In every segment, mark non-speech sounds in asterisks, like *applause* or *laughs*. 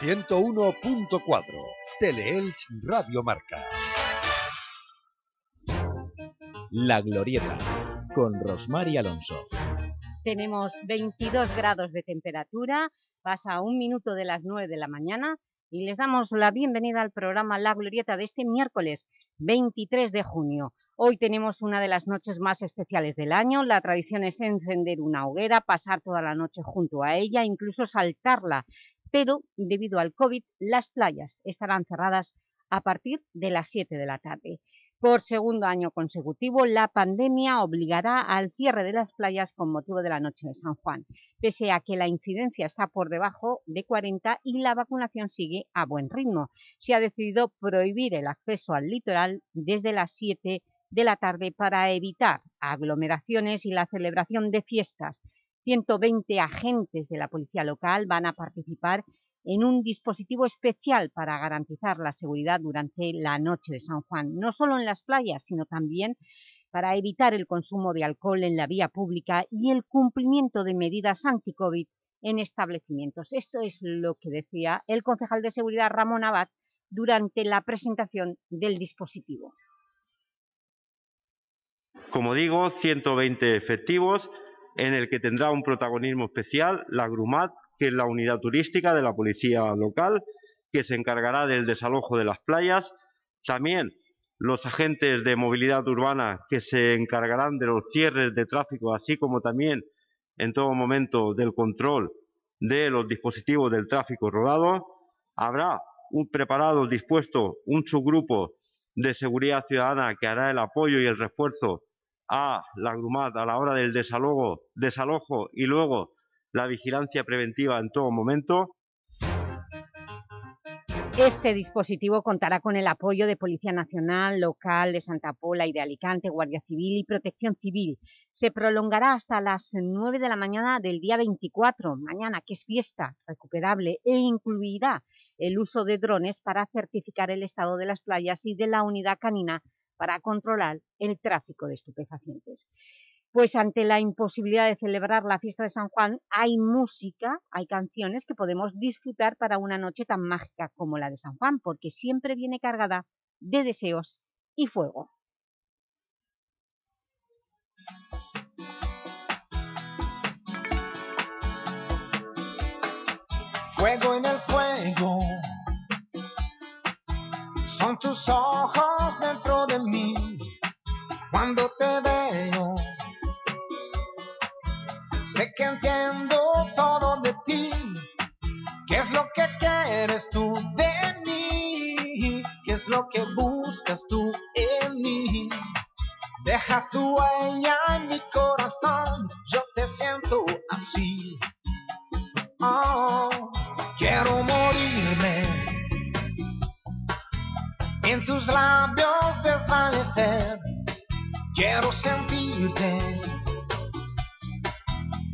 101.4 Teleelch Radio Marca. La Glorieta con Rosmar y Alonso. Tenemos 22 grados de temperatura, pasa un minuto de las 9 de la mañana y les damos la bienvenida al programa La Glorieta de este miércoles 23 de junio. Hoy tenemos una de las noches más especiales del año. La tradición es encender una hoguera, pasar toda la noche junto a ella, incluso saltarla. Pero, debido al COVID, las playas estarán cerradas a partir de las 7 de la tarde. Por segundo año consecutivo, la pandemia obligará al cierre de las playas con motivo de la noche de San Juan, pese a que la incidencia está por debajo de 40 y la vacunación sigue a buen ritmo. Se ha decidido prohibir el acceso al litoral desde las 7 de la tarde para evitar aglomeraciones y la celebración de fiestas. 120 agentes de la policía local van a participar en un dispositivo especial para garantizar la seguridad durante la noche de San Juan, no solo en las playas, sino también para evitar el consumo de alcohol en la vía pública y el cumplimiento de medidas anti-COVID en establecimientos. Esto es lo que decía el concejal de Seguridad Ramón Abad durante la presentación del dispositivo. Como digo, 120 efectivos, en el que tendrá un protagonismo especial la GRUMAT, que es la unidad turística de la policía local, que se encargará del desalojo de las playas. También los agentes de movilidad urbana, que se encargarán de los cierres de tráfico, así como también en todo momento del control de los dispositivos del tráfico rodado. Habrá un preparado, dispuesto, un subgrupo de seguridad ciudadana que hará el apoyo y el refuerzo a la GRUMAT a la hora del desalojo, desalojo y luego la vigilancia preventiva en todo momento. Este dispositivo contará con el apoyo de Policía Nacional, Local de Santa Pola y de Alicante, Guardia Civil y Protección Civil. Se prolongará hasta las 9 de la mañana del día 24, mañana que es fiesta recuperable, e incluirá el uso de drones para certificar el estado de las playas y de la unidad canina para controlar el tráfico de estupefacientes. Pues ante la imposibilidad de celebrar la fiesta de San Juan, hay música, hay canciones que podemos disfrutar para una noche tan mágica como la de San Juan, porque siempre viene cargada de deseos y fuego. Fuego en el fuego, son tus ojos dentro de mí, cuando te veo Sé que entiendo todo de ti. ¿Qué es lo que quieres tú de mí? ¿Qué es lo que buscas tú en mí? Dejas tu huella en mi corazón. Labios desvanecer. Quiero sentirte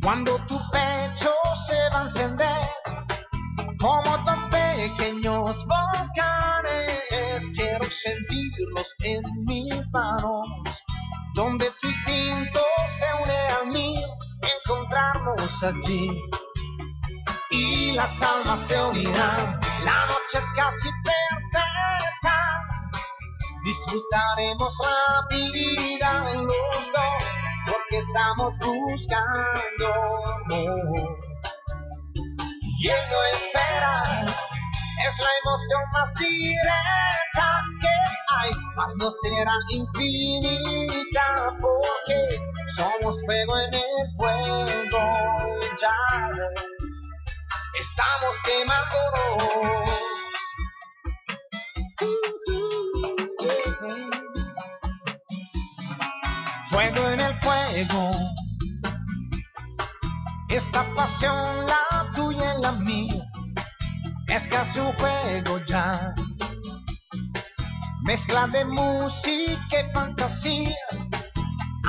cuando tu pecho se va a encender, como dos pequeños volcanes, quiero sentirlos en mis manos, donde tu instinto se une al mío, encontrarnos allí. Y las almas se unirán, la noche es casi perfecta, disfrutaremos la vida en los dos porque estamos buscando amor. Y él no espera, es la emoción más directa que hay, mas no será infinita porque somos fuego en el fuego ya estamos quemándonos. Fuego. Esta pasión, la tuya y la mía, es casi juego ya. Mezcla de música y fantasía,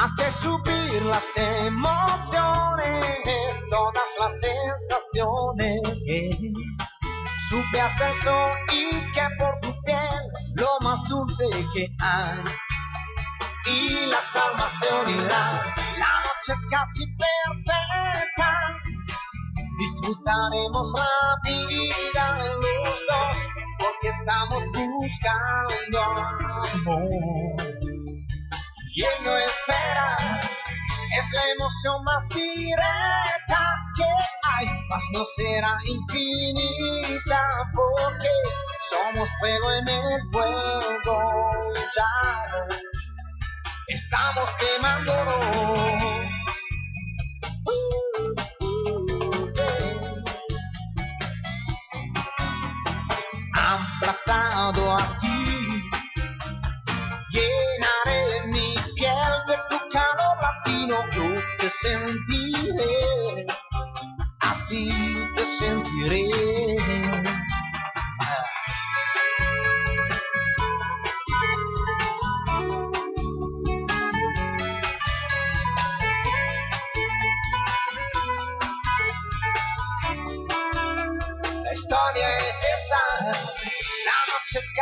hace subir las emociones, todas las sensaciones. Sube hasta el sol y que por tu piel lo más dulce que hay y las almas se unirán. La noche es casi perfecta, disfrutaremos la vida los dos, porque estamos buscando amor. Y él no espera, es la emoción más directa que hay, mas no será infinita, porque somos fuego en el fuego, ya estamos quemándonos. abrazado a ti. Llenaré mi piel de tu calor latino, yo te sentiré, así te sentiré.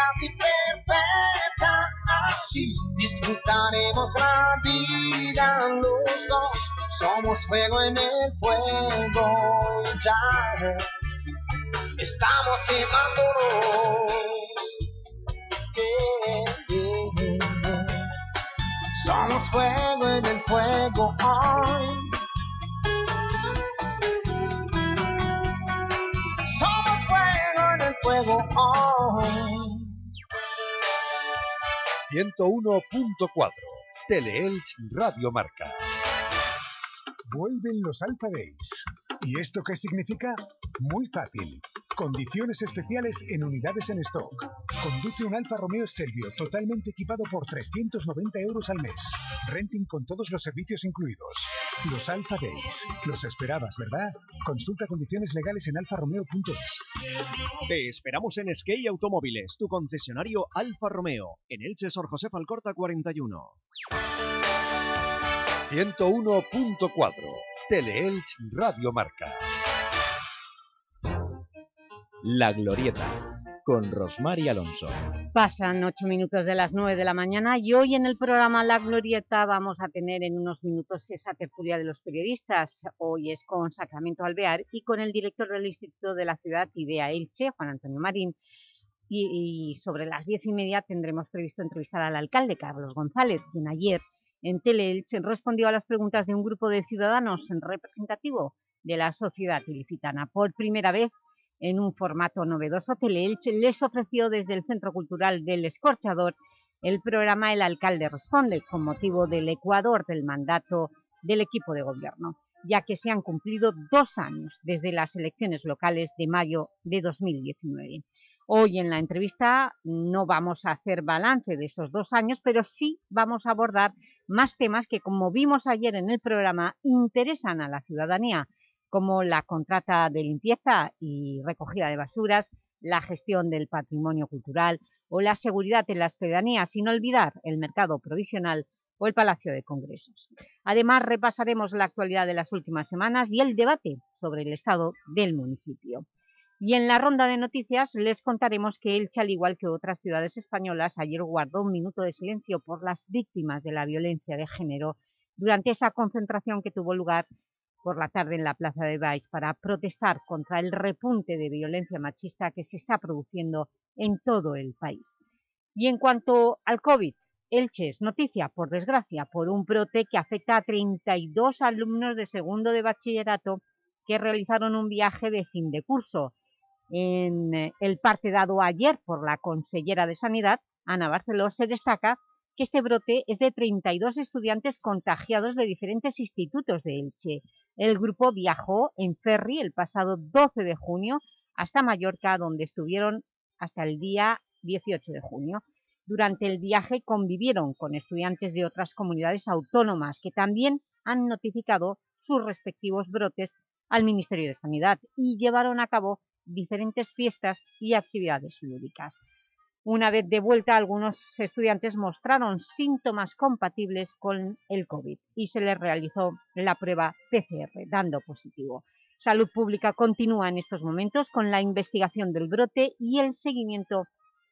Casi perfecta, así disfrutaremos la vida los dos. Somos fuego en el fuego, ya estamos quemándonos. Somos fuego en el fuego hoy. Somos fuego en el fuego hoy. 101.4 Teleelch Radio Marca. Vuelven los Alpha Days. ¿Y esto qué significa? Muy fácil. Condiciones especiales en unidades en stock. Conduce un Alfa Romeo Stelvio totalmente equipado por 390 euros al mes. Renting con todos los servicios incluidos. Los Alpha Days. Los esperabas, ¿verdad? Consulta condiciones legales en alfaromeo.es. Te esperamos en Skate Automóviles, tu concesionario Alfa Romeo, en Elche Sor José Alcorta 41. 101.4 Teleelch Radio Marca. La Glorieta, con Rosmar y Alonso. Pasan ocho minutos de las nueve de la mañana y hoy en el programa La Glorieta vamos a tener en unos minutos esa tertulia de los periodistas. Hoy es con Sacramento Alvear y con el director del Instituto de la Ciudad Idea Elche, Juan Antonio Marín. Y, sobre las diez y media tendremos previsto entrevistar al alcalde Carlos González, quien ayer en Teleelche respondió a las preguntas de un grupo de ciudadanos representativo de la sociedad ilicitana. Por primera vez en un formato novedoso, Teleelche les ofreció desde el Centro Cultural del Escorchador el programa El Alcalde Responde, con motivo del Ecuador del mandato del equipo de gobierno, ya que se han cumplido dos años desde las elecciones locales de mayo de 2019. Hoy en la entrevista no vamos a hacer balance de esos dos años, pero sí vamos a abordar más temas que, como vimos ayer en el programa, interesan a la ciudadanía, como la contrata de limpieza y recogida de basuras, la gestión del patrimonio cultural o la seguridad en las pedanías, sin olvidar el mercado provisional o el Palacio de Congresos. Además, repasaremos la actualidad de las últimas semanas y el debate sobre el estado del municipio. Y en la ronda de noticias les contaremos que Elche, al igual que otras ciudades españolas, ayer guardó un minuto de silencio por las víctimas de la violencia de género durante esa concentración que tuvo lugar por la tarde en la Plaza de Baix para protestar contra el repunte de violencia machista que se está produciendo en todo el país. Y en cuanto al COVID, Elche es noticia, por desgracia, por un brote que afecta a 32 alumnos de segundo de bachillerato que realizaron un viaje de fin de curso. En eh, el parte dado ayer por la consellera de Sanidad, Ana Barceló, se destaca que este brote es de 32 estudiantes contagiados de diferentes institutos de Elche. El grupo viajó en ferry el pasado 12 de junio hasta Mallorca, donde estuvieron hasta el día 18 de junio. Durante el viaje convivieron con estudiantes de otras comunidades autónomas que también han notificado sus respectivos brotes al Ministerio de Sanidad y llevaron a cabo diferentes fiestas y actividades lúdicas. Una vez de vuelta, algunos estudiantes mostraron síntomas compatibles con el COVID y se les realizó la prueba PCR, dando positivo. Salud Pública continúa en estos momentos con la investigación del brote y el seguimiento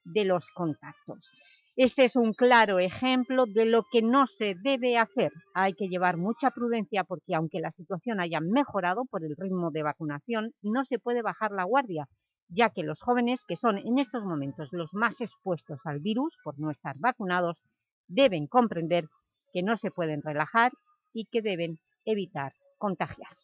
de los contactos. Este es un claro ejemplo de lo que no se debe hacer. Hay que llevar mucha prudencia porque aunque la situación haya mejorado por el ritmo de vacunación, no se puede bajar la guardia, ya que los jóvenes, que son en estos momentos los más expuestos al virus por no estar vacunados, deben comprender que no se pueden relajar y que deben evitar contagiarse.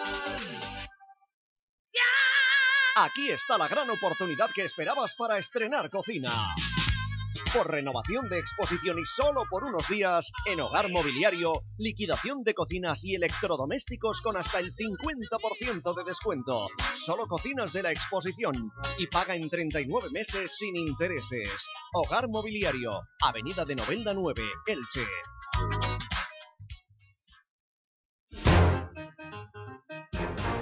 Aquí está la gran oportunidad que esperabas para estrenar cocina. Por renovación de exposición y solo por unos días, en Hogar Mobiliario, liquidación de cocinas y electrodomésticos con hasta el 50% de descuento. Solo cocinas de la exposición y paga en 39 meses sin intereses. Hogar Mobiliario, Avenida de Novelda 9, Elche.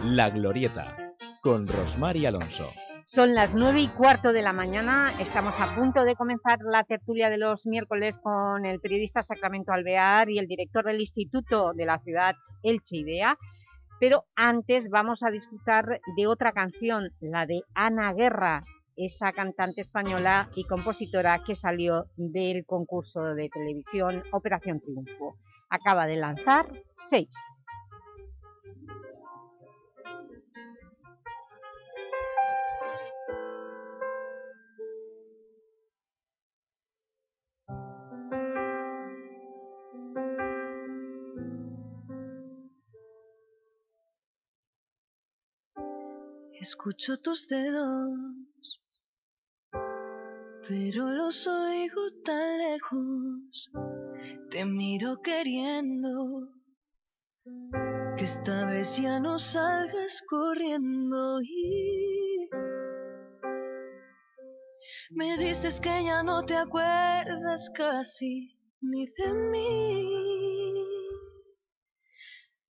La Glorieta con Rosmar y Alonso. Son las nueve y cuarto de la mañana, estamos a punto de comenzar la tertulia de los miércoles con el periodista Sacramento Alvear y el director del Instituto de la Ciudad Elche Idea, pero antes vamos a disfrutar de otra canción, la de Ana Guerra, esa cantante española y compositora que salió del concurso de televisión Operación Triunfo. Acaba de lanzar Seis. Escucho tus dedos, pero los oigo tan lejos, te miro queriendo que esta vez ya no salgas corriendo y me dices que ya no te acuerdas casi ni de mí.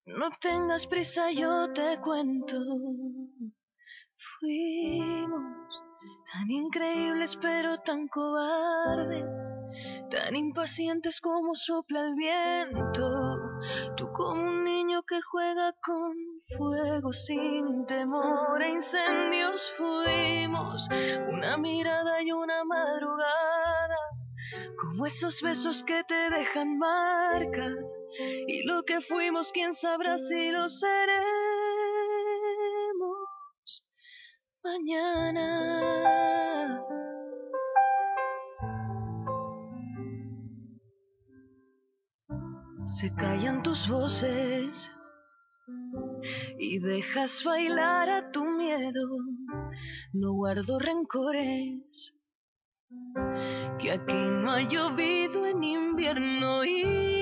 No tengas prisa, yo te cuento. Fuimos tan increíbles pero tan cobardes, tan impacientes como sopla el viento. Tú como un niño que juega con fuego sin temor a incendios fuimos, una mirada y una madrugada, como esos besos que te dejan marca. Y lo que fuimos, quién sabrá si lo seremos mañana. Se callan tus voces y dejas bailar a tu miedo. No guardo rencores, que aquí no ha llovido en invierno y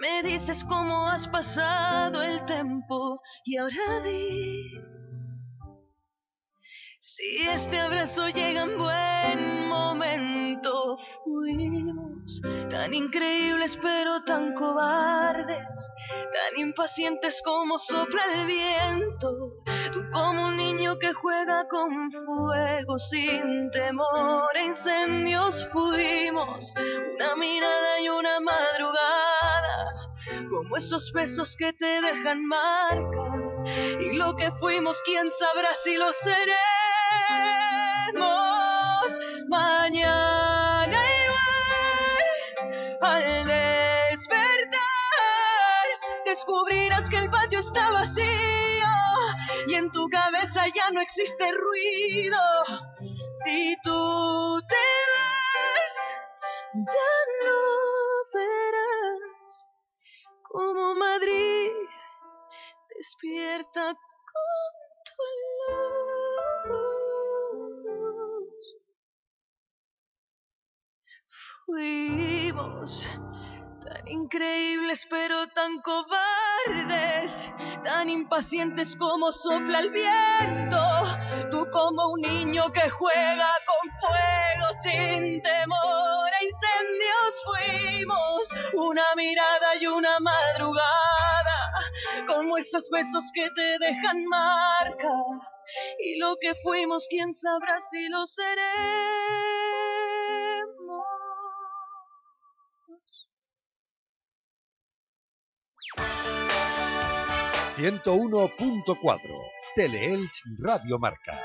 me dices cómo has pasado el tiempo y ahora di si este abrazo llega en buen momento. Fuimos tan increíbles pero tan cobardes, tan impacientes como sopla el viento. Tú como un niño que juega con fuego sin temor a incendios fuimos, una mirada y una madrugada, como esos besos que te dejan marca. Y lo que fuimos, quién sabrá si lo seremos mañana igual al despertar descubrirás que el patio está vacío y en tu cabeza ya no existe ruido si tú te vas ya no verás como Madrid. Despierta con tu luz. Fuimos tan increíbles pero tan cobardes, tan impacientes como sopla el viento. Tú como un niño que juega con fuego sin temor fuimos, una mirada y una madrugada, como esos besos que te dejan marca. Y lo que fuimos, quién sabrá si lo seremos. 101.4 Teleelch Radio Marca.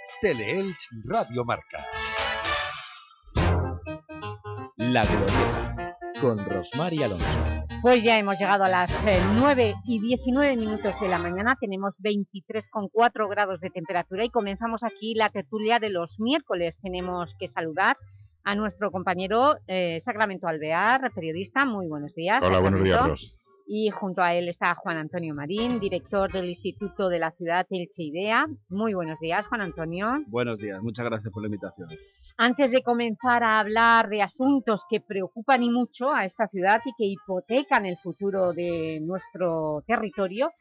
Teleelch Radio Marca. La Glorieta, con Rosmar y Alonso. Pues ya hemos llegado a las eh, 9 y 19 minutos de la mañana, tenemos 23,4 grados de temperatura y comenzamos aquí la tertulia de los miércoles. Tenemos que saludar a nuestro compañero eh, Sacramento Alvear, periodista. Muy buenos días. Hola, buenos días. Ros. Y junto a él está Juan Antonio Marín, director del Instituto de la Ciudad Elche Idea. Muy buenos días, Juan Antonio. Buenos días, muchas gracias por la invitación. Antes de comenzar a hablar de asuntos que preocupan y mucho a esta ciudad y que hipotecan el futuro de nuestro territorio,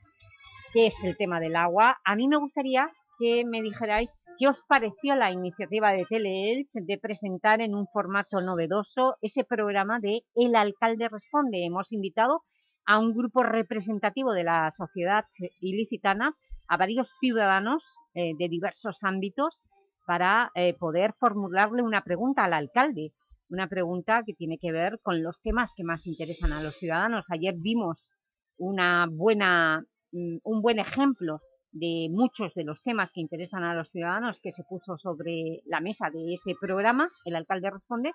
que es el tema del agua, a mí me gustaría que me dijerais qué os pareció la iniciativa de Teleelch de presentar en un formato novedoso ese programa de El Alcalde Responde. Hemos invitado a un grupo representativo de la sociedad ilicitana, a varios ciudadanos eh, de diversos ámbitos, para eh, poder formularle una pregunta al alcalde, una pregunta que tiene que ver con los temas que más interesan a los ciudadanos. Ayer vimos una buena mm, un buen ejemplo de muchos de los temas que interesan a los ciudadanos que se puso sobre la mesa de ese programa, el alcalde responde,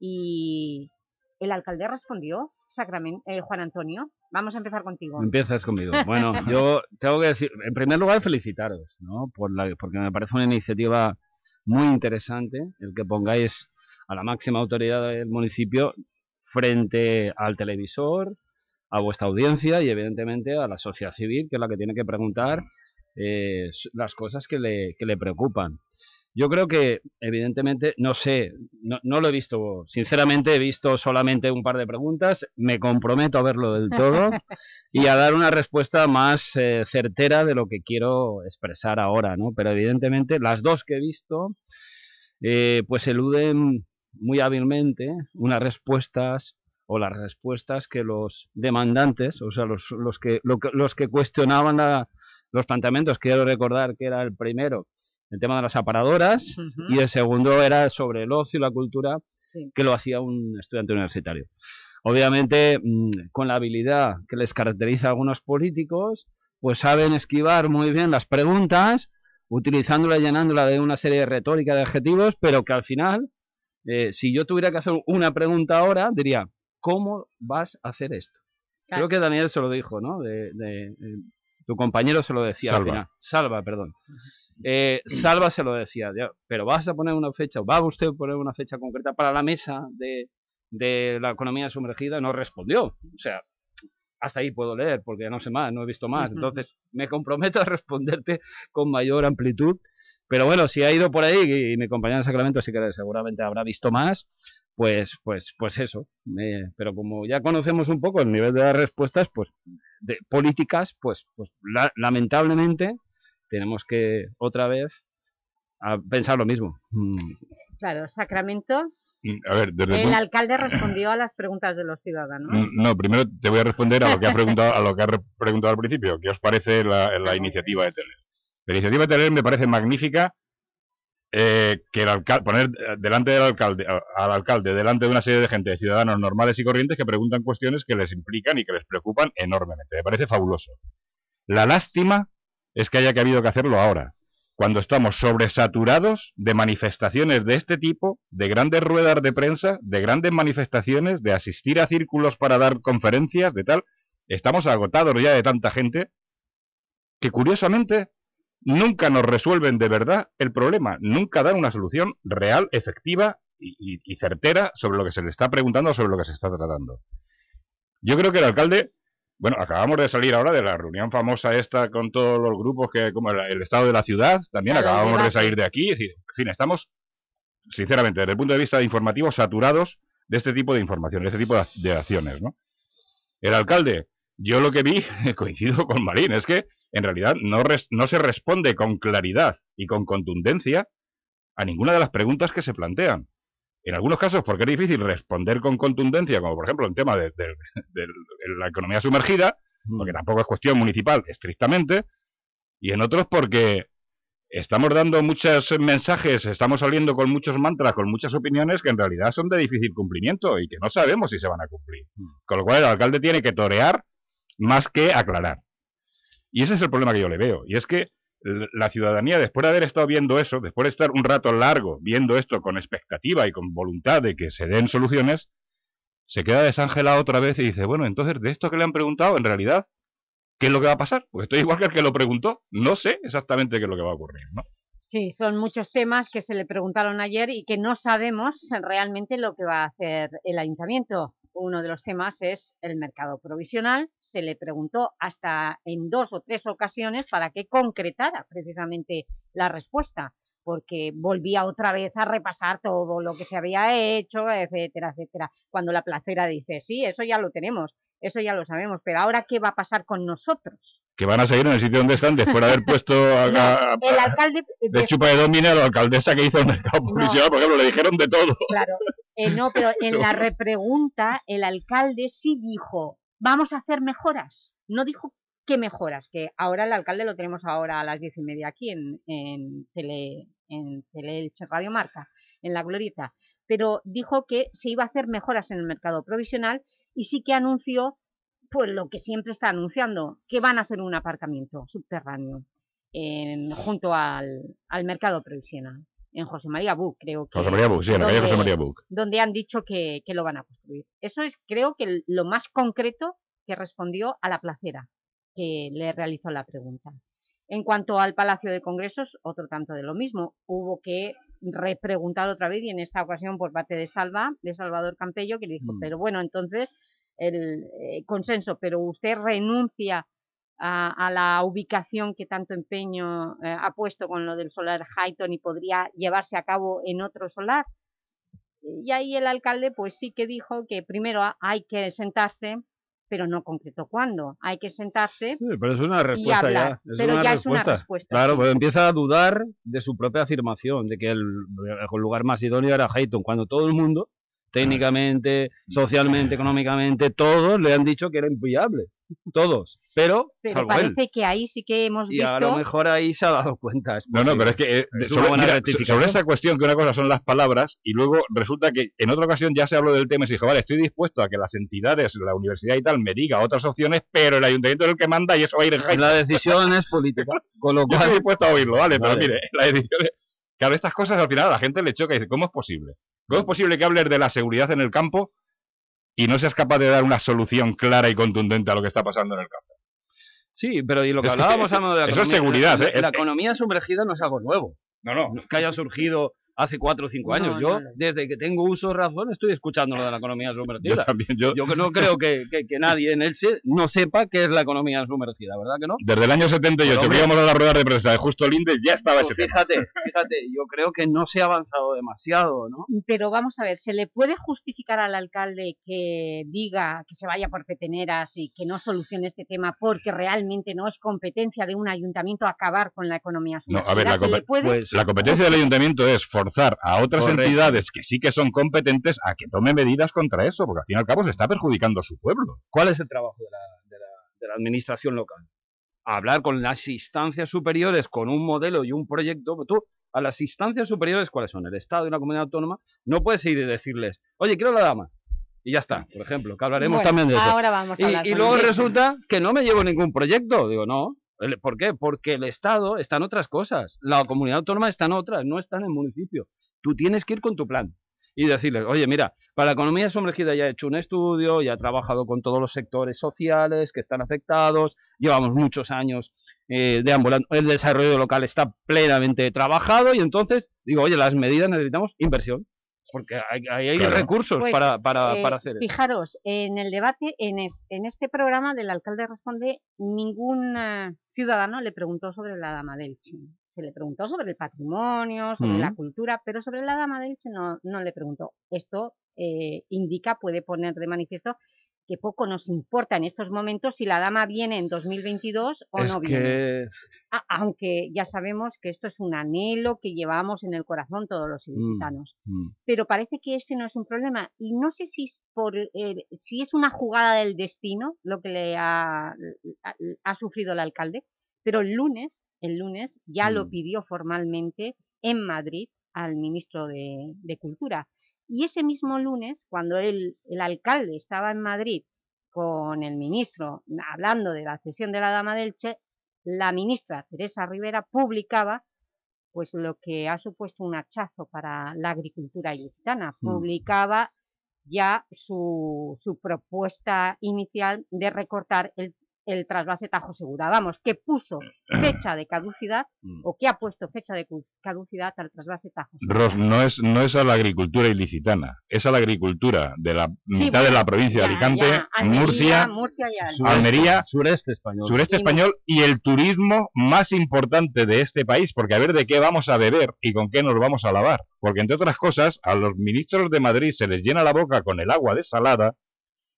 y el alcalde respondió, eh, Juan Antonio. Vamos a empezar contigo. Empiezas conmigo. *laughs* Bueno, yo tengo que decir, en primer lugar, felicitaros, ¿no? Por la, porque me parece una iniciativa muy interesante el que pongáis a la máxima autoridad del municipio frente al televisor, a vuestra audiencia y evidentemente a la sociedad civil, que es la que tiene que preguntar eh, las cosas que le, que le preocupan. Yo creo que, evidentemente, no sé, no, no, lo he visto, sinceramente he visto solamente un par de preguntas, me comprometo a verlo del todo *laughs* y a dar una respuesta más eh, certera de lo que quiero expresar ahora, ¿no? Pero evidentemente las dos que he visto, eh, pues eluden muy hábilmente unas respuestas o las respuestas que los demandantes, o sea, los, los, que, los que cuestionaban la, los planteamientos, quiero recordar que era el primero, el tema de las aparadoras, y el segundo era sobre el ocio y la cultura, que lo hacía un estudiante universitario. Obviamente, mm, con la habilidad que les caracteriza a algunos políticos, pues saben esquivar muy bien las preguntas, utilizándola y llenándola de una serie de retórica de adjetivos, pero que al final, eh, si yo tuviera que hacer una pregunta ahora, diría, ¿cómo vas a hacer esto? Creo que Daniel se lo dijo, ¿no? de, tu compañero se lo decía Salva. al final. Salva, perdón. Eh, Salva se lo decía, pero vas a poner una fecha, ¿va usted a poner una fecha concreta para la mesa de, de la economía sumergida? No respondió. O sea, hasta ahí puedo leer, porque no sé más, no he visto más. Entonces, me comprometo a responderte con mayor amplitud. Pero bueno, si ha ido por ahí, y mi compañero de Sacramento sí que seguramente habrá visto más, pues, pues, pues eso. Pero como ya conocemos un poco el nivel de las respuestas, pues, de políticas, pues, pues la- lamentablemente tenemos que otra vez a pensar lo mismo. Mm, Claro, Sacramento, A ver, desde el punto- alcalde respondió a las preguntas de los ciudadanos. Mm, No, primero te voy a responder a lo que ha preguntado, a lo que ha re- preguntado al principio. ¿Qué os parece la, la iniciativa de Teler? La iniciativa de Teler me parece magnífica eh, que el alcalde, poner eh, delante del alcalde, al alcalde, delante de una serie de gente, de ciudadanos normales y corrientes que preguntan cuestiones que les implican y que les preocupan enormemente. Me parece fabuloso. La lástima es que haya que habido que hacerlo ahora, cuando estamos sobresaturados de manifestaciones de este tipo, de grandes ruedas de prensa, de grandes manifestaciones, de asistir a círculos para dar conferencias, de tal. Estamos agotados ya de tanta gente que curiosamente nunca nos resuelven de verdad el problema, nunca dan una solución real, efectiva y, y- certera sobre lo que se le está preguntando sobre lo que se está tratando. Yo creo que el alcalde, bueno, acabamos de salir ahora de la reunión famosa esta con todos los grupos, que como el, el estado de la ciudad, también Claro, acabamos de salir de aquí, es decir, en fin, estamos, sinceramente, desde el punto de vista informativo, saturados de este tipo de información, de este tipo de acciones, ¿no? El alcalde, yo lo que vi, *laughs* coincido con Marín, es que en realidad no, res- no se responde con claridad y con contundencia a ninguna de las preguntas que se plantean. En algunos casos porque es difícil responder con contundencia, como por ejemplo en tema de, de- de la economía sumergida, porque tampoco es cuestión municipal estrictamente, y en otros porque estamos dando muchos mensajes, estamos saliendo con muchos mantras, con muchas opiniones que en realidad son de difícil cumplimiento y que no sabemos si se van a cumplir. Con lo cual el alcalde tiene que torear más que aclarar. Y ese es el problema que yo le veo. Y es que la ciudadanía, después de haber estado viendo eso, después de estar un rato largo viendo esto con expectativa y con voluntad de que se den soluciones, se queda desangelado otra vez y dice, bueno, entonces de esto que le han preguntado, en realidad, ¿qué es lo que va a pasar? Pues estoy igual que el que lo preguntó. No sé exactamente qué es lo que va a ocurrir, ¿no? Sí, son muchos temas que se le preguntaron ayer y que no sabemos realmente lo que va a hacer el Ayuntamiento. Uno de los temas es el mercado provisional. Se le preguntó hasta en dos o tres ocasiones para que concretara precisamente la respuesta, porque volvía otra vez a repasar todo lo que se había hecho, etcétera, etcétera. Cuando la placera dice, sí, eso ya lo tenemos, eso ya lo sabemos, pero ahora, ¿qué va a pasar con nosotros? Que van a seguir en el sitio donde están después de haber puesto a, *laughs* El alcalde... de chupa de domina a la alcaldesa que hizo el mercado provisional, por ejemplo, le dijeron de todo. Claro, eh, no, pero *laughs* en la repregunta el alcalde sí dijo, vamos a hacer mejoras. No dijo qué mejoras, que ahora el alcalde lo tenemos ahora a las diez y media aquí en, en, Tele, en Teleelche Radio Marca, en La Glorieta. Pero dijo que se iba a hacer mejoras en el mercado provisional y sí que anunció pues lo que siempre está anunciando, que van a hacer un aparcamiento subterráneo en- junto al, al mercado provisional, en José María Buc, creo que. José María Buc, sí, en la calle José donde- María Buc. Donde han dicho que, que lo van a construir. Eso es, creo que lo más concreto que respondió a la placera que le realizó la pregunta. En cuanto al Palacio de Congresos, otro tanto de lo mismo. Hubo que repreguntar otra vez y en esta ocasión por parte de Salva, de Salvador Campello, que le dijo, Mm. pero bueno, entonces el eh, consenso, pero usted renuncia a, a la ubicación que tanto empeño eh, ha puesto con lo del solar Highton y podría llevarse a cabo en otro solar. Y ahí el alcalde pues sí que dijo que primero ha- hay que sentarse, pero no concretó cuándo. Hay que sentarse Sí, pero es una y respuesta hablar. ya. es pero una ya respuesta. es una respuesta. Claro, sí. pues empieza a dudar de su propia afirmación, de que el, el lugar más idóneo era Hayton, cuando todo el mundo, técnicamente, socialmente, económicamente, todos le han dicho que era inviable. Todos. Pero, Pero él. parece que ahí sí que hemos Y a visto... lo mejor ahí se ha dado cuenta. es No, no, pero es que eh, Es sobre, mira, sobre esta cuestión, que una cosa son las palabras, y luego resulta que en otra ocasión ya se habló del tema y se dijo, vale, estoy dispuesto a que las entidades, la universidad y tal, me diga otras opciones, pero el ayuntamiento es el que manda y eso va a ir en Jaén. La *laughs* decisión es política. Con lo *laughs* Yo estoy dispuesto a oírlo, vale, pero Vale. mire, la decisión es... Claro, estas cosas al final a la gente le choca y dice, ¿cómo es posible? ¿Cómo es posible que hables de la seguridad en el campo y no seas capaz de dar una solución clara y contundente a lo que está pasando en el campo? Sí, pero y lo que Es hablábamos de la eso es seguridad, la, ¿eh? la economía sumergida no es algo nuevo. No, no. Que haya surgido hace cuatro o cinco No, años. no, Yo, no. desde que tengo uso de razón, estoy escuchando lo de la economía Yo sumergida. también, yo, Yo no creo que, que- que nadie en Elche no sepa qué es la economía sumergida, ¿verdad que no? desde el año 78 Pero, que íbamos a la rueda de prensa de Justo Linde, ya estaba Pues ese tema. fíjate, fíjate, yo creo que no se ha avanzado demasiado, ¿no? Pero vamos a ver, ¿se le puede justificar al alcalde que diga que se vaya por peteneras y que no solucione este tema porque realmente no es competencia de un ayuntamiento acabar con la economía No, sumergida? a ver, la, ¿Se le compe- puede? Pues, la competencia del ayuntamiento es forzar a otras Correcto. entidades que sí que son competentes a que tomen medidas contra eso, porque al fin y al cabo se está perjudicando a su pueblo. ¿Cuál es el trabajo de la, de la- de la administración local? Hablar con las instancias superiores, con un modelo y un proyecto. Tú, a las instancias superiores, ¿cuáles son? El Estado y una comunidad autónoma, no puedes ir y decirles, oye, quiero la dama. Y ya está, por ejemplo, que hablaremos Bueno, también de eso. ahora vamos a Y, hablar y luego resulta que no me llevo ningún proyecto. Digo, no. ¿Por qué? Porque el Estado está en otras cosas. La comunidad autónoma está en otras, no está en el municipio. Tú tienes que ir con tu plan y decirles, oye, mira, para la economía sumergida ya he hecho un estudio, ya he trabajado con todos los sectores sociales que están afectados, llevamos muchos años eh, deambulando, el desarrollo local está plenamente trabajado y entonces digo, oye, las medidas necesitamos inversión, porque hay, hay- hay Claro. recursos Pues, para, para, Eh, para hacer eso. Fijaros, en el debate, en, es- en este programa del alcalde responde, ningún eh, ciudadano le preguntó sobre la Dama del Elche. Se le preguntó sobre el patrimonio, sobre la cultura, pero sobre la Dama del Elche no, no le preguntó. Esto eh, indica, puede poner de manifiesto, que poco nos importa en estos momentos si la Dama viene en 2022 o Es no viene. que aunque ya sabemos que esto es un anhelo que llevamos en el corazón todos los ilicitanos mm, pero parece que este no es un problema. Y no sé si es, por, eh, si es una jugada del destino lo que le ha, ha, ha sufrido el alcalde, pero el lunes, el lunes ya lo Mm. pidió formalmente en Madrid al ministro de, de Cultura. Y ese mismo lunes, cuando el, el alcalde estaba en Madrid con el ministro hablando de la cesión de la Dama del Che, la ministra Teresa Rivera publicaba pues lo que ha supuesto un hachazo para la agricultura ilicitana. Mm. Publicaba ya su, su propuesta inicial de recortar el, el trasvase Tajo Segura. Vamos, que puso *clears throat* fecha de caducidad mm. o que ha puesto fecha de caducidad al trasvase Tajo Segura. Ros, no es, no es a la agricultura ilicitana, es a la agricultura de la mitad de bueno, la provincia de Alicante, ya, Almería, Murcia, Murcia y Almería. sureste- Almería, sureste español. sureste Y- español y el turismo más importante de este país, porque a ver de qué vamos a beber y con qué nos vamos a lavar. Porque entre otras cosas, a los ministros de Madrid se les llena la boca con el agua desalada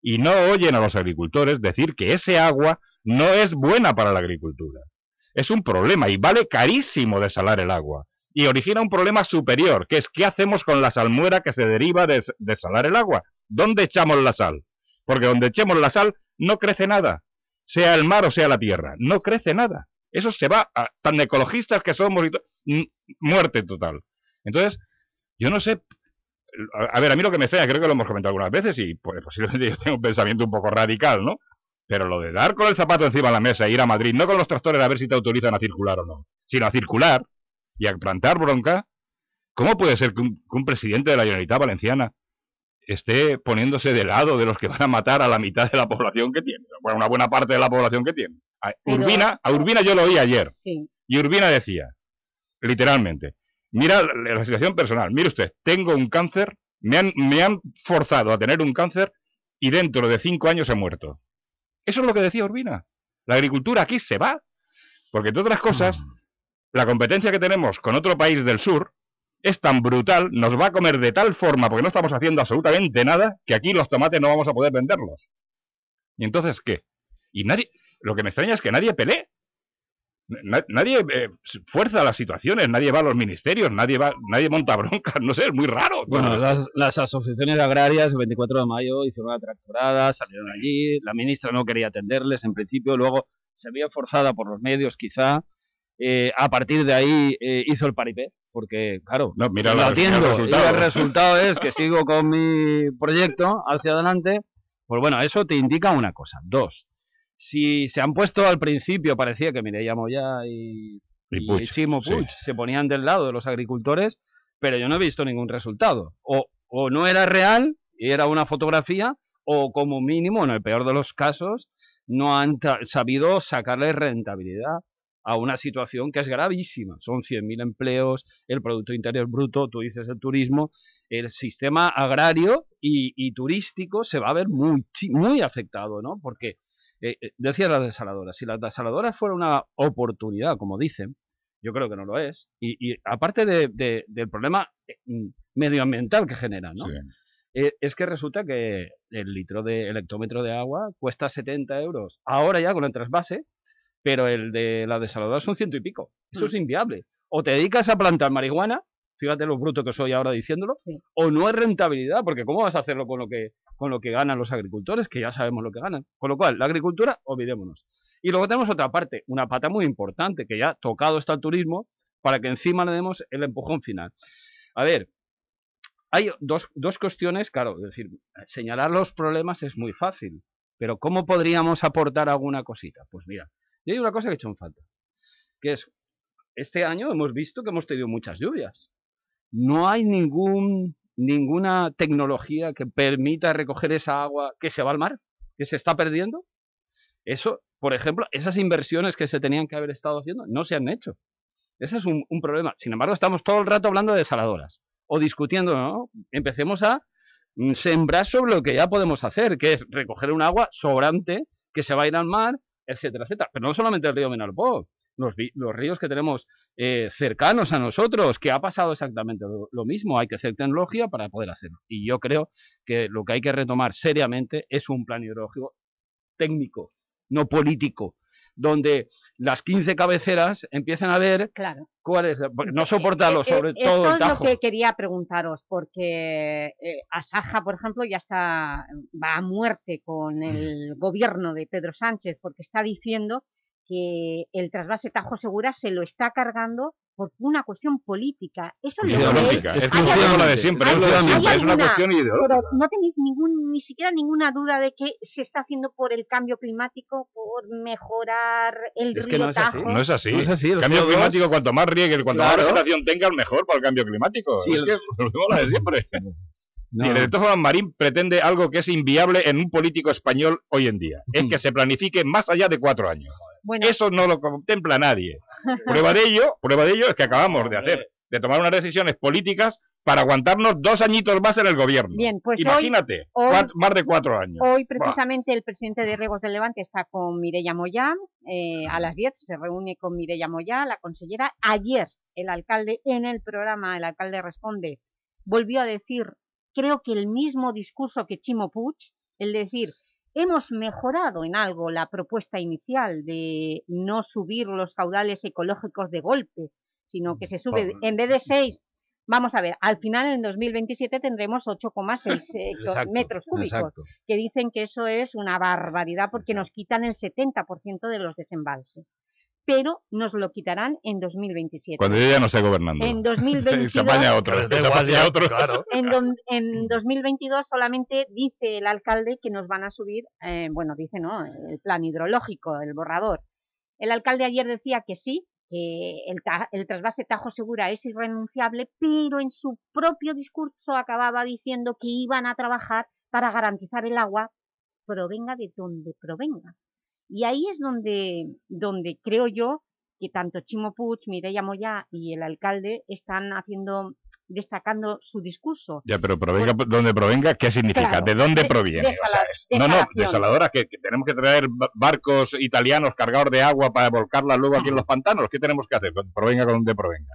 y no oyen a los agricultores decir que ese agua no es buena para la agricultura. Es un problema y vale carísimo desalar el agua. Y origina un problema superior, que es qué hacemos con la salmuera que se deriva de desalar el agua. ¿Dónde echamos la sal? Porque donde echemos la sal no crece nada, sea el mar o sea la tierra, no crece nada. Eso se va a tan ecologistas que somos y muerte total. Entonces, yo no sé, a, ver, a mí lo que me extraña, creo que lo hemos comentado algunas veces y pues, posiblemente *laughs* yo tengo un pensamiento un poco radical, ¿no? Pero lo de dar con el zapato encima de la mesa e ir a Madrid, no con los tractores a ver si te autorizan a circular o no, sino a circular y a plantar bronca, ¿cómo puede ser que un, que un presidente de la Generalitat Valenciana esté poniéndose de lado de los que van a matar a la mitad de la población que tiene? Bueno, una buena parte de la población que tiene. A Urbina, a Urbina yo lo oí ayer. Sí. Y Urbina decía, literalmente, mira la, la situación personal, mire usted, tengo un cáncer, me han, me han forzado a tener un cáncer y dentro de cinco años he muerto. Eso es lo que decía Urbina. La agricultura aquí se va. Porque entre otras cosas, la competencia que tenemos con otro país del sur es tan brutal, nos va a comer de tal forma, porque no estamos haciendo absolutamente nada, que aquí los tomates no vamos a poder venderlos. ¿Y entonces qué? Y nadie, lo que me extraña es que nadie pelee. Na- nadie eh, fuerza las situaciones, nadie va a los ministerios, nadie va, nadie monta broncas, *laughs* no sé, es muy raro. Bueno, las, las asociaciones agrarias el 24 de mayo hicieron una tractorada, salieron allí, la ministra no quería atenderles en principio, luego se vio forzada por los medios quizá, eh, a partir de ahí eh, hizo el paripé, porque claro, No, mira lo la- atiendo, mira el y resultado. el resultado es que sigo con mi proyecto hacia adelante, pues bueno, eso te indica una cosa. Dos, si se han puesto al principio, parecía que Mireia Moya y, Y y Puig, Chimo sí. Se ponían del lado de los agricultores, pero yo no he visto ningún resultado. O, o no era real y era una fotografía, o como mínimo, en el peor de los casos, no han sabido sacarle rentabilidad a una situación que es gravísima. Son 100.000 empleos, el Producto Interior Bruto, tú dices el turismo, el sistema agrario y, y turístico se va a ver muy, muy afectado, ¿no? Porque, eh, eh, decía las desaladoras, si las desaladoras fuera una oportunidad, como dicen, yo creo que no lo es, y, y aparte de- de- del problema eh, mm, medioambiental que genera, ¿no? Sí. Eh, es que resulta que el litro de el hectómetro de agua cuesta 70 euros, ahora ya con el trasvase, pero el de la desaladora son ciento y pico. Eso Mm. es inviable. O te dedicas a plantar marihuana, fíjate lo bruto que soy ahora diciéndolo, Sí. o no es rentabilidad, porque ¿cómo vas a hacerlo con lo que con lo que ganan los agricultores? Que ya sabemos lo que ganan. Con lo cual, la agricultura, olvidémonos. Y luego tenemos otra parte, una pata muy importante, que ya tocado está el turismo, para que encima le demos el empujón final. A ver, hay dos, dos cuestiones, claro, es decir, señalar los problemas es muy fácil, pero ¿cómo podríamos aportar alguna cosita? Pues mira, yo hay una cosa que he hecho en falta, que es, este año hemos visto que hemos tenido muchas lluvias. No hay ningún, ninguna tecnología que permita recoger esa agua que se va al mar, que se está perdiendo. Eso, por ejemplo, esas inversiones que se tenían que haber estado haciendo no se han hecho. Ese es un, problema. Sin embargo, estamos todo el rato hablando de desaladoras o discutiendo. Empecemos a mm, sembrar sobre lo que ya podemos hacer, que es recoger un agua sobrante que se va a ir al mar, etcétera, etcétera. Pero no solamente el río Menalpó, los, los ríos que tenemos eh, cercanos a nosotros, que ha pasado exactamente lo, lo mismo. Hay que hacer tecnología para poder hacerlo. Y yo creo que lo que hay que retomar seriamente es un plan hidrológico técnico, no político, donde las 15 cabeceras empiecen a ver Claro. cuál es, no soportarlo Eh, sobre eh, todo Esto el es lo que quería preguntaros, porque eh, Asaja, por ejemplo, ya está, va a muerte con el gobierno de Pedro Sánchez, porque está diciendo que el trasvase Tajo Segura se lo está cargando por una cuestión política. Eso no Ideológica. es. Es lo de siempre, es lo de ¿Hay siempre, es una cuestión ideológica. Pero no tenéis ningún, ni siquiera ninguna duda de que se está haciendo por el cambio climático, por mejorar el Es río que no es así. Tajo. No es así. No es así, El cambio CO2 climático, cuanto más riegue, cuanto Claro. más vegetación tenga, mejor para el cambio climático. Sí, es el- *laughs* que lo de siempre. No. Sí, el director Juan Marín pretende algo que es inviable en un político español hoy en día. Es que se planifique más allá de cuatro años. Bueno, Eso no lo contempla nadie. *laughs* Prueba de ello, prueba de ello es que acabamos de hacer, de tomar unas decisiones políticas para aguantarnos dos añitos más en el gobierno. Bien, pues Imagínate, hoy- cuat- más de cuatro años. Hoy precisamente el presidente de Riegos del Levante está con Mireia Moyá, eh, a las 10 se reúne con Mireia Moyá, la consellera. Ayer el alcalde, en el programa El alcalde responde, volvió a decir, creo que el mismo discurso que Chimo Puig, el decir, hemos mejorado en algo la propuesta inicial de no subir los caudales ecológicos de golpe, sino que se sube, en vez de 6, vamos a ver, al final en 2027 tendremos 8,6 eh, metros cúbicos exacto. que dicen que eso es una barbaridad porque nos quitan el 70% de los desembalses. Pero nos lo quitarán en 2027. Cuando yo ya no esté gobernando. En *laughs* 2022, se apaña otro. Se igual apaña ya, otro. claro. *laughs* en, don- en 2022 solamente dice el alcalde que nos van a subir, eh, bueno, dice no, el plan hidrológico, el borrador. El alcalde ayer decía que sí, que el, ta- el trasvase Tajo Segura es irrenunciable, pero en su propio discurso acababa diciendo que iban a trabajar para garantizar el agua provenga de donde provenga. Y ahí es donde, donde creo yo que tanto Chimo Puig, Mireia Moya y el alcalde están haciendo, destacando su discurso. Ya, pero provenga donde provenga, ¿qué significa? Claro, ¿De dónde de- proviene? O sea, es- no, no, desaladoras, que, que tenemos que traer ba- barcos italianos cargados de agua para volcarla luego aquí en los pantanos. ¿Qué tenemos que hacer? Con- Provenga con donde provenga.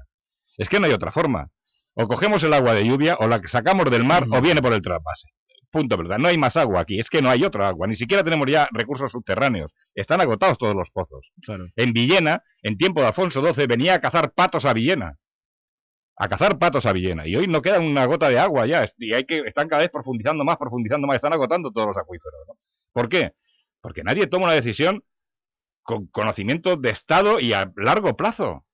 Es que no hay otra forma. O cogemos el agua de lluvia, o la que sacamos del mar, o viene por el trasvase. Punto, ¿verdad? No hay más agua aquí. Es que no hay otra agua. Ni siquiera tenemos ya recursos subterráneos. Están agotados todos los pozos. Claro. En Villena, en tiempo de Alfonso XII, venía a cazar patos a Villena. A cazar patos a Villena. Y hoy no queda una gota de agua ya. Y hay que, están cada vez profundizando más, profundizando más. Están agotando todos los acuíferos. ¿no? ¿Por qué? Porque nadie toma una decisión con conocimiento de Estado y a largo plazo.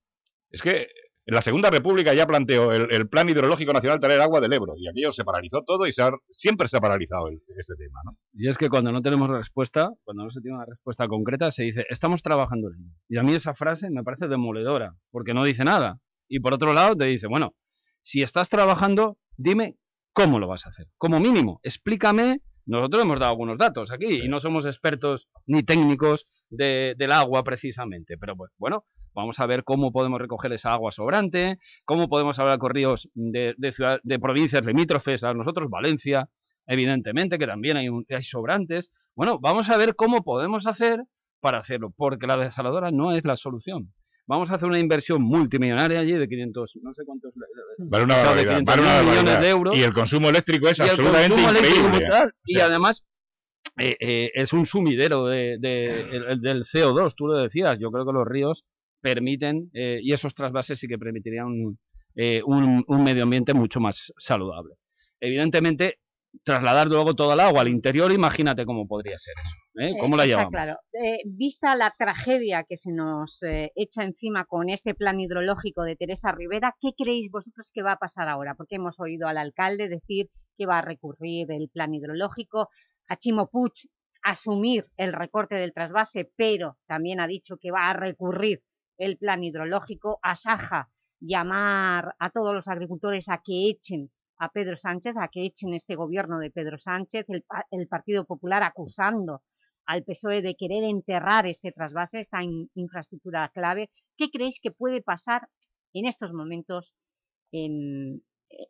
Es que en la Segunda República ya planteó el, el Plan Hidrológico Nacional traer agua del Ebro. Y aquello se paralizó todo y se ha- siempre se ha paralizado el- este tema. ¿no? Y es que cuando no tenemos respuesta, cuando no se tiene una respuesta concreta, se dice, estamos trabajando en ello. Y a mí esa frase me parece demoledora, porque no dice nada. Y por otro lado te dice, bueno, si estás trabajando, dime cómo lo vas a hacer. Como mínimo, explícame, nosotros hemos dado algunos datos aquí, y no somos expertos ni técnicos de- del agua precisamente, pero pues bueno, vamos a ver cómo podemos recoger esa agua sobrante, cómo podemos hablar con ríos de, de, ciudad- de provincias limítrofes a nosotros, Valencia, evidentemente, que también hay, un- hay sobrantes. Bueno, vamos a ver cómo podemos hacer para hacerlo, porque la desaladora no es la solución. Vamos a hacer una inversión multimillonaria allí de 500, no sé cuántos... Vale una barbaridad, 500.000 vale una millones barbaridad. de euros. Y el consumo eléctrico es y el absolutamente eléctrico increíble. brutal, O y sea, además eh, eh, es un sumidero de, de- el- el del CO2, tú lo decías, yo creo que los ríos permiten, eh, y esos trasvases sí que permitirían un, eh, un- un medio ambiente mucho más saludable. Evidentemente, trasladar luego toda el agua al interior, imagínate cómo podría ser eso, ¿eh? Eh, ¿Cómo la llevamos? claro. Eh, vista la tragedia que se nos eh, echa encima con este plan hidrológico de Teresa Rivera, ¿qué creéis vosotros que va a pasar ahora? Porque hemos oído al alcalde decir que va a recurrir el plan hidrológico, a Chimo Puig asumir el recorte del trasvase, pero también ha dicho que va a recurrir el plan hidrológico, a Saja llamar a todos los agricultores a que echen a Pedro Sánchez, a que echen este gobierno de Pedro Sánchez, el, el Partido Popular acusando al PSOE E de querer enterrar este trasvase, esta in- infraestructura clave. ¿Qué creéis que puede pasar en estos momentos en,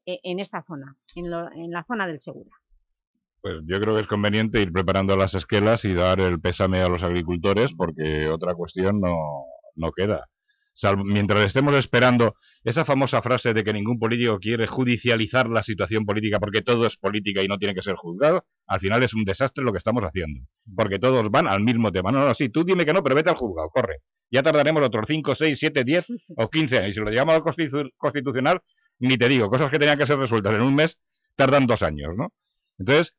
e- en esta zona, en, lo- en la zona del Segura? Pues yo creo que es conveniente ir preparando las esquelas y dar el pésame a los agricultores porque otra cuestión no, no queda. Salvo- mientras estemos esperando esa famosa frase de que ningún político quiere judicializar la situación política porque todo es política y no tiene que ser juzgado, al final es un desastre lo que estamos haciendo. Porque todos van al mismo tema. No, no, sí, tú dime que no, pero vete al juzgado, corre. Ya tardaremos otros 5, 6, 7, 10 o 15 años. Si lo llegamos al constitu- constitucional, ni te digo, cosas que tenían que ser resueltas en un mes, tardan dos años, ¿no? Entonces,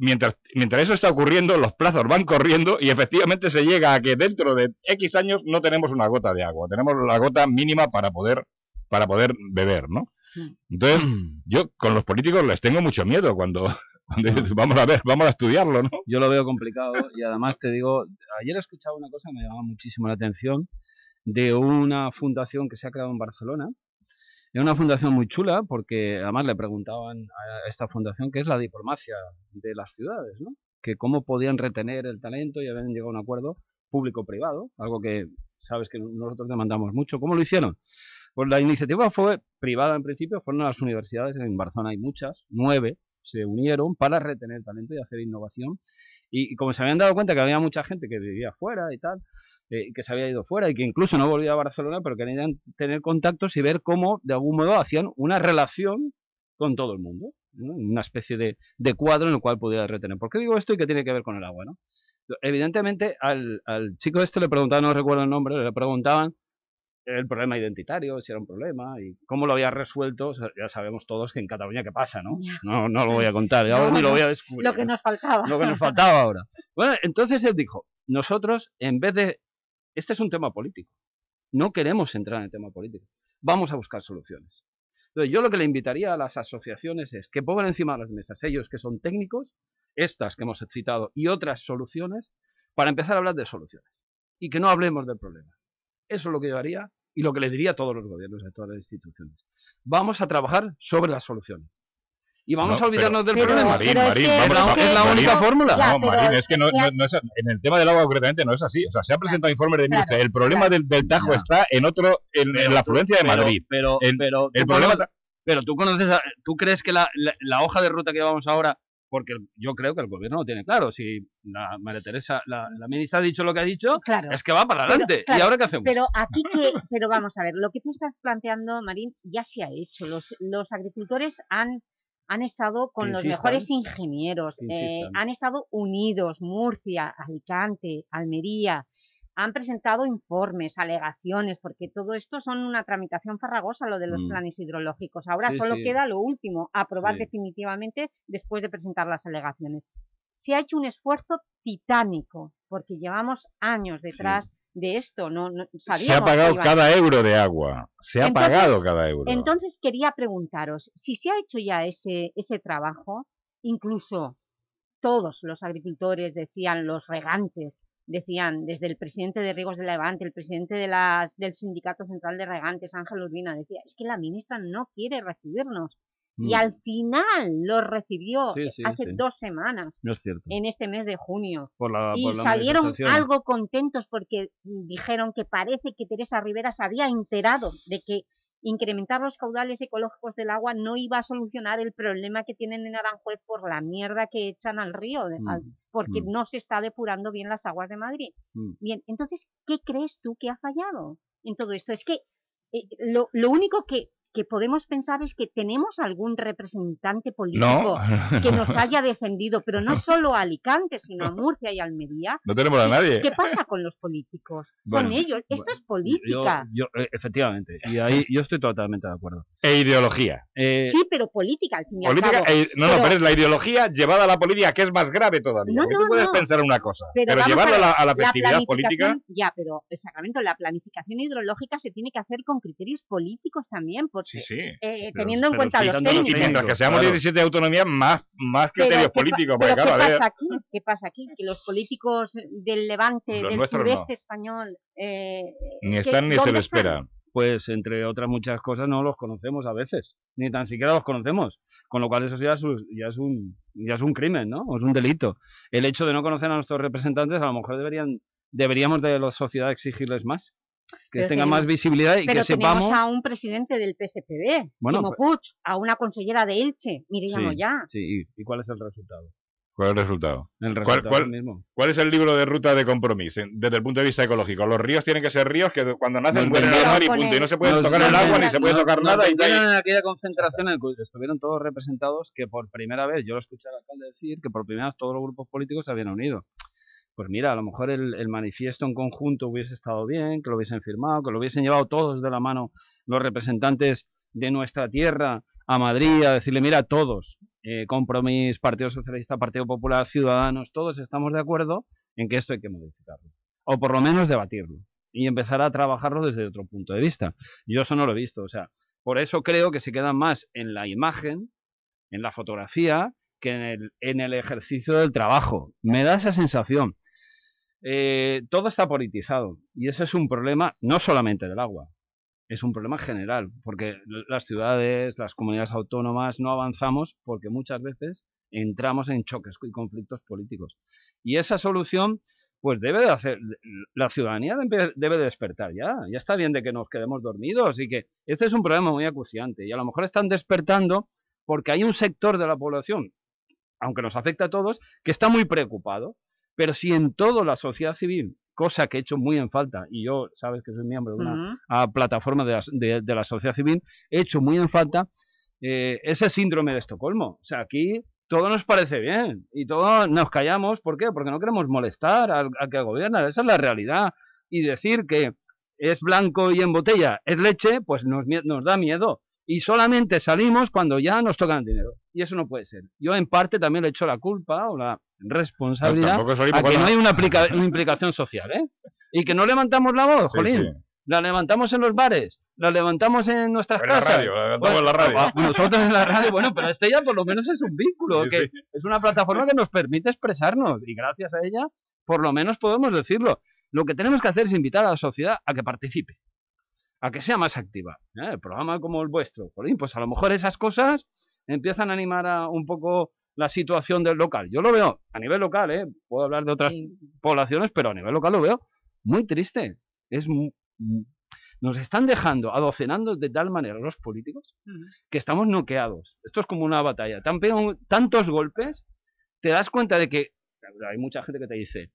mientras, mientras eso está ocurriendo, los plazos van corriendo y efectivamente se llega a que dentro de X años no tenemos una gota de agua, tenemos la gota mínima para poder, para poder beber, ¿no? Entonces, yo con los políticos les tengo mucho miedo cuando, cuando dices, vamos a ver, vamos a estudiarlo, ¿no? Yo lo veo complicado y además te digo, ayer he escuchado una cosa que me llamaba muchísimo la atención de una fundación que se ha creado en Barcelona. Es una fundación muy chula porque además le preguntaban a esta fundación qué es la diplomacia de las ciudades, ¿no? Que cómo podían retener el talento y habían llegado a un acuerdo público-privado, algo que sabes que nosotros demandamos mucho. ¿Cómo lo hicieron? Pues la iniciativa fue privada en principio, fueron las universidades, en Barcelona hay muchas, nueve, se unieron para retener talento y hacer innovación. Y, y como se habían dado cuenta que había mucha gente que vivía fuera y tal, eh, que se había ido fuera y que incluso no volvía a Barcelona, pero querían tener contactos y ver cómo de algún modo hacían una relación con todo el mundo, ¿no? una especie de, de cuadro en el cual pudiera retener. ¿Por qué digo esto y qué tiene que ver con el agua? ¿no? Evidentemente al, al chico este le preguntaban, no recuerdo el nombre, le preguntaban el problema identitario, si era un problema y cómo lo había resuelto, o sea, ya sabemos todos que en Cataluña qué pasa, ¿no? No, no lo voy a contar, ya No, ni lo voy a descubrir. Lo que ¿no? nos faltaba. Lo que nos faltaba ahora. Bueno, entonces él dijo, nosotros en vez de este es un tema político. No queremos entrar en el tema político. Vamos a buscar soluciones. Entonces, yo lo que le invitaría a las asociaciones es que pongan encima de las mesas ellos que son técnicos, estas que hemos citado y otras soluciones, para empezar a hablar de soluciones. Y que no hablemos del problema. Eso es lo que yo haría y lo que le diría a todos los gobiernos, a todas las instituciones. Vamos a trabajar sobre las soluciones. Y vamos No, a olvidarnos pero- del pero, problema. Marín, Marín, vamos, es la, vamos, es la Marín. única fórmula. no, Marín, es que no, no- no es, en el tema del agua concretamente no es así. O sea, se han presentado informes de mire usted, el problema del, del Tajo está en otro, en, en la afluencia de Madrid. Pero, El- pero, el tú problema conoces- pero tú conoces, a- tú crees que la, la- la hoja de ruta que llevamos ahora, porque yo creo que el gobierno lo tiene claro, si la María Teresa, la, la ministra ha dicho lo que ha dicho, Claro. es que va para Pero, adelante. claro, ¿Y ahora qué hacemos? Pero aquí que, *laughs* pero vamos a ver, lo que tú estás planteando, Marín, ya se ha hecho. Los, los agricultores han, han estado con los mejores ingenieros, eh, han estado unidos, Murcia, Alicante, Almería, han presentado informes, alegaciones, porque todo esto son una tramitación farragosa, lo de los Mm. planes hidrológicos. Ahora Sí, solo sí. queda lo último, aprobar Sí. definitivamente después de presentar las alegaciones. Se ha hecho un esfuerzo titánico, porque llevamos años detrás de esto, no, no- Se ha pagado cada euro de agua. Se ha Entonces- pagado cada euro. Entonces quería preguntaros, si se ha hecho ya ese, ese trabajo, incluso todos los agricultores decían, los regantes, decían, desde el presidente de Riegos de Levante, el presidente de la, del Sindicato Central de Regantes, Ángel Urbina, decía, es que la ministra no quiere recibirnos. Y Mm. al final los recibió Sí, sí, hace sí. dos semanas, No es cierto. en este mes de junio Por la, y por la salieron algo contentos porque dijeron que parece que Teresa Rivera se había enterado de que incrementar los caudales ecológicos del agua no iba a solucionar el problema que tienen en Aranjuez por la mierda que echan al río, de- al- Mm, porque mm. no se está depurando bien las aguas de Madrid. Mm. Bien, entonces, ¿qué crees tú que ha fallado en todo esto? Es que eh, lo, lo único que, que podemos pensar es que tenemos algún representante político No. que nos haya defendido, pero no *laughs* solo a Alicante, sino a Murcia y Almería. No tenemos a ¿Qué- nadie. ¿Qué pasa con los políticos? Son Bueno, ellos. Esto es política. yo, eh, efectivamente, y ahí yo estoy totalmente de acuerdo. E ideología. Eh, Sí, pero política, al fin y al cabo. e- no, no, pero es la ideología llevada a la política, que es más grave todavía. No, porque no, tú puedes no. pensar una cosa, pero, vamos llevarlo a la, a la política... planificación- Ya, pero el Sacramento, la planificación hidrológica se tiene que hacer con criterios políticos también, porque Sí, sí. eh, Pero- teniendo en cuenta los Y técnicos. mientras que seamos Claro. 17 de autonomía, más, más criterios ¿qué pa- políticos. Porque pero claro, a ¿qué ver, pasa aquí? ¿Qué pasa aquí? Que los políticos del Levante, Los del no. español... eh, ni ¿qué- están ni se dónde le están? espera. pues entre otras muchas cosas no los conocemos a veces, ni tan siquiera los conocemos, con lo cual eso ya es, un- ya es un ya es un crimen, ¿no? O es un delito. El hecho de no conocer a nuestros representantes, a lo mejor deberían deberíamos de la sociedad exigirles más, que Pero tengan tenemos- más visibilidad y Pero que sepamos... tenemos a un presidente del PSPB, Bueno, pues- Puig, a una consellera de Elche, Mireia Sí, Moyá. Sí, ¿y, y cuál es el resultado? ¿Cuál es el resultado? El ¿Cuál- resultado cuál- es el mismo. ¿Cuál es el libro de ruta de compromiso desde el punto de vista ecológico? Los ríos tienen que ser ríos que cuando nacen Nos mueren al mar y punto. Y no se puede tocar el agua ni se puede tocar nada. y en aquella concentración en la que estuvieron todos representados que por primera vez, yo lo escuché al alcalde decir, que por primera vez todos los grupos políticos se habían unido. Pues mira, a lo mejor el, manifiesto en conjunto hubiese estado bien, que lo hubiesen firmado, que lo hubiesen llevado todos de la mano los representantes de nuestra tierra a Madrid a decirle, mira, todos, eh, Compromís, Partido Socialista, Partido Popular, Ciudadanos, todos estamos de acuerdo en que esto hay que modificarlo. O por lo menos debatirlo y empezar a trabajarlo desde otro punto de vista. Yo eso no lo he visto, o sea, por eso creo que se quedan más en la imagen, en la fotografía, que en el, en el ejercicio del trabajo. Me da esa sensación. Eh, todo está politizado y ese es un problema no solamente del agua, es un problema general, porque las ciudades, las comunidades autónomas no avanzamos porque muchas veces entramos en choques y conflictos políticos. Y esa solución, pues debe de hacer, la ciudadanía debe de despertar ya, ya está bien de que nos quedemos dormidos y que este es un problema muy acuciante y a lo mejor están despertando porque hay un sector de la población, aunque nos afecta a todos, que está muy preocupado, pero si en toda la sociedad civil, cosa que he hecho muy en falta, y yo sabes que soy miembro de una plataforma de la, de- de la sociedad civil, he hecho muy en falta eh, ese síndrome de Estocolmo. O sea, aquí todo nos parece bien y todos nos callamos. ¿Por qué? Porque no queremos molestar al, al que gobierna. Esa es la realidad. Y decir que es blanco y en botella es leche, pues nos, nos da miedo. Y solamente salimos cuando ya nos tocan dinero. Y eso no puede ser. Yo en parte también le he hecho la culpa o la responsabilidad a que no hay una, aplica- una implicación social, ¿eh? Y que no levantamos la voz, Sí, jolín. sí. La levantamos en los bares, la levantamos en nuestras En la casas. radio, la levantamos en la radio. ah, Nosotros en la radio, bueno, pero este ya por lo menos es un vínculo, Sí, que es una plataforma que nos permite expresarnos y gracias a ella, por lo menos podemos decirlo. Lo que tenemos que hacer es invitar a la sociedad a que participe, a que sea más activa. ¿eh? El programa como el vuestro, jolín, pues a lo mejor esas cosas empiezan a animar a un poco la situación del local. Yo lo veo a nivel local, ¿eh? puedo hablar de otras poblaciones, pero a nivel local lo veo muy triste. Es nos están dejando, adocenando de tal manera los políticos que estamos noqueados. Esto es como una batalla. Te han pegado tantos golpes, te das cuenta de que hay mucha gente que te dice,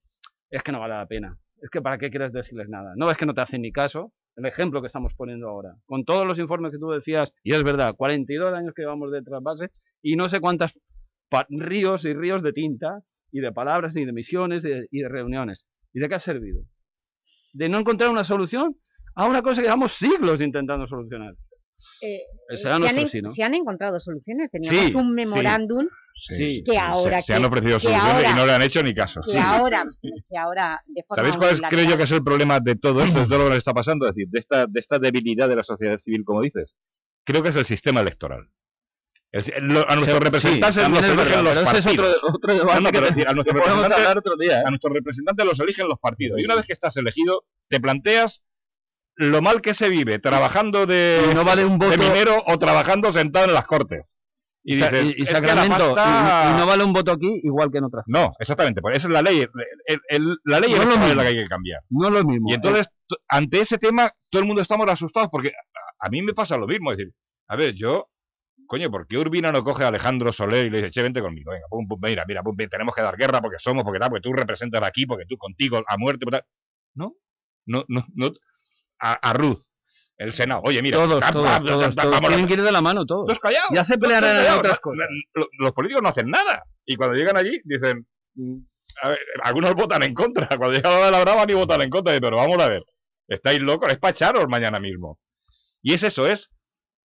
es que no vale la pena, es que para qué quieres decirles nada, no es que no te hacen ni caso. El ejemplo que estamos poniendo ahora, con todos los informes que tú decías, y es verdad, 42 años que llevamos de trasvase y no sé cuántas ríos y ríos de tinta y de palabras y de misiones y de, y de reuniones. ¿Y de qué ha servido? ¿De no encontrar una solución? A una cosa que llevamos siglos intentando solucionar. Eh, eh, se, han, en- sí, ¿no? se han encontrado soluciones. Teníamos Sí, un memorándum Sí, que sí, ahora... se, se han ofrecido soluciones ahora- y no le han hecho ni caso. Que ahora, *laughs* que ahora de forma ¿Sabéis cuál es, creo yo que es el problema de todo esto, de todo lo que nos está pasando? Es decir, de esta, de esta debilidad de la sociedad civil, como dices. Creo que es el sistema electoral. Lo- a nuestros representantes los eligen los partidos. a nuestros representantes los eligen los partidos. Y una vez que estás elegido, te planteas lo mal que se vive trabajando de, Y no vale un de voto- minero o trabajando sentado en las cortes. Y, dices, y- y "Es que la Sacramento, pasta-". y, no vale un voto aquí igual que en otras No, exactamente, pues esa es la ley. El- el- la ley No es mismo. la que hay que cambiar. No es lo mismo. Y entonces, t- ante ese tema, todo el mundo estamos asustados porque a, a mí me pasa lo mismo. Es decir, a ver, yo, coño, ¿por qué Urbina no coge a Alejandro Soler y le dice, che, vente conmigo, venga, pum, pum, mira, mira, pum, tenemos que dar guerra porque somos, porque tal, porque tú representas aquí, porque tú contigo a muerte, porque tal. No, no, no, no. A, a Ruth, el Senado, oye, mira, todos, ta- todos, todos, todos vámonos. tienen que ir de la mano todos. Todos callados. Ya se pelearán en otras cosas. lo- Los políticos no hacen nada. Y cuando llegan allí, dicen, mm, a ver, algunos votan en contra. Cuando llega la hora de la brava, ni votan en contra. Pero vamos a ver, estáis locos, es para echaros mañana mismo. Y es eso, es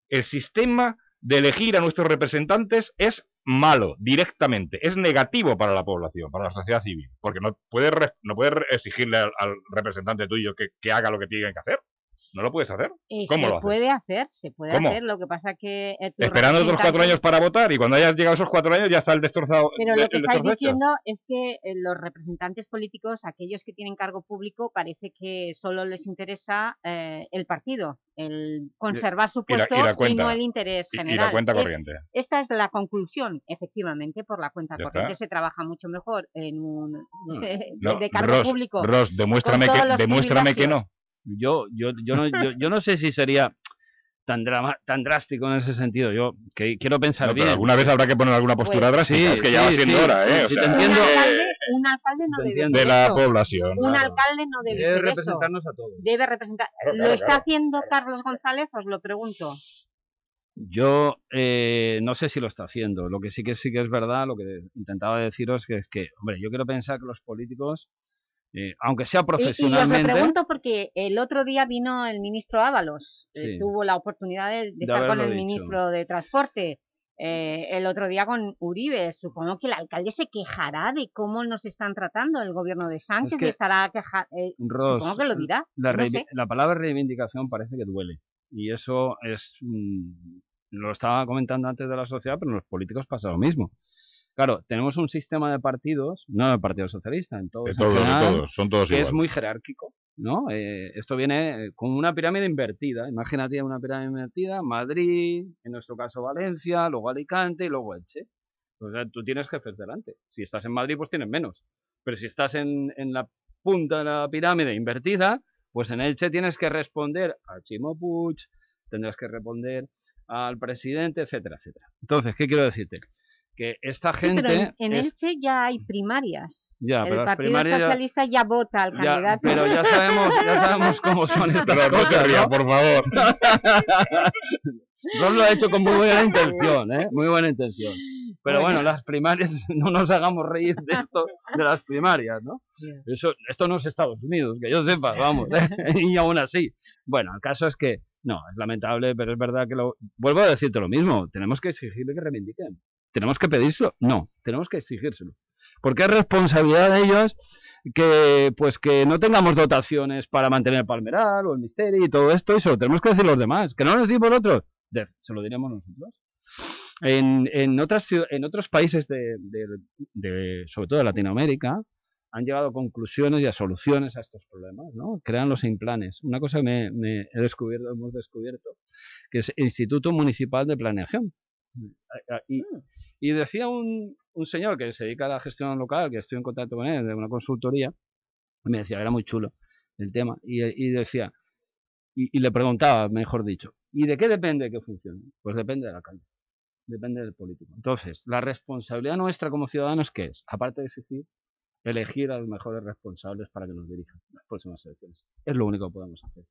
el sistema de elegir a nuestros representantes es malo directamente, es negativo para la población, para la sociedad civil, porque no puedes no puedes exigirle al, al representante tuyo que, que haga lo que tiene que hacer. No lo puedes hacer. Eh, ¿Cómo se lo haces? puede hacer, se puede ¿Cómo? hacer. Lo que pasa que eh, Esperando otros cuatro años para votar y cuando hayas llegado a esos cuatro años ya está el destrozado. Pero lo que estáis hecho. diciendo es que eh, los representantes políticos, aquellos que tienen cargo público, parece que solo les interesa eh, el partido, el conservar su y la- puesto y la y, cuenta. no el interés Y- y la general. cuenta corriente. esta es la conclusión, efectivamente, por la cuenta Ya corriente está. se trabaja mucho mejor en un de, *laughs* No, de cargo público. Demuéstrame que, demuéstrame que no. Yo, yo, yo, no, yo, yo no sé si sería tan, drama, tan drástico en ese sentido. Yo que quiero pensar No, bien. alguna vez habrá que poner alguna postura Pues- drástica. Sí, es que ya va siendo sí, hora, ¿eh? sí, O sí, sea, te un, entiendo. alcalde, un alcalde no debe ser de la eso. población. Un claro. alcalde no debe, Debe ser eso. representarnos a todos. Debe representar. Claro, ¿Lo está claro. haciendo Carlos González? Os lo pregunto. Yo eh, no sé si lo está haciendo. Lo que sí que sí que es verdad, lo que intentaba deciros que es que, hombre, yo quiero pensar que los políticos, eh, aunque sea Y, y os lo profesionalmente, pregunto porque el otro día vino el ministro Ábalos, eh, tuvo la oportunidad de, de estar con el dicho. ministro de Transporte, eh, el otro día con Uribe. Supongo que el alcalde se quejará de cómo nos están tratando el gobierno de Sánchez que, y estará queja eh, Ros, supongo que lo dirá, la, no reivi- sé. la palabra reivindicación parece que duele. Y eso es... mm, lo estaba comentando antes de la sociedad, pero en los políticos pasa lo mismo. Claro, tenemos un sistema de partidos, no del Partido Socialista, en todos, todos, general, todos, son todos que es muy jerárquico, ¿no? Eh, esto viene eh, con una pirámide invertida. Imagínate una pirámide invertida, Madrid, en nuestro caso Valencia, luego Alicante y luego Elche. O sea, tú tienes jefes delante. Si estás en Madrid, pues tienes menos. Pero si estás en, en la punta de la pirámide invertida, pues en Elche tienes que responder a Chimo Puig, tendrás que responder al presidente, etcétera, etcétera. Entonces, ¿qué quiero decirte? Que esta Sí, gente... pero en, en es- Elche ya hay primarias. Ya, pero el Partido primarias ya- Socialista ya vota al ya, candidato. pero ya sabemos, ya sabemos *laughs* cómo son estas Pero no cosas, se ría, ¿no? por favor. *laughs* Ron lo ha hecho con muy buena intención, ¿eh? Muy buena intención. Pero Bueno. bueno, las primarias, *laughs* no nos hagamos reír de esto, de las primarias, ¿no? Ya. Eso, esto no es Estados Unidos, que yo sepa, vamos, y aún así. Bueno, el caso es que, no, es lamentable, pero es verdad que lo... Vuelvo a decirte lo mismo, tenemos que exigirle que reivindiquen. ¿Tenemos que pedírselo? No, tenemos que exigírselo. Porque es responsabilidad de ellos que pues que no tengamos dotaciones para mantener el palmeral o el misterio y todo esto, y se lo tenemos que decir los demás. ¿Que no lo decimos nosotros? Se lo diremos nosotros. En, en, otras, en otros países, de, de- sobre todo de Latinoamérica, han llegado conclusiones y a soluciones a estos problemas, ¿no? Crean los implanes. Una cosa que me, me he descubierto, hemos descubierto, que es Instituto Municipal de Planeación. A- Y, y decía un, un señor que se dedica a la gestión local, que estoy en contacto con él, de una consultoría, me decía, era muy chulo el tema, y, y decía, y, y le preguntaba, mejor dicho, ¿y de qué depende que funcione? Pues depende del alcalde, depende del político. Entonces, la responsabilidad nuestra como ciudadanos, ¿qué es? Aparte de exigir, elegir a los mejores responsables para que nos dirijan las próximas elecciones. Es lo único que podemos hacer.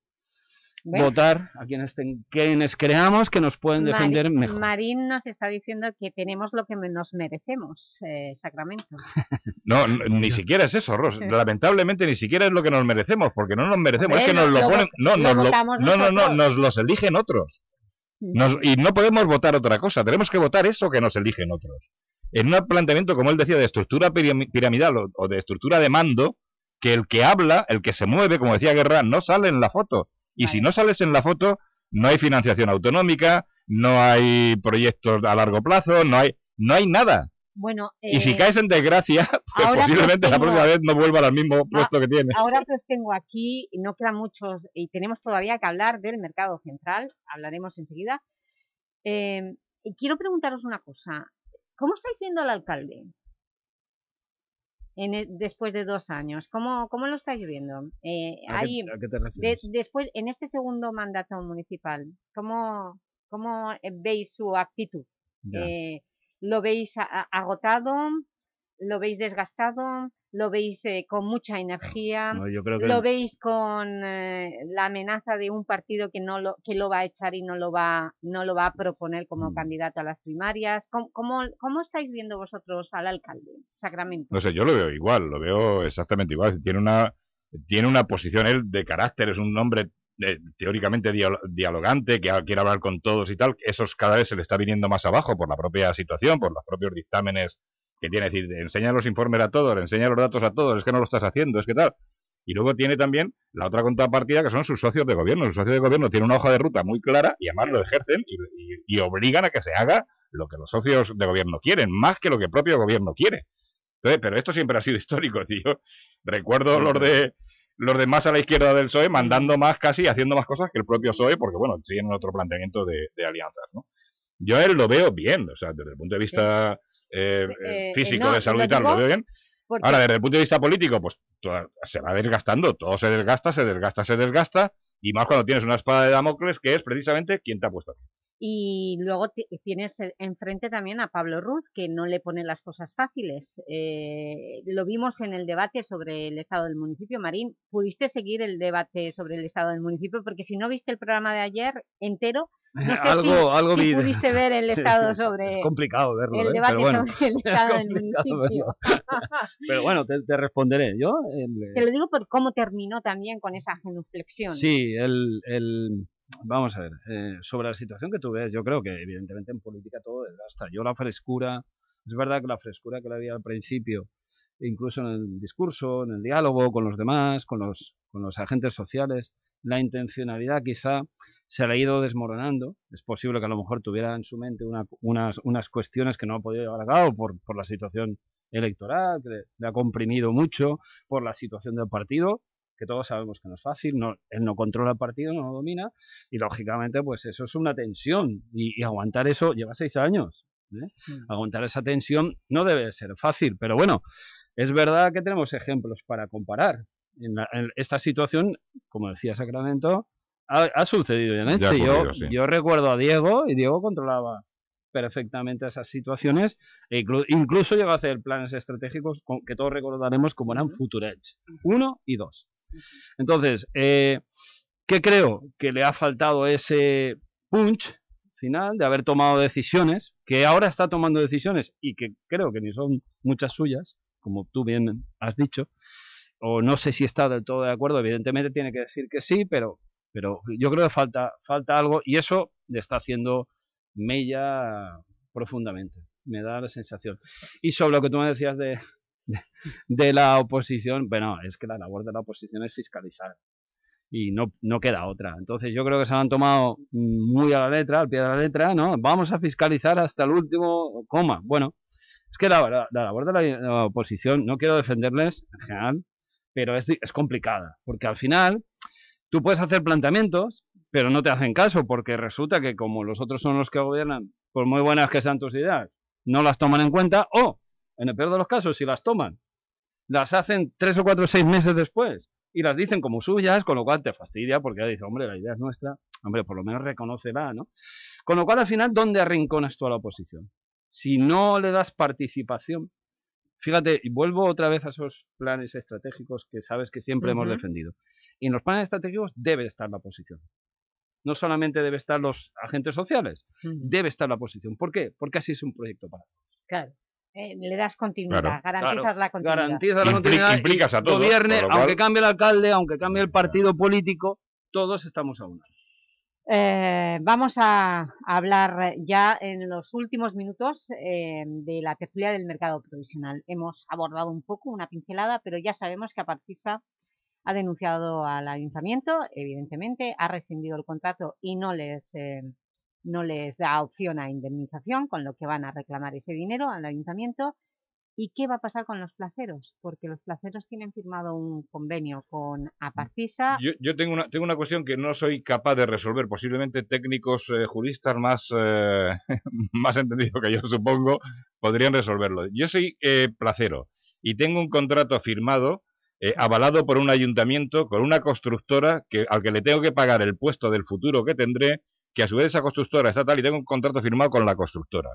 ¿Ves? Votar a quienes, ten- quienes creamos que nos pueden defender mejor. Marín nos está diciendo que tenemos lo que nos merecemos, eh, Sacramento. *laughs* No, ni siquiera es eso, Ros. Lamentablemente ni siquiera es lo que nos merecemos, porque no nos merecemos, Hombre, es que nos lo- ponen, no, lo nos lo, no, no, no, nos los eligen otros. Nos- y no podemos votar otra cosa, tenemos que votar eso que nos eligen otros. En un planteamiento, como él decía, de estructura pirami- piramidal o, o de estructura de mando, que el que habla, el que se mueve, como decía Guerra, no sale en la foto. Y si no sales en la foto, no hay financiación autonómica, no hay proyectos a largo plazo, no hay, no hay nada. Bueno, Y si eh, caes en desgracia, *laughs* pues posiblemente la próxima vez no vuelvas al mismo puesto que tienes. Ahora que os tengo aquí, no quedan muchos y tenemos todavía que hablar del mercado central, hablaremos enseguida. Eh, y quiero preguntaros una cosa, ¿cómo estáis viendo al alcalde en e- después de dos años? ¿Cómo, cómo lo estáis viendo? Eh, ¿A qué- hay- a qué te de- refieres? después, en este segundo mandato municipal, ¿cómo, cómo eh, veis su actitud? Eh, ¿Lo veis agotado? ¿Lo veis desgastado? ¿Lo veis eh, con mucha energía? No, yo creo que ¿Lo el- veis con eh, la amenaza de un partido que no lo, que lo va a echar y no lo va, no lo va a proponer Mm. como candidato a las primarias? ¿Cómo, cómo, cómo estáis viendo vosotros al alcalde, Sacramento? No sé, yo lo veo igual, lo veo exactamente igual. Tiene una, tiene una posición él de carácter, es un hombre eh, teóricamente dialo- dialogante, que quiere hablar con todos y tal. Eso es- cada vez se le está viniendo más abajo por la propia situación, por los propios dictámenes que tiene. Es decir, enseña los informes a todos, enseña los datos a todos, es que no lo estás haciendo, es que tal. Y luego tiene también la otra contrapartida que son sus socios de gobierno. Sus socios de gobierno tienen una hoja de ruta muy clara y además lo ejercen y, obligan a que se haga lo que los socios de gobierno quieren, más que lo que el propio gobierno quiere. Entonces, pero esto siempre ha sido *laughs* histórico, tío. Recuerdo los de los de más a la izquierda del PSOE mandando más casi, haciendo más cosas que el propio PSOE, porque bueno, tienen otro planteamiento de, de alianzas, ¿no? Yo él lo veo bien, o sea, desde el punto de vista eh, Eh, físico, no, de salud y tal, lo veo bien. porque- Ahora, desde el punto de vista político, pues toda- se va desgastando, todo se desgasta, se desgasta, se desgasta, y más cuando tienes una espada de Damocles que es precisamente quién te ha puesto. Y luego ti- tienes eh, enfrente también a Pablo Ruz, que no le pone las cosas fáciles. Eh, lo vimos en el debate sobre el estado del municipio. Marín, ¿pudiste seguir el debate sobre el estado del municipio? Porque si no viste el programa de ayer entero, no sé algo, si, algo pudiste ver el *laughs* estado Es- sobre... Es complicado verlo, el ¿eh? debate bueno, sobre el *laughs* es estado del municipio. *laughs* Pero bueno, te, te responderé. Yo, el- Te lo digo por cómo terminó también con esa genuflexión. Sí, el, el- vamos a ver, eh, sobre la situación que tú ves, yo creo que evidentemente en política todo desgasta. Yo la frescura, es verdad que la frescura que le había al principio, incluso en el discurso, en el diálogo con los demás, con los, con los agentes sociales, la intencionalidad quizá se le ha ido desmoronando. Es posible que a lo mejor tuviera en su mente una- unas, unas cuestiones que no ha podido llevar a cabo por, la situación electoral, que le ha comprimido mucho, por la situación del partido, que todos sabemos que no es fácil, no, él no controla el partido, no lo domina, y lógicamente pues eso es una tensión, y, y aguantar eso lleva seis años. ¿eh? Aguantar esa tensión no debe ser fácil, pero bueno, es verdad que tenemos ejemplos para comparar. En, la- en esta situación, como decía Sacramento, ha, ha sucedido ya en Ya. Yo, ocurrido, sí. yo recuerdo a Diego, y Diego controlaba perfectamente esas situaciones, e inclu- incluso llegó a hacer planes estratégicos con- que todos recordaremos como eran Future Edge, uno y dos. Entonces, eh, ¿qué creo? Que le ha faltado ese punch final de haber tomado decisiones, que ahora está tomando decisiones y que creo que ni son muchas suyas, como tú bien has dicho, o no sé si está del todo de acuerdo, evidentemente tiene que decir que sí, pero, pero yo creo que falta, falta algo y eso le está haciendo mella profundamente, me da la sensación. Y sobre lo que tú me decías de, de, la oposición, bueno, es que la labor de la oposición es fiscalizar y no, no queda otra. Entonces yo creo que se han tomado muy a la letra, al pie de la letra, ¿no? Vamos a fiscalizar hasta el último coma. Bueno, es que la, la, la labor de la, la, oposición, no quiero defenderles en general, pero es, es complicada, porque al final tú puedes hacer planteamientos, pero no te hacen caso, porque resulta que como los otros son los que gobiernan, por muy buenas que sean tus ideas, no las toman en cuenta, o, en el peor de los casos, si las toman, las hacen tres o cuatro o seis meses después, y las dicen como suyas, con lo cual te fastidia porque ya dice, hombre, la idea es nuestra, hombre, por lo menos reconócela, ¿no? Con lo cual, al final, ¿dónde arrinconas tú a la oposición? Si no le das participación, fíjate, y vuelvo otra vez a esos planes estratégicos que sabes que siempre uh -huh. hemos defendido. Y en los planes estratégicos debe estar la oposición. No solamente debe estar los agentes sociales, uh -huh. debe estar la oposición. ¿Por qué? Porque así es un proyecto para todos. Claro. Eh, le das continuidad, claro, garantizas claro, la continuidad. Garantizas la continuidad. Implicas a todos. Gobierne, cual... aunque cambie el alcalde, aunque cambie el partido político, todos estamos a una. Eh, vamos a, hablar ya en los últimos minutos eh, de la tertulia del mercado provisional. Hemos abordado un poco, una pincelada, pero ya sabemos que Apartisa ha denunciado al ayuntamiento, evidentemente, ha rescindido el contrato y no les eh, no les da opción a indemnización, con lo que van a reclamar ese dinero al ayuntamiento. ¿Y qué va a pasar con los placeros? Porque los placeros tienen firmado un convenio con Apartisa. Yo, yo tengo, una, tengo una cuestión que no soy capaz de resolver. Posiblemente técnicos eh, juristas más, eh, *laughs* más entendidos que yo, supongo, podrían resolverlo. Yo soy eh, placero y tengo un contrato firmado avalado por un ayuntamiento con una constructora que, al que le tengo que pagar el puesto del futuro que tendré que a su vez esa constructora está tal y tengo un contrato firmado con la constructora.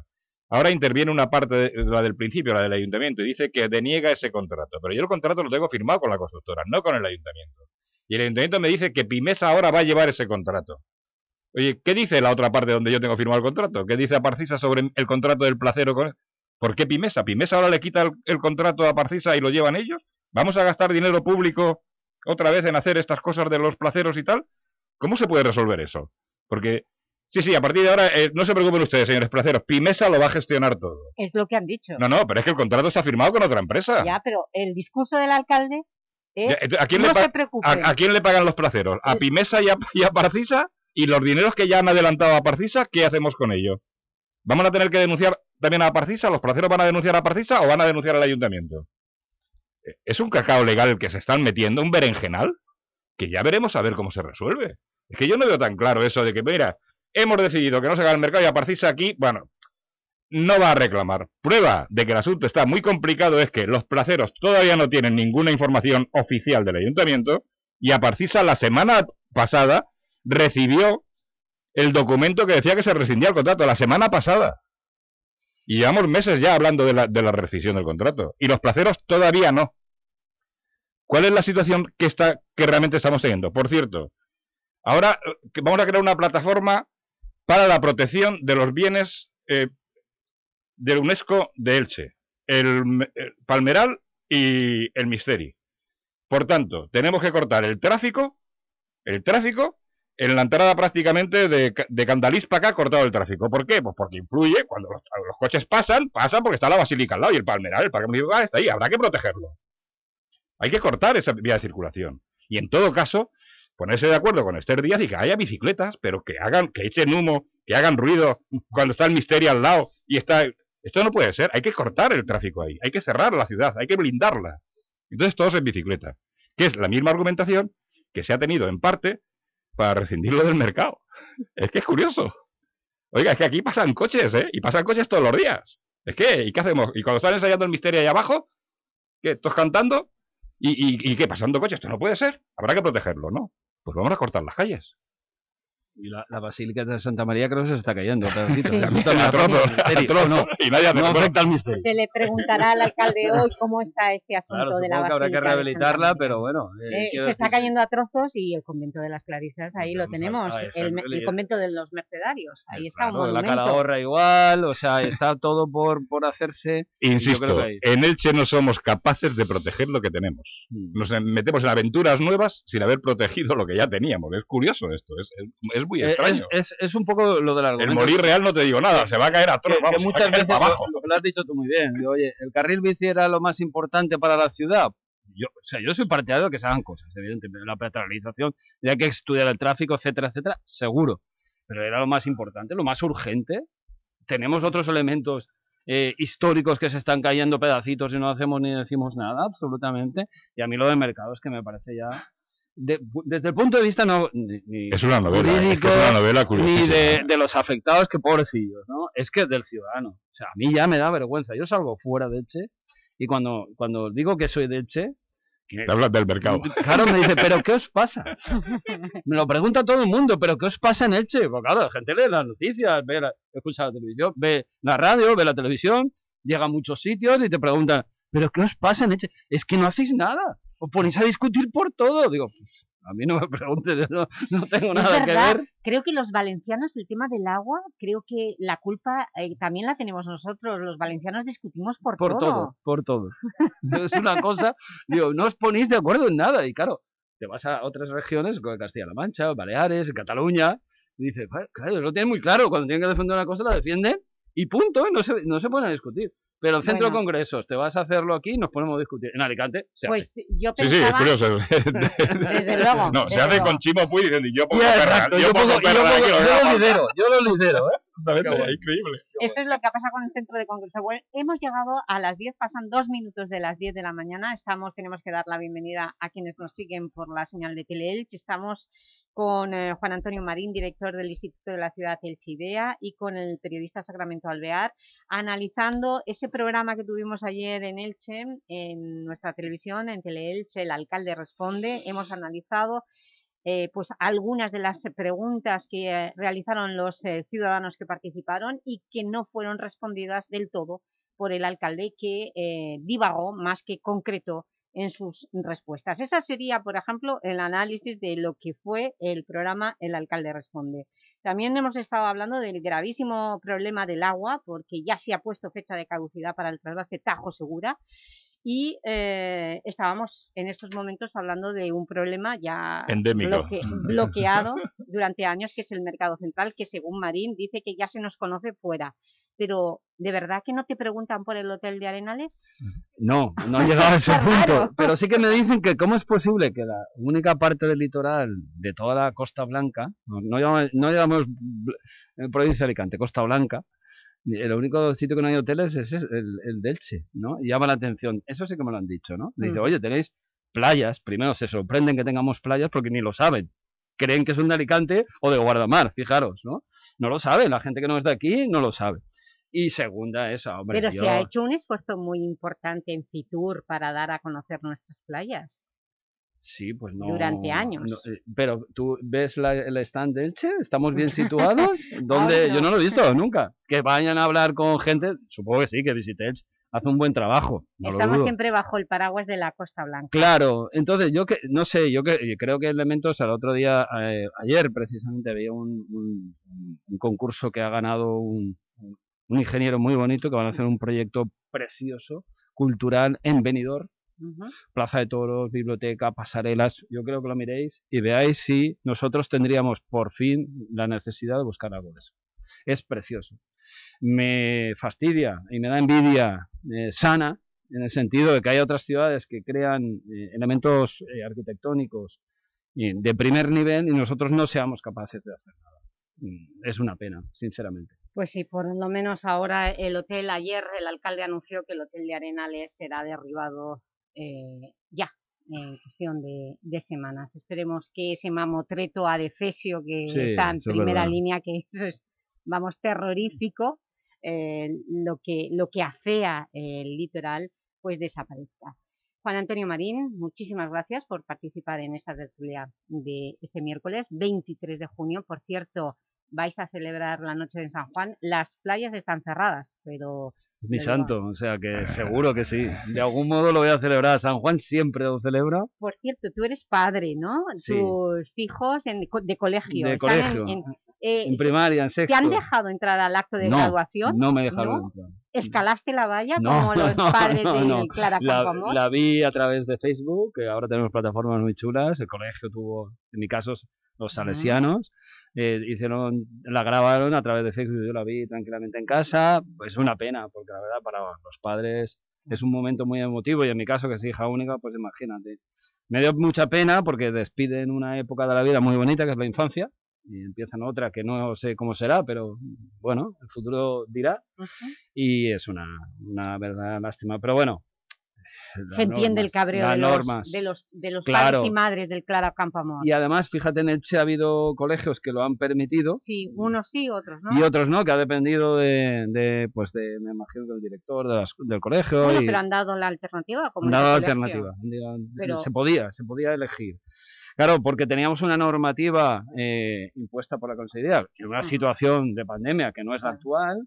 Ahora interviene una parte, de, la del principio, la del ayuntamiento, y dice que deniega ese contrato. Pero yo el contrato lo tengo firmado con la constructora, no con el ayuntamiento. Y el ayuntamiento me dice que Pimesa ahora va a llevar ese contrato. Oye, ¿qué dice la otra parte donde yo tengo firmado el contrato? ¿Qué dice Aparcisa sobre el contrato del placero con ¿Por qué Pimesa? ¿Pimesa ahora le quita el, el contrato a Aparcisa y lo llevan ellos? ¿Vamos a gastar dinero público otra vez en hacer estas cosas de los placeros y tal? ¿Cómo se puede resolver eso? Porque Sí, sí, a partir de ahora, eh, no se preocupen ustedes, señores placeros, Pimesa lo va a gestionar todo. Es lo que han dicho. No, no, pero es que el contrato está firmado con otra empresa. Ya, pero el discurso del alcalde es, ¿a, quién no le se preocupen. A, ¿A, quién le pagan los placeros? ¿A Pimesa y a, y a Parcisa? ¿Y los dineros que ya han adelantado a Parcisa, qué hacemos con ellos? ¿Vamos a tener que denunciar también a Parcisa? ¿Los placeros van a denunciar a Parcisa o van a denunciar al ayuntamiento? Eh, Es un cacao legal el que se están metiendo, un berenjenal, que ya veremos a ver cómo se resuelve. Es que yo no veo tan claro eso de que, mira, hemos decidido que no se haga el mercado y a Parcisa aquí, bueno, no va a reclamar. Prueba de que el asunto está muy complicado es que los placeros todavía no tienen ninguna información oficial del ayuntamiento y a Parcisa la semana pasada recibió el documento que decía que se rescindía el contrato, la semana pasada. Y llevamos meses ya hablando de la, de la rescisión del contrato. Y los placeros todavía no. ¿Cuál es la situación que, está, que realmente estamos teniendo? Por cierto, ahora eh, vamos a crear una plataforma para la protección de los bienes eh, de UNESCO de Elche, el, Palmeral y el Misteri. Por tanto, tenemos que cortar el tráfico, el tráfico, en la entrada prácticamente de, de Candalís para acá cortado el tráfico. ¿Por qué? Pues porque influye, cuando los, los, coches pasan, pasan porque está la Basílica al lado y el Palmeral, el Parque Municipal está ahí, habrá que protegerlo. Hay que cortar esa vía de circulación. Y en todo caso, ponerse de acuerdo con Esther Díaz y que haya bicicletas, pero que hagan, que echen humo, que hagan ruido cuando está el misterio al lado y está. Esto no puede ser, hay que cortar el tráfico ahí, hay que cerrar la ciudad, hay que blindarla. Entonces todos en bicicleta, que es la misma argumentación que se ha tenido en parte para rescindirlo del mercado. Es que es curioso. Oiga, es que aquí pasan coches, ¿eh? Y pasan coches todos los días. Es que, ¿y qué hacemos? Y cuando están ensayando el misterio ahí abajo, ¿qué? ¿Todos cantando? ¿Y, y, y qué? ¿Pasando coches? Esto no puede ser. Habrá que protegerlo, ¿no? Pues vamos a cortar las calles. Y la, la Basílica de Santa María creo que se está cayendo. Sí. La A no, y nadie no afecta al misterio. Se le preguntará al alcalde *laughs* hoy cómo está este asunto Claro, de la que habrá que Basílica rehabilitarla, pero bueno. eh, Eh, se está decir, cayendo a trozos y el convento de las Clarisas, ahí lo Vamos a- tenemos, a esa el, el convento de los mercedarios, ahí está un claro, la monumento. calahorra igual, o sea, está todo por, por hacerse. Insisto, ahí- en Elche no somos capaces de proteger lo que tenemos. Mm. Nos metemos en aventuras nuevas sin haber protegido lo que ya teníamos. Es curioso esto, es, es- es muy Eh, extraño. Es, es, es un poco lo del El argumento. morir real no te digo nada, se va a caer a todos, que vamos, se va a caer veces para abajo. lo, lo has dicho tú muy bien. Oye, el carril bici era lo más importante para la ciudad. Yo, o sea, yo soy partidario de que se hagan cosas, evidentemente. La peatonalización, ya hay que estudiar el tráfico, etcétera, etcétera, seguro. Pero era lo más importante, lo más urgente. Tenemos otros elementos eh, históricos que se están cayendo pedacitos y no hacemos ni decimos nada, absolutamente. Y a mí lo de mercado es que me parece ya... de- desde el punto de vista no ni, ni Es una novela, es que jurídico, es una novela ni de, de los afectados, que pobrecillos, ¿no? Es que del ciudadano. O sea, a mí ya me da vergüenza. Yo salgo fuera de Elche y cuando, cuando digo que soy de Elche, que- Te hablas del mercado. claro, me dice, ¿pero qué os pasa? *laughs* Me lo pregunta todo el mundo, ¿pero qué os pasa en Elche? Pues claro, la gente lee las noticias, ve la, escucha la televisión, ve la radio, ve la televisión, llega a muchos sitios y te preguntan, ¿pero qué os pasa en Elche? Es que no hacéis nada. Os ponéis a discutir por todo. Digo, "Pues, a mí no me preguntes, yo no, no tengo Es nada que verdad, ver. creo que los valencianos, el tema del agua, creo que la culpa eh, también la tenemos nosotros. Los valencianos discutimos por, por todo. por todo. *laughs* es una cosa, digo, no os ponéis de acuerdo en nada. Y claro, te vas a otras regiones, como Castilla-La Mancha, Baleares, Cataluña, y dices, "Joder, claro, lo tienen muy claro, cuando tienen que defender una cosa la defienden y punto, no se, no se ponen a discutir. Pero el centro de congresos, te vas a hacerlo aquí y nos ponemos a discutir. En Alicante se hace. Pues yo Sí, sí, es pensaba... curioso. *laughs* Desde luego. No, desde se hace luego. con Chimo diciendo, yo pongo perra, yo, yo pongo perra, yo lo lidero, yo lo lidero, ¿eh? Exactamente, Qué bueno. increíble. Eso es lo que pasa con el centro de congreso. Bueno, hemos llegado a las 10, pasan dos minutos de las 10 de la mañana. Estamos, tenemos que dar la bienvenida a quienes nos siguen por la señal de Teleelch. Estamos con eh, Juan Antonio Marín, director del Instituto de la Ciudad Elchidea, y con el periodista Sacramento Alvear, analizando ese programa que tuvimos ayer en Elche, en nuestra televisión, en Teleelche, El Alcalde Responde. Hemos analizado eh, pues algunas de las preguntas que eh, realizaron los eh, ciudadanos que participaron y que no fueron respondidas del todo por el alcalde que divagó más que concretó en sus respuestas. Esa sería, por ejemplo, el análisis de lo que fue el programa El Alcalde Responde. También hemos estado hablando del gravísimo problema del agua, porque ya se ha puesto fecha de caducidad para el trasvase Tajo Segura, y eh, estábamos en estos momentos hablando de un problema ya bloque- *laughs* bloqueado durante años, que es el mercado central, que según Marín dice que ya se nos conoce fuera. Pero, ¿de verdad que no te preguntan por el hotel de Arenales? No, no *laughs* han llegado a ese punto. Pero sí que me dicen que cómo es posible que la única parte del litoral de toda la Costa Blanca, no, no llamamos, no llamamos eh, provincia de Alicante, Costa Blanca, el único sitio que no hay hoteles es el, el de Elche, ¿no? Y llama la atención. Eso sí que me lo han dicho, ¿no? Dice, Mm. oye, tenéis playas. Primero se sorprenden que tengamos playas porque ni lo saben. Creen que son de Alicante o de Guardamar, fijaros, ¿no? No lo saben, la gente que no es de aquí no lo sabe. Y segunda esa, hombre, Pero yo- se ha hecho un esfuerzo muy importante en Fitur para dar a conocer nuestras playas. Sí, pues no. Durante años. no, eh, pero tú ves la, el stand de Elche, estamos bien *laughs* situados. donde no. Yo no lo he visto *laughs* nunca. Que vayan a hablar con gente, supongo que sí, que visite Elche, hace un buen trabajo. no Estamos siempre bajo el paraguas de la Costa Blanca. Claro, entonces yo que no sé, yo que yo creo que elementos al otro día, eh, ayer precisamente había un, un- un concurso que ha ganado un, un- ingeniero muy bonito que van a hacer un proyecto precioso, cultural en Benidorm. Plaza de Toros, biblioteca, pasarelas, yo creo que lo miréis y veáis si nosotros tendríamos por fin la necesidad de buscar algo de eso. Es precioso. Me fastidia y me da envidia eh, sana en el sentido de que hay otras ciudades que crean eh, elementos eh, arquitectónicos y de primer nivel y nosotros no seamos capaces de hacer nada. Mm, Es una pena, sinceramente. Pues sí, por lo menos ahora el hotel, ayer el alcalde anunció que el hotel de Arenales será derribado eh, ya, en cuestión de, de semanas. Esperemos que ese mamotreto adefesio que Sí, está en primera verdad. línea, que *laughs* eso es, vamos, terrorífico, eh, lo, que, lo que afea el litoral, pues desaparezca. Juan Antonio Marín, muchísimas gracias por participar en esta tertulia de este miércoles 23 de junio. Por cierto, vais a celebrar la noche de San Juan. Las playas están cerradas, pero... Mi pero santo, o sea que seguro que sí. De algún modo lo voy a celebrar. San Juan siempre lo celebra. Por cierto, tú eres padre, ¿no? Sí. Tus hijos en- de colegio. De están en- colegio. En, eh, En primaria, en ¿Te sexto. han dejado entrar al acto de no, graduación? no me dejaron ¿No? entrar. ¿Escalaste la valla No, como *laughs* los padres no, de no. Clara La, la vi a través de Facebook, que ahora tenemos plataformas muy chulas. El colegio tuvo, en mi caso, los salesianos. eh, hicieron, la grabaron a través de Facebook. Yo la vi tranquilamente en casa. Pues una pena, porque la verdad, para los padres es un momento muy emotivo. Y en mi caso, que soy hija única, pues imagínate. Me dio mucha pena porque despiden una época de la vida muy bonita, que es la infancia. Y empiezan otra que no sé cómo será, pero bueno, el futuro dirá y es una, una verdadera lástima. Pero bueno, *laughs* Se entiende el cabreo de los, de los, de los Claro. padres y madres del Clara Campoamor. Y además, fíjate, en Elche ha habido colegios que lo han permitido Sí, unos sí, otros no. y otros no, que ha dependido de, de, pues de, me imagino que el director de las- del colegio. Bueno, y pero han dado la alternativa. Como han dado alternativa. Pero- Se podía, se podía elegir. Claro, porque teníamos una normativa eh, impuesta por la Consejería en una situación de pandemia que no es la actual.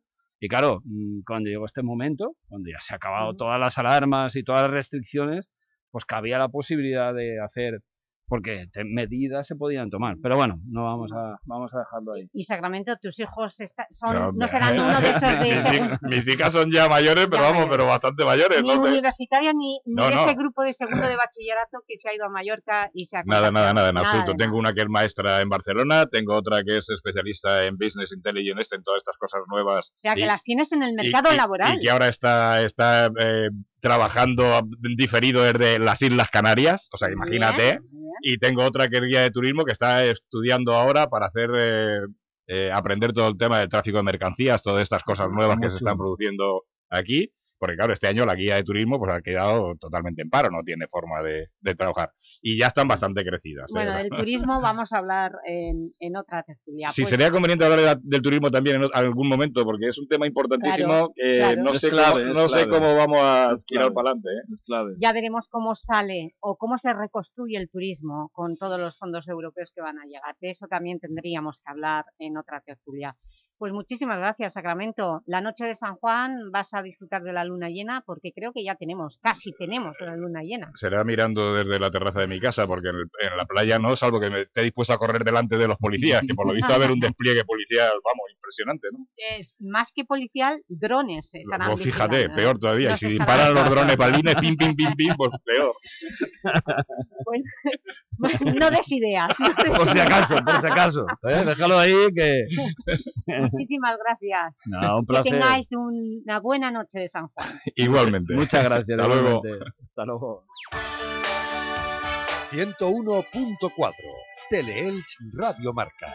Y claro, mm, cuando llegó este momento, cuando ya se han acabado todas las alarmas y todas las restricciones, pues cabía la posibilidad de hacer, porque medidas se podían tomar. Pero bueno, no vamos a, vamos a dejarlo ahí. Y Sacramento, tus hijos está- son, No, serán uno de esos de *laughs* mis, ese- hij- mis hijas son ya mayores, pero vamos, pero bastante mayores. ni ¿no? Te- universitaria ni, ni No, de no. ese grupo de segundo de bachillerato que se ha ido a Mallorca y se ha Nada, nada, nada, en absoluto. Tengo una que es maestra en Barcelona, tengo otra que es especialista en Business Intelligence, en todas estas cosas nuevas. O sea, que y- las tienes en el mercado y- laboral. Y que ahora está, está eh, trabajando diferido desde las Islas Canarias, o sea, imagínate. Y tengo otra que es guía de turismo que está estudiando ahora para hacer eh, eh, aprender todo el tema del tráfico de mercancías, todas estas cosas nuevas que se están produciendo aquí. Porque claro, este año la guía de turismo pues ha quedado totalmente en paro, no tiene forma de, de trabajar. Y ya están bastante crecidas. ¿eh? Bueno, del turismo vamos a hablar en, en otra tertulia. Sí, Pues, sería conveniente hablar de la- del turismo también en algún momento, porque es un tema importantísimo. Claro. No, sé, clave, cómo, es no sé clave. cómo vamos a tirar para adelante. ¿eh? Es clave. ya veremos cómo sale o cómo se reconstruye el turismo con todos los fondos europeos que van a llegar. De eso también tendríamos que hablar en otra tertulia. Pues muchísimas gracias, Sacramento. La noche de San Juan vas a disfrutar de la luna llena porque creo que ya tenemos, casi tenemos la luna llena. Será mirando desde la terraza de mi casa, porque en, el- en la playa no, salvo que me esté dispuesto a correr delante de los policías, que por lo visto va a haber un *laughs* despliegue policial, vamos, impresionante, ¿no? Es más que policial, drones estarán Pues fíjate, ¿eh? peor todavía. Nos y si disparan los drones balines, pim, pim, pim, pim, pues peor. Bueno, *laughs* no des ideas. no Por si acaso, por si acaso. ¿eh? Déjalo ahí que... *laughs* Muchísimas gracias. No, un Que placer. tengáis un- una buena noche de San Juan. *laughs* Igualmente. Muchas gracias. Hasta luego. Hasta luego. 101.4 Teleelch Radio Marca.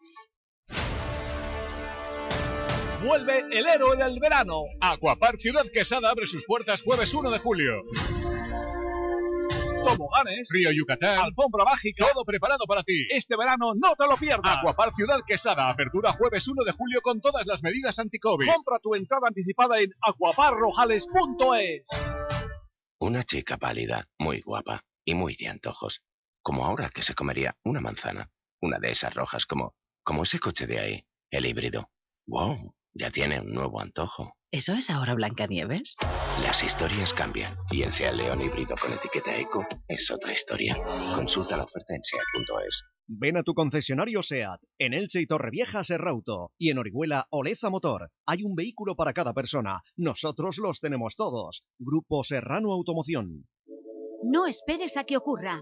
Vuelve el héroe del verano. Aquapar Ciudad Quesada abre sus puertas jueves 1 de julio. Toboganes, Río Yucatán, alfombra mágica, todo preparado para ti. Este verano no te lo pierdas. Aquapar Ciudad Quesada, apertura jueves 1 de julio con todas las medidas anti-COVID. Compra tu entrada anticipada en aquaparrojales.es. Una chica pálida, muy guapa y muy de antojos. Como ahora que se comería una manzana. Una de esas rojas como, como ese coche de ahí, el híbrido. ¡Wow! Ya tiene un nuevo antojo. ¿Eso es ahora Blancanieves? Las historias cambian y el Seat León híbrido con etiqueta Eco es otra historia. Consulta la oferta en seat.es. Ven a tu concesionario SEAT, en Elche y Torrevieja Serrauto, y en Orihuela Oleza Motor. Hay un vehículo para cada persona. Nosotros los tenemos todos. Grupo Serrano Automoción. No esperes a que ocurra.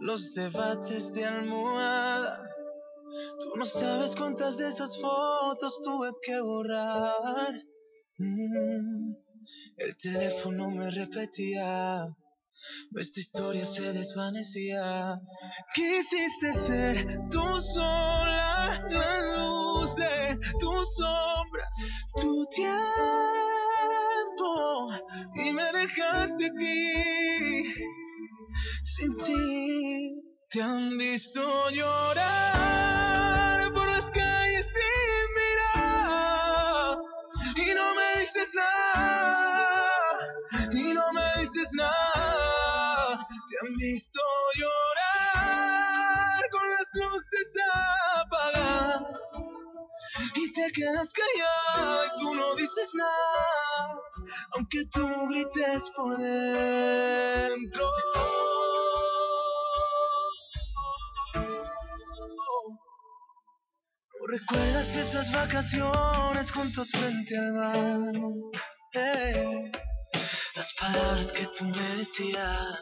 Los debates de almohada. Tú no sabes cuántas de esas fotos tuve que borrar. Mm, El teléfono me repetía. Nuestra historia se desvanecía. Quisiste ser tú sola, la luz de tu sombra, tu tiempo, y me dejaste aquí. Sin ti te han visto llorar por las calles sin mirar y no me dices nada y no me dices nada. Te han visto llorar con las luces apagadas y te quedas callada y tú no dices nada, aunque tú grites por dentro. Recuerdas esas vacaciones juntos frente al mar? Eh, las palabras que tú me decías,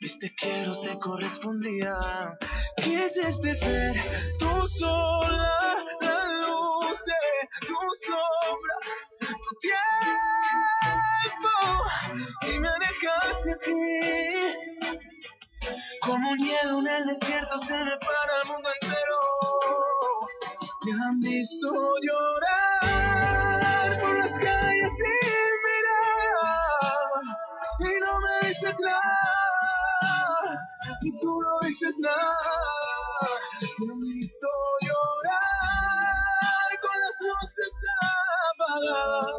mis te quiero te correspondían. Quisiste ser tú sola, la luz de tu sombra, tu tiempo, y me dejaste aquí. Como un hielo en el desierto se me para el mundo entero. Me han visto llorar por las calles sin mirar y no me dices nada. Y tú no dices nada. Te han visto llorar con las luces apagadas.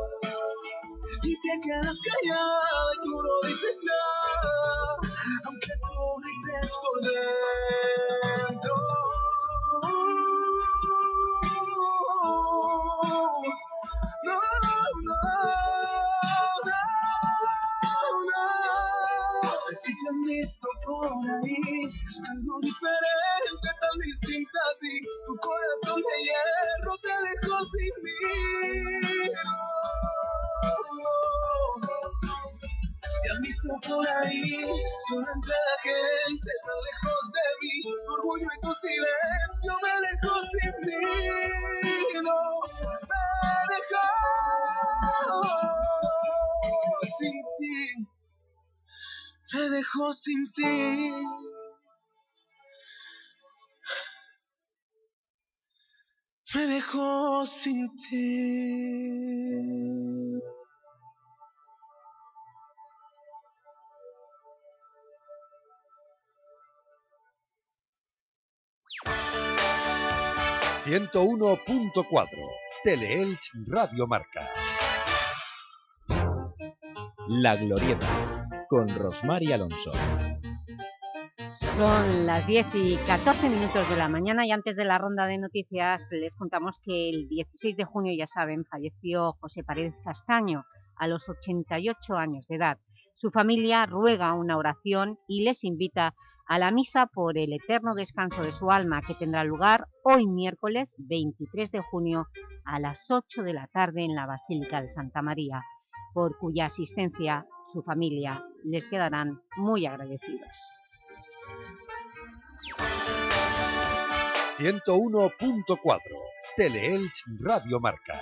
Y te quedas callada sin ti. Me dejó sin ti. ...101.4... Teleelch Radio Marca. La Glorieta, con Rosmar Alonso. Son las 10 y 14 minutos de la mañana y antes de la ronda de noticias les contamos que el 16 de junio, ya saben, falleció José Paredes Castaño a los 88 años de edad. Su familia ruega una oración y les invita a la misa por el eterno descanso de su alma que tendrá lugar hoy miércoles 23 de junio a las 8 de la tarde en la Basílica de Santa María, por cuya asistencia su familia les quedarán muy agradecidos. 101.4 Teleelch Radio Marca.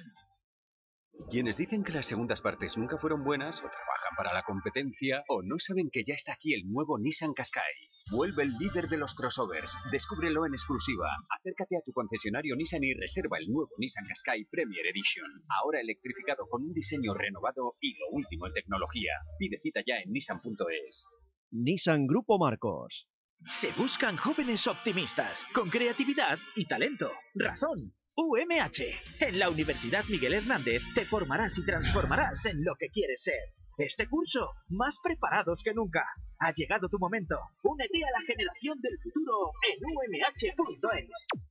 Quienes dicen que las segundas partes nunca fueron buenas, o trabajan para la competencia, o no saben que ya está aquí el nuevo Nissan Qashqai. Vuelve el líder de los crossovers. Descúbrelo en exclusiva. Acércate a tu concesionario Nissan y reserva el nuevo Nissan Qashqai Premier Edition. Ahora electrificado con un diseño renovado y lo último en tecnología. Pide cita ya en nissan.es. Nissan Grupo Marcos. Se buscan jóvenes optimistas, con creatividad y talento. Razón. UMH. En la Universidad Miguel Hernández te formarás y transformarás en lo que quieres ser. Este curso, más preparados que nunca. Ha llegado tu momento. Únete a la generación del futuro en umh.es.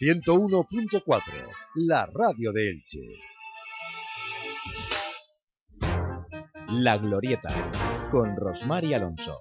101.4, la radio de Elche. La Glorieta, con Rosmar y Alonso.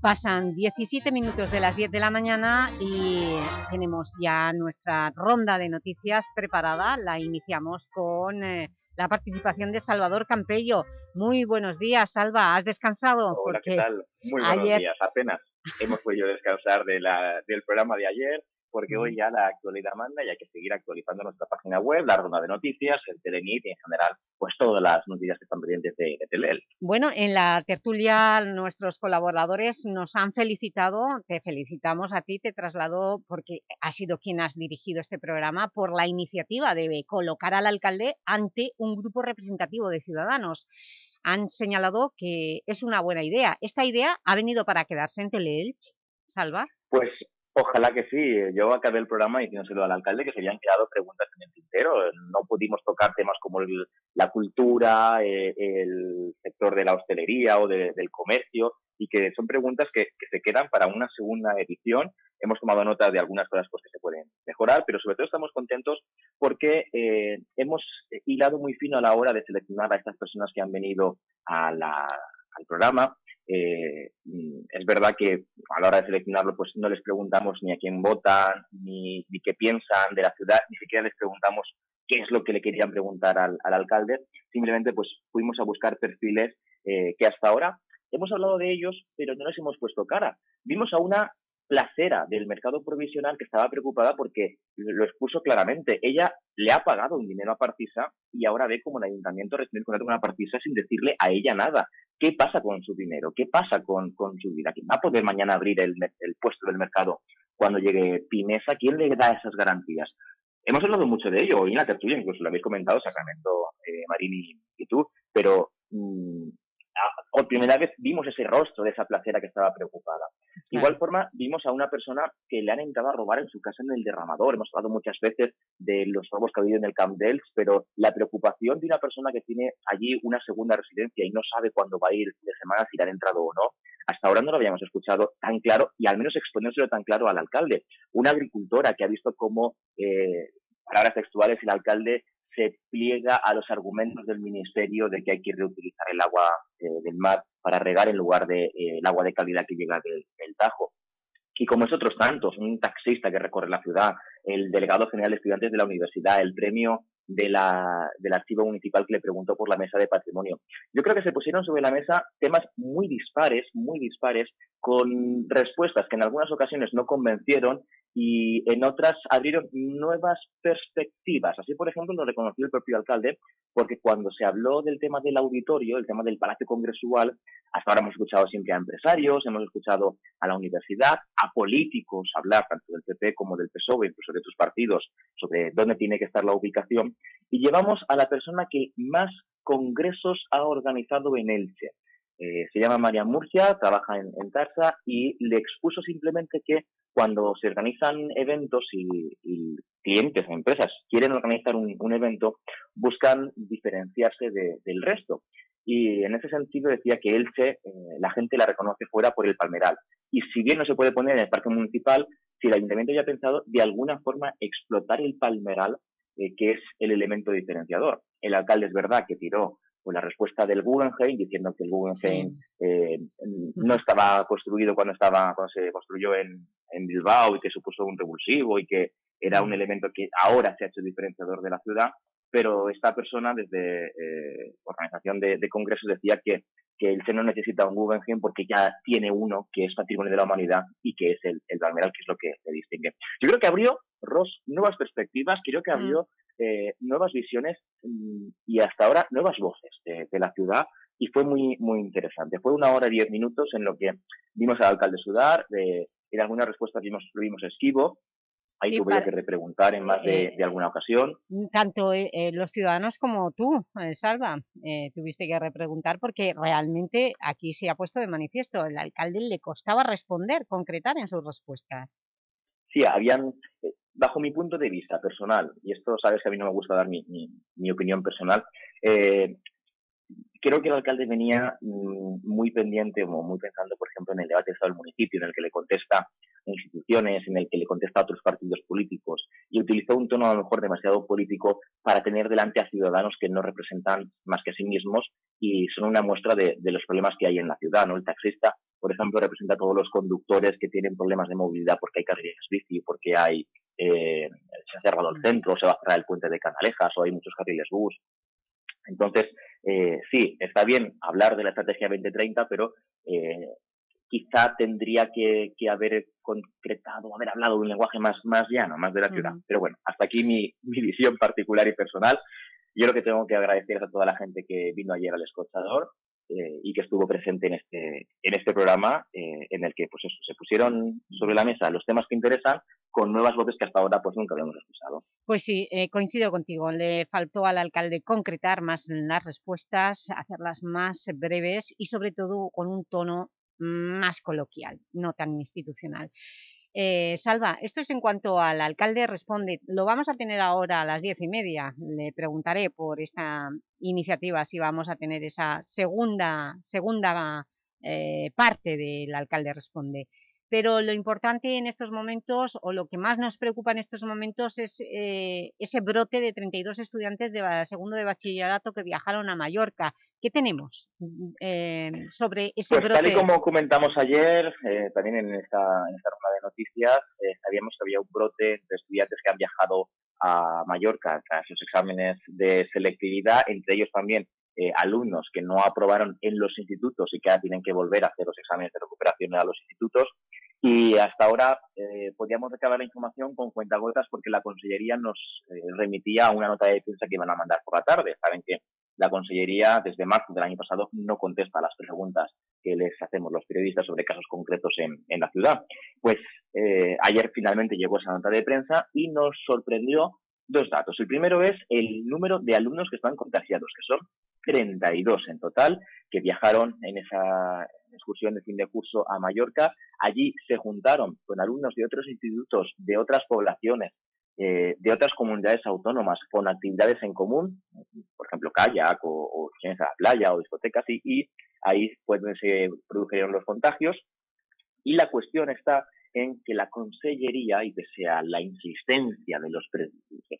Pasan 17 minutos de las 10 de la mañana y tenemos ya nuestra ronda de noticias preparada. La iniciamos con eh, la participación de Salvador Campello. Muy buenos días, Salva. ¿Has descansado? Hola, Porque ¿qué tal? Muy buenos ayer- días. Apenas hemos podido descansar de la, del programa de ayer porque Mm. hoy ya la actualidad manda y hay que seguir actualizando nuestra página web, la ronda de noticias, el Telenit y en general pues todas las noticias que están pendientes de, de Telel. Bueno, en la tertulia nuestros colaboradores nos han felicitado, te felicitamos a ti, te traslado porque has sido quien has dirigido este programa por la iniciativa de colocar al alcalde ante un grupo representativo de ciudadanos. Han señalado que es una buena idea. ¿Esta idea ha venido para quedarse en Teleelch, Salva? Pues ojalá que sí. Yo acabé el programa diciéndoselo al alcalde que se habían quedado preguntas en el tintero. No pudimos tocar temas como la cultura, eh, el sector de la hostelería o de- del comercio y que son preguntas que, que se quedan para una segunda edición. Hemos tomado nota de algunas cosas pues, que se pueden mejorar, pero sobre todo estamos contentos porque eh, hemos hilado muy fino a la hora de seleccionar a estas personas que han venido a la- al programa. Eh, es verdad que a la hora de seleccionarlo pues no les preguntamos ni a quién votan, ni, ni qué piensan de la ciudad, ni siquiera les preguntamos qué es lo que le querían preguntar al, al alcalde. Simplemente pues fuimos a buscar perfiles eh, que hasta ahora hemos hablado de ellos, pero no les hemos puesto cara. Vimos a una placera del mercado provisional que estaba preocupada porque lo expuso claramente. Ella le ha pagado un dinero a Partisa y ahora ve como el ayuntamiento recibe con una Partisa sin decirle a ella nada. ¿Qué pasa con su dinero? ¿Qué pasa con, con su vida? ¿Quién va a poder mañana abrir el, el puesto del mercado cuando llegue Pinesa? ¿Quién le da esas garantías? Hemos hablado mucho de ello hoy en la tertulia, incluso lo habéis comentado, Sacramento, eh, Marini y tú, pero mm, por primera vez vimos ese rostro de esa placera que estaba preocupada. De igual forma, vimos a una persona que le han entrado a robar en su casa en el derramador. Hemos hablado muchas veces de los robos que ha habido en el Camp Dells, pero la preocupación de una persona que tiene allí una segunda residencia y no sabe cuándo va a ir de semana, si le han entrado o no, hasta ahora no lo habíamos escuchado tan claro y al menos exponérselo tan claro al alcalde. Una agricultora que ha visto cómo, eh, palabras textuales, el alcalde se pliega a los argumentos del ministerio de que hay que reutilizar el agua eh, del mar para regar en lugar del de, eh, agua de calidad que llega del, Tajo. Y como es otros tantos, un taxista que recorre la ciudad, el delegado general de estudiantes de la universidad, el premio del archivo municipal que le preguntó por la mesa de patrimonio. Yo creo que se pusieron sobre la mesa temas muy dispares, muy dispares, con respuestas que en algunas ocasiones no convencieron y en otras abrieron nuevas perspectivas. Así, por ejemplo, lo reconoció el propio alcalde, porque cuando se habló del tema del auditorio, el tema del Palacio Congresual, hasta ahora hemos escuchado siempre a empresarios, hemos escuchado a la universidad, a políticos hablar tanto del PP como del PSOE, incluso de sus partidos, sobre dónde tiene que estar la ubicación, y llevamos a la persona que más congresos ha organizado en Elche. Eh, se llama María Murcia, trabaja en, en Tarsa y le expuso simplemente que cuando se organizan eventos y, clientes o empresas quieren organizar un, evento, buscan diferenciarse del resto. Y en ese sentido decía que Elche, eh, la gente la reconoce fuera por el palmeral. Y si bien no se puede poner en el parque municipal, si el ayuntamiento ya ha pensado de alguna forma explotar el palmeral, eh, que es el elemento diferenciador. El alcalde es verdad que tiró pues la respuesta del Guggenheim diciendo que el Guggenheim eh, no estaba construido cuando estaba cuando se construyó en, en, Bilbao y que supuso un revulsivo y que era un elemento que ahora se ha hecho diferenciador de la ciudad pero esta persona desde eh, organización de, congresos decía que, que el no necesita un Guggenheim porque ya tiene uno que es patrimonio de la humanidad y que es el, el que es lo que le distingue. Yo creo que abrió, Ross, nuevas perspectivas, creo que abrió eh, nuevas visiones mm, y hasta ahora nuevas voces de, la ciudad y fue muy, muy interesante. Fue una hora y diez minutos en lo que vimos al alcalde Sudar, de, en algunas respuestas vimos, lo vimos esquivo, ahí tuve que repreguntar en más de, eh, alguna ocasión. Mm, tanto eh, los ciudadanos como tú, Salva, tuviste que repreguntar porque realmente aquí se ha puesto de manifiesto, el alcalde le costaba responder, concretar en sus respuestas. Sí, habían, bajo mi punto de vista personal, y esto sabes que a mí no me gusta dar mi, opinión personal, eh, creo que el alcalde venía mm, muy pendiente o muy pensando, por ejemplo, en el debate de Estado del municipio, en el que le contesta instituciones, en el que le contesta a otros partidos políticos, y utilizó un tono a lo mejor demasiado político para tener delante a ciudadanos que no representan más que a sí mismos y son una muestra de, de los problemas que hay en la ciudad. ¿no? El taxista, por ejemplo, representa a todos los conductores que tienen problemas de movilidad porque hay carreras bici, porque hay eh, se ha cerrado el centro, se va a cerrar el puente de Canalejas o hay muchos carriles bus. Entonces, eh, sí, está bien hablar de la estrategia 2030, pero eh, quizá tendría que, haber concretado, haber hablado de un lenguaje más, más llano, más de la ciudad. Pero bueno, hasta aquí mi, mi, visión particular y personal. Yo lo que tengo que agradecer a toda la gente que vino ayer al escuchador eh, y que estuvo presente en este, en este programa, eh, en el que pues eso, se pusieron sobre la mesa los temas que interesan con nuevas voces que hasta ahora pues nunca habíamos escuchado. Pues sí, eh, coincido contigo. Le faltó al alcalde concretar más las respuestas, hacerlas más breves y sobre todo con un tono más coloquial, no tan institucional. Eh, Salva, esto es en cuanto al alcalde responde. Lo vamos a tener ahora a las diez y media. Le preguntaré por esta iniciativa si vamos a tener esa segunda, segunda eh, parte del alcalde responde pero lo importante en estos momentos, o lo que más nos preocupa en estos momentos es eh, ese brote de 32 estudiantes de segundo de bachillerato que viajaron a Mallorca. ¿Qué tenemos mm, eh, sobre ese pues brote? Tal y como comentamos ayer, eh, también en esta, en esta ronda de noticias, sabíamos que había un brote de estudiantes que han viajado a Mallorca tras sus exámenes de selectividad, entre ellos también alumnos que no aprobaron en los institutos y que ahora tienen que volver a hacer los exámenes de recuperación a los institutos Y hasta ahora eh, podíamos recabar la información con cuentagotas porque la Consellería nos eh, remitía a una nota de prensa que iban a mandar por la tarde. Saben que la Consellería desde marzo del año pasado no contesta las preguntas que les hacemos los periodistas sobre casos concretos en, en la ciudad. Pues eh, ayer finalmente llegó esa nota de prensa y nos sorprendió dos datos. El primero es el número de alumnos que están contagiados, que son 32 en total, que viajaron en esa excursión de fin de curso a Mallorca. Allí se juntaron con alumnos de otros institutos, de otras poblaciones, eh, de otras comunidades autónomas con actividades en común, por ejemplo, kayak o, o a la playa o discotecas, y, ahí se produjeron los contagios. Y la cuestión está en que la Consellería, y pese a la insistencia de los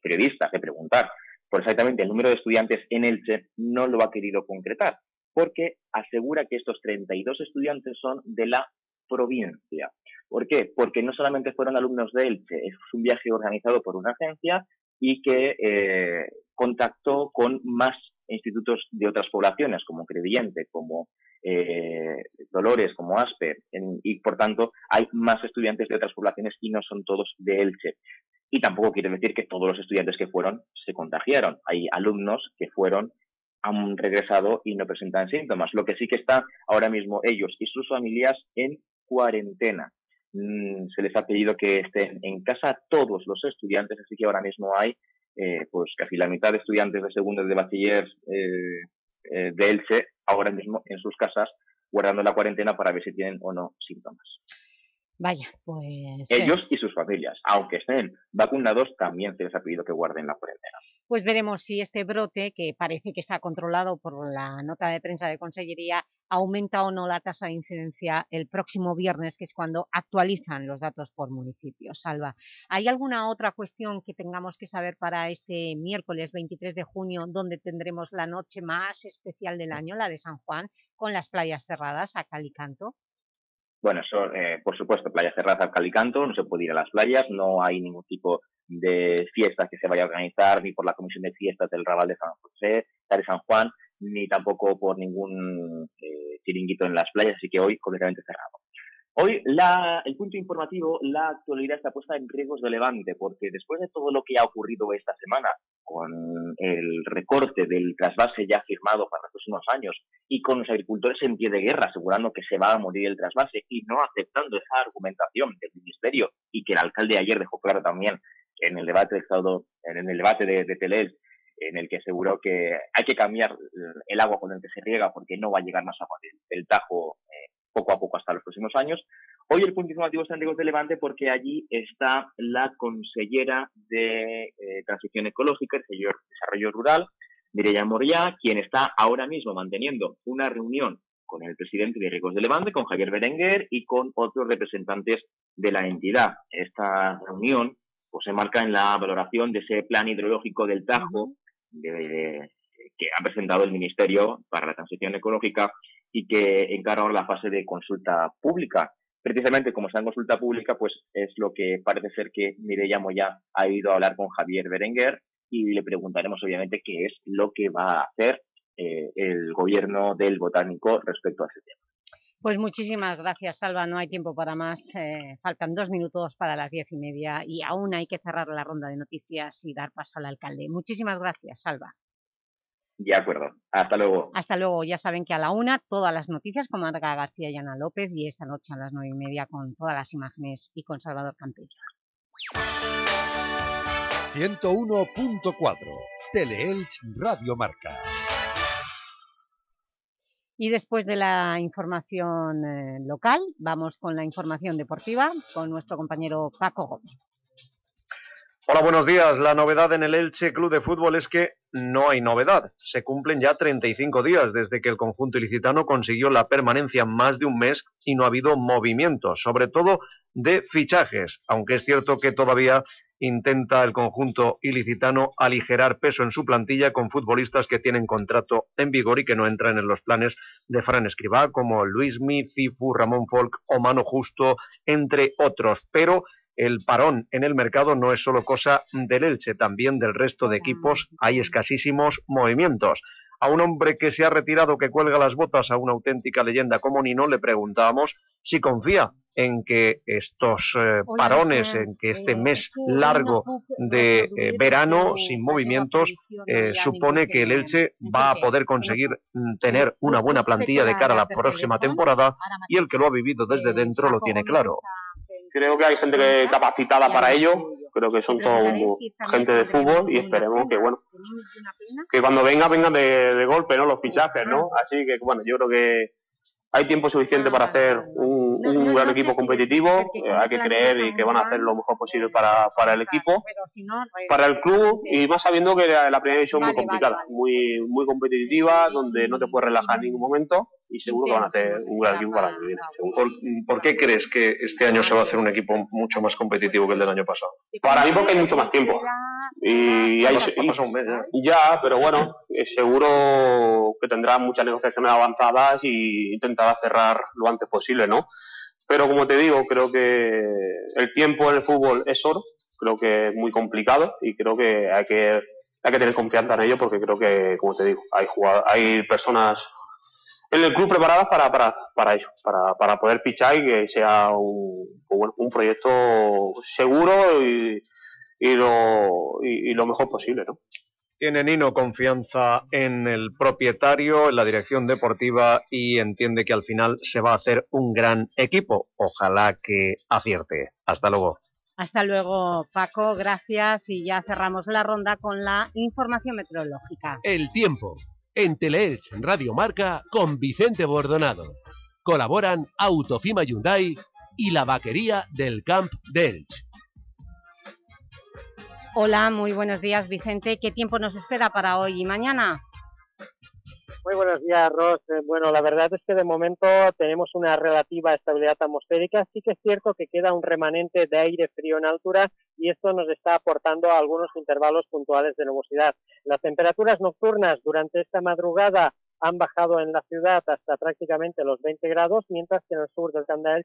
periodistas de preguntar por exactamente el número de estudiantes en Elche, no lo ha querido concretar, porque asegura que estos 32 estudiantes son de la provincia. ¿Por qué? Porque no solamente fueron alumnos de Elche, es un viaje organizado por una agencia y que eh, contactó con más institutos de otras poblaciones, como Crevillente, como eh, Dolores, como Asper, y por tanto hay más estudiantes de otras poblaciones y no son todos de Elche. Y tampoco quiere decir que todos los estudiantes que fueron se contagiaron. Hay alumnos que fueron, han regresado y no presentan síntomas. Lo que sí que están ahora mismo ellos y sus familias en cuarentena. Mm, se les ha pedido que estén en casa todos los estudiantes, así que ahora mismo hay eh, pues casi la mitad de estudiantes de segundo de bachiller eh, eh, de Elche ahora mismo en sus casas guardando la cuarentena para ver si tienen o no síntomas. Vaya, pues... Ellos y sus familias, aunque estén vacunados, también se les ha pedido que guarden la cuarentena. Pues veremos si este brote, que parece que está controlado por la nota de prensa de Consellería, aumenta o no la tasa de incidencia el próximo viernes, que es cuando actualizan los datos por municipio. Salva, ¿hay alguna otra cuestión que tengamos que saber para este miércoles 23 de junio, donde tendremos la noche más especial del año, la de San Juan, con las playas cerradas a Calicanto? Bueno, eso, eh, por supuesto, playa cerrada a Calicanto, no se puede ir a las playas, no hay ningún tipo de fiesta que se vaya a organizar, ni por la Comisión de Fiestas del Raval de San José, de San Juan, ni tampoco por ningún eh, chiringuito en las playas, así que hoy completamente cerrado. Hoy la, el punto informativo, la actualidad está puesta en riesgos de levante, porque después de todo lo que ha ocurrido esta semana, con el recorte del trasvase ya firmado para los próximos años y con los agricultores en pie de guerra asegurando que se va a morir el trasvase y no aceptando esa argumentación del Ministerio y que el alcalde ayer dejó claro también en el debate de Estado, en el debate de, de en el que aseguró que hay que cambiar el agua con el que se riega porque no va a llegar más agua del, Tajo eh, poco a poco hasta los próximos años. Hoy el punto informativo está en de Levante porque allí está la consellera de eh, Transición Ecológica, el señor Desarrollo Rural, Mireya Moria, quien está ahora mismo manteniendo una reunión con el presidente de Riegos de Levante, con Javier Berenguer y con otros representantes de la entidad. Esta reunión pues, se marca en la valoración de ese plan hidrológico del Tajo que ha presentado el Ministerio para la Transición Ecológica y que encara ahora la fase de consulta pública. Precisamente como está en consulta pública, pues es lo que parece ser que Mireia Moya ha ido a hablar con Javier Berenguer y le preguntaremos obviamente qué es lo que va a hacer eh, el gobierno del botánico respecto a ese tema. Pues muchísimas gracias, Salva. No hay tiempo para más. Eh, faltan dos minutos para las diez y media y aún hay que cerrar la ronda de noticias y dar paso al alcalde. Muchísimas gracias, Salva. De acuerdo. Hasta luego. Hasta luego. Ya saben que a la una todas las noticias con Marga García y Ana López y esta noche a las nueve y media con todas las imágenes y con Salvador Campello. 101.4 Teleelch Radio Marca. Y después de la información eh, local, vamos con la información deportiva con nuestro compañero Paco Gómez. Hola, buenos días. La novedad en el Elche Club de Fútbol es que no hay novedad. Se cumplen ya 35 días desde que el conjunto ilicitano consiguió la permanencia más de un mes y no ha habido movimientos, sobre todo de fichajes, aunque es cierto que todavía intenta el conjunto ilicitano aligerar peso en su plantilla con futbolistas que tienen contrato en vigor y que no entran en los planes de Fran Escribá, como Luis Cifu, Ramón Folk o Mano Justo, entre otros. Pero el parón en el mercado no es solo cosa del Elche, también del resto de equipos hay escasísimos movimientos. A un hombre que se ha retirado, que cuelga las botas a una auténtica leyenda. Como Nino, le preguntábamos si confía en que estos eh, parones, en que este mes largo de eh, verano sin movimientos eh, supone que el Elche va a poder conseguir mm, tener una buena plantilla de cara a la próxima temporada y el que lo ha vivido desde dentro lo tiene claro. Creo que hay gente que capacitada para ello, creo que son todos gente de fútbol y esperemos que bueno que cuando venga vengan de, de golpe no los fichajes no así que bueno yo creo que hay tiempo suficiente para hacer un, un gran equipo competitivo, eh, hay que creer y que van a hacer lo mejor posible para, para el equipo, para el club y más sabiendo que la, la primera división es muy complicada, muy, muy competitiva, donde no te puedes relajar en ningún momento y seguro que van a hacer un gran equipo para el año que viene. seguro. ¿Por, por qué crees que este año se va a hacer un equipo mucho más competitivo que el del año pasado? Para mí porque hay mucho más tiempo. Y hay, Ha pasado un mes ya. ya, pero bueno, eh, seguro que tendrá muchas negociaciones avanzadas y intentará cerrar lo antes posible, ¿no? Pero como te digo, creo que el tiempo en el fútbol es oro, creo que es muy complicado y creo que hay que, hay que tener confianza en ello porque creo que, como te digo, hay, hay personas en el club preparadas para, para, para eso, para, para poder fichar y que sea un, proyecto seguro y, y, lo, y, y lo mejor posible, ¿no? Tiene Nino confianza en el propietario, en la dirección deportiva y entiende que al final se va a hacer un gran equipo. Ojalá que acierte. Hasta luego. Hasta luego, Paco, gracias y ya cerramos la ronda con la información meteorológica. El tiempo. En Teleelch Radio Marca con Vicente Bordonado. Colaboran Autofima Hyundai y la vaquería del Camp de Elch. Hola, muy buenos días, Vicente. ¿Qué tiempo nos espera para hoy y mañana? Muy buenos días, Ros. Eh, Bueno, la verdad es que de momento tenemos una relativa estabilidad atmosférica. Sí que es cierto que queda un remanente de aire frío en altura y esto nos está aportando algunos intervalos puntuales de nubosidad. Las temperaturas nocturnas durante esta madrugada han bajado en la ciudad hasta prácticamente los 20 grados, mientras que en el sur del Candael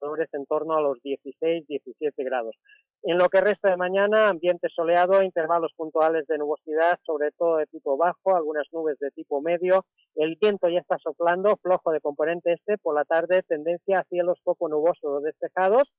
valores en torno a los 16-17 grados. En lo que resta de mañana, ambiente soleado, intervalos puntuales de nubosidad, sobre todo de tipo bajo, algunas nubes de tipo medio. El viento ya está soplando, flojo de componente este, por la tarde tendencia a cielos poco nubosos o despejados.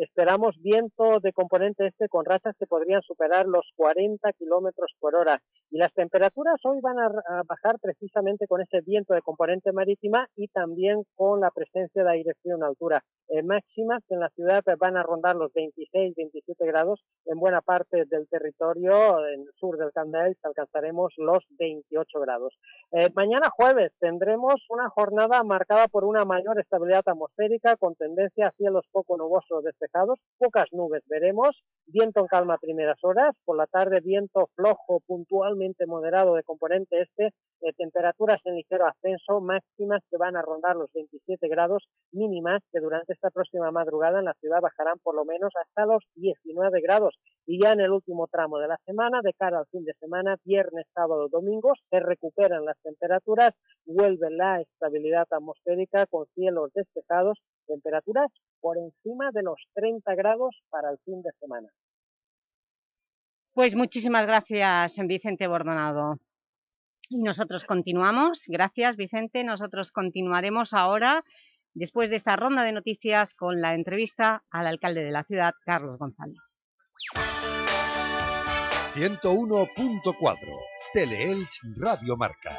Esperamos viento de componente este con rachas que podrían superar los 40 kilómetros por hora. Y las temperaturas hoy van a, bajar precisamente con ese viento de componente marítima y también con la presencia de aire frío en altura. Eh, máximas en la ciudad eh, van a rondar los 26-27 grados en buena parte del territorio, en el sur del Candael alcanzaremos los 28 grados. Eh, mañana jueves tendremos una jornada marcada por una mayor estabilidad atmosférica con tendencia a cielos poco nubosos pocas nubes veremos, viento en calma a primeras horas, por la tarde viento flojo puntualmente moderado de componente este, eh, temperaturas en ligero ascenso, máximas que van a rondar los 27 grados, mínimas que durante esta próxima madrugada en la ciudad bajarán por lo menos hasta los 19 grados. Y ya en el último tramo de la semana, de cara al fin de semana, viernes, sábado, domingo, se recuperan las temperaturas, vuelve la estabilidad atmosférica con cielos despejados, temperaturas por encima de los 30 grados para el fin de semana. Pues muchísimas gracias, Vicente Bordonado. Y nosotros continuamos. Gracias, Vicente. Nosotros continuaremos ahora, después de esta ronda de noticias, con la entrevista al alcalde de la ciudad, Carlos González. 101.4 Teleelch Radio Marca.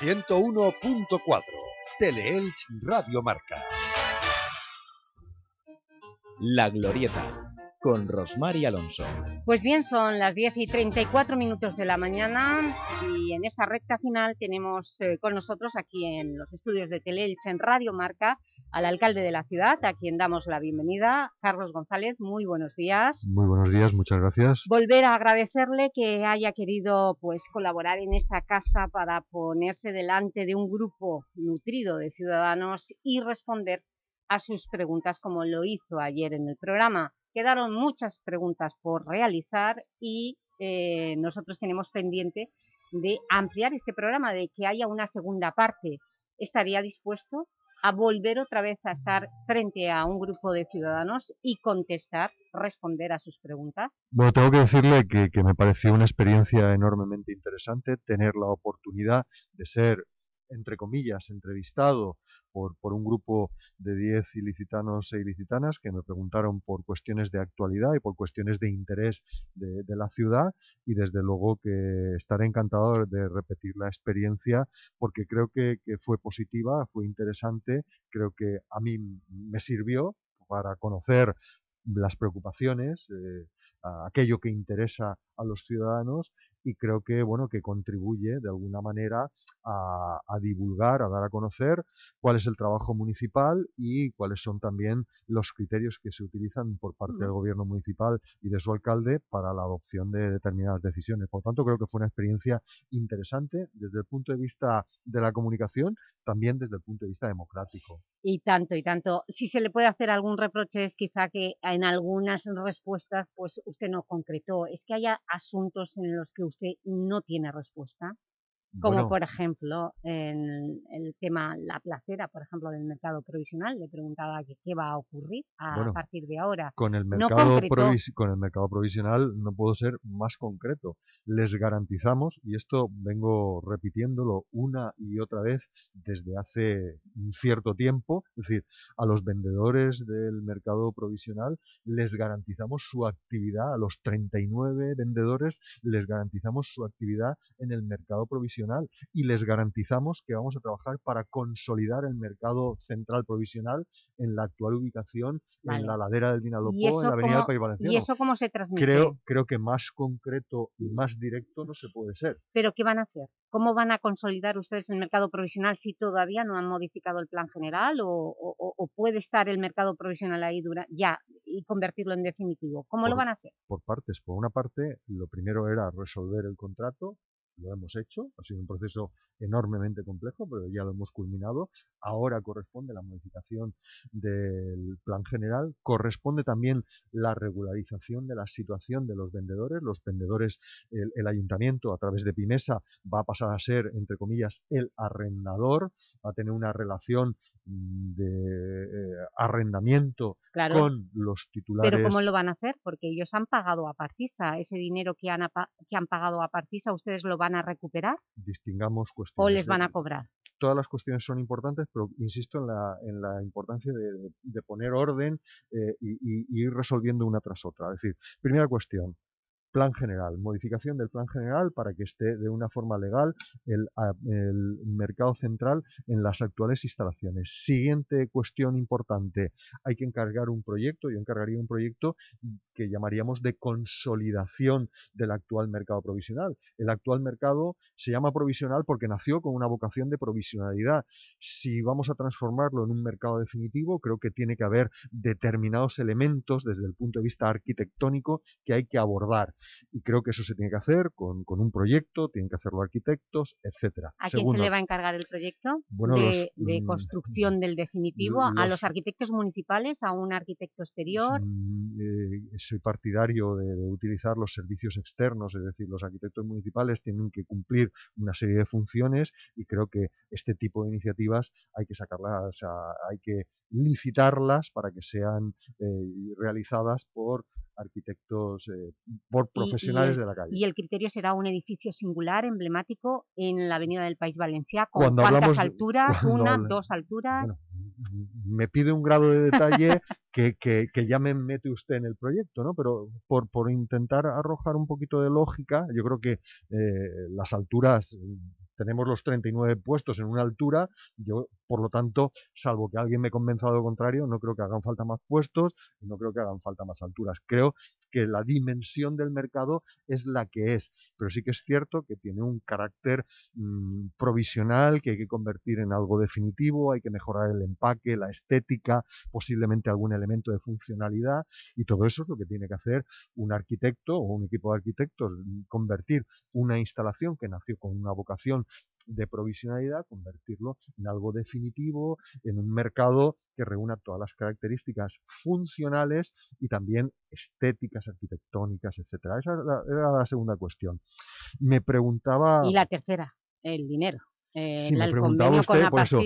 101.4 Teleelch Radio Marca. La Glorieta con Rosmar y Alonso. Pues bien, son las 10 y 34 minutos de la mañana y en esta recta final tenemos eh, con nosotros aquí en los estudios de Teleelch en Radio Marca al alcalde de la ciudad, a quien damos la bienvenida, Carlos González. Muy buenos días. Muy buenos días, muchas gracias. Volver a agradecerle que haya querido pues, colaborar en esta casa para ponerse delante de un grupo nutrido de ciudadanos y responder a sus preguntas como lo hizo ayer en el programa. Quedaron muchas preguntas por realizar y eh, nosotros tenemos pendiente de ampliar este programa, de que haya una segunda parte. ¿Estaría dispuesto a volver otra vez a estar frente a un grupo de ciudadanos y contestar, responder a sus preguntas? Bueno, tengo que decirle que, que me pareció una experiencia enormemente interesante tener la oportunidad de ser, entre comillas, entrevistado por, por, un grupo de 10 ilicitanos e ilicitanas que me preguntaron por cuestiones de actualidad y por cuestiones de interés de, la ciudad y desde luego que estaré encantado de repetir la experiencia porque creo que, que fue positiva, fue interesante, creo que a mí me sirvió para conocer las preocupaciones, eh, aquello que interesa a los ciudadanos y creo que bueno que contribuye de alguna manera a, a, divulgar, a dar a conocer cuál es el trabajo municipal y cuáles son también los criterios que se utilizan por parte del gobierno municipal y de su alcalde para la adopción de determinadas decisiones. Por tanto, creo que fue una experiencia interesante desde el punto de vista de la comunicación, también desde el punto de vista democrático. Y tanto, y tanto. Si se le puede hacer algún reproche es quizá que en algunas respuestas pues usted no concretó. Es que haya asuntos en los que usted no tiene respuesta, como Bueno. por ejemplo en el tema La Placera, por ejemplo, del mercado provisional. Le preguntaba que qué va a ocurrir a Bueno, partir de ahora. Con el, No mercado provis- con el mercado provisional no puedo ser más concreto. Les garantizamos, y esto vengo repitiéndolo una y otra vez desde hace un cierto tiempo, es decir, a los vendedores del mercado provisional les garantizamos su actividad, a los 39 vendedores les garantizamos su actividad en el mercado provisional y les garantizamos que vamos a trabajar para consolidar el mercado central provisional en la actual ubicación Vale. en la ladera del ¿Y Vinalopó, eso en la avenida del País ¿Y eso cómo se transmite? Creo, creo que más concreto y más directo no se puede ser. ¿Pero qué van a hacer? ¿Cómo van a consolidar ustedes el mercado provisional si todavía no han modificado el plan general o, o- o- o puede estar el mercado provisional ahí dura, ya y convertirlo en definitivo? ¿Cómo lo van a hacer? Por partes. Por una parte, lo primero era resolver el contrato, lo hemos hecho, ha sido un proceso enormemente complejo, pero ya lo hemos culminado. Ahora corresponde la modificación del plan general, corresponde también la regularización de la situación de los vendedores. Los vendedores, el, el ayuntamiento a través de Pimesa va a pasar a ser, entre comillas, el arrendador, a tener una relación mm, de eh, arrendamiento Claro. con los titulares. ¿Pero cómo lo van a hacer? Porque ellos han pagado a Partisa. Ese dinero que han, que han pagado a Partisa, ¿ustedes lo van a recuperar distingamos o cuestiones. les van a cobrar? Todas las cuestiones son importantes, pero insisto en la, en la importancia de, de- poner orden eh, y ir resolviendo una tras otra. Es decir, primera cuestión, plan general, modificación del plan general para que esté de una forma legal el, mercado central en las actuales instalaciones. Siguiente cuestión importante, hay que encargar un proyecto, yo encargaría un proyecto que llamaríamos de consolidación del actual mercado provisional. El actual mercado se llama provisional porque nació con una vocación de provisionalidad. Si vamos a transformarlo en un mercado definitivo, creo que tiene que haber determinados elementos desde el punto de vista arquitectónico que hay que abordar. Y creo que eso se tiene que hacer con, con un proyecto, tienen que hacerlo arquitectos, etcétera. ¿A quién se le va a encargar el proyecto Bueno, de, los, de mm, construcción del definitivo? ¿A los- arquitectos municipales? ¿A un arquitecto exterior? Mm, eh, soy partidario de, de utilizar los servicios externos, es decir, los arquitectos municipales tienen que cumplir una serie de funciones y creo que este tipo de iniciativas hay que sacarlas, a- hay que licitarlas para que sean eh, realizadas por arquitectos, eh, por Y- y profesionales el- de la calle. Y el criterio será un edificio singular, emblemático, en la avenida del País Valencià, ¿con Cuando cuántas hablamos *laughs* alturas? ¿Una, dos alturas? me pide un grado de detalle que, que, que ya me mete usted en el proyecto, ¿no? Pero por, por intentar arrojar un poquito de lógica, yo creo que eh, las alturas tenemos los 39 puestos en una altura, yo, por lo tanto, salvo que alguien me convenza de lo contrario, no creo que hagan falta más puestos no creo que hagan falta más alturas. Creo que la dimensión del mercado es la que es, pero sí que es cierto que tiene un carácter mm, provisional que hay que convertir en algo definitivo, hay que mejorar el empaque, la estética, posiblemente algún elemento de funcionalidad y todo eso es lo que tiene que hacer un arquitecto o un equipo de arquitectos, mm, convertir una instalación que nació con una vocación de provisionalidad, convertirlo en algo definitivo, en un mercado que reúna todas las características funcionales y también estéticas, arquitectónicas, etcétera. Esa era la segunda cuestión. Me preguntaba... Y la tercera, el dinero. Eh, me, preguntaba usted, por eso,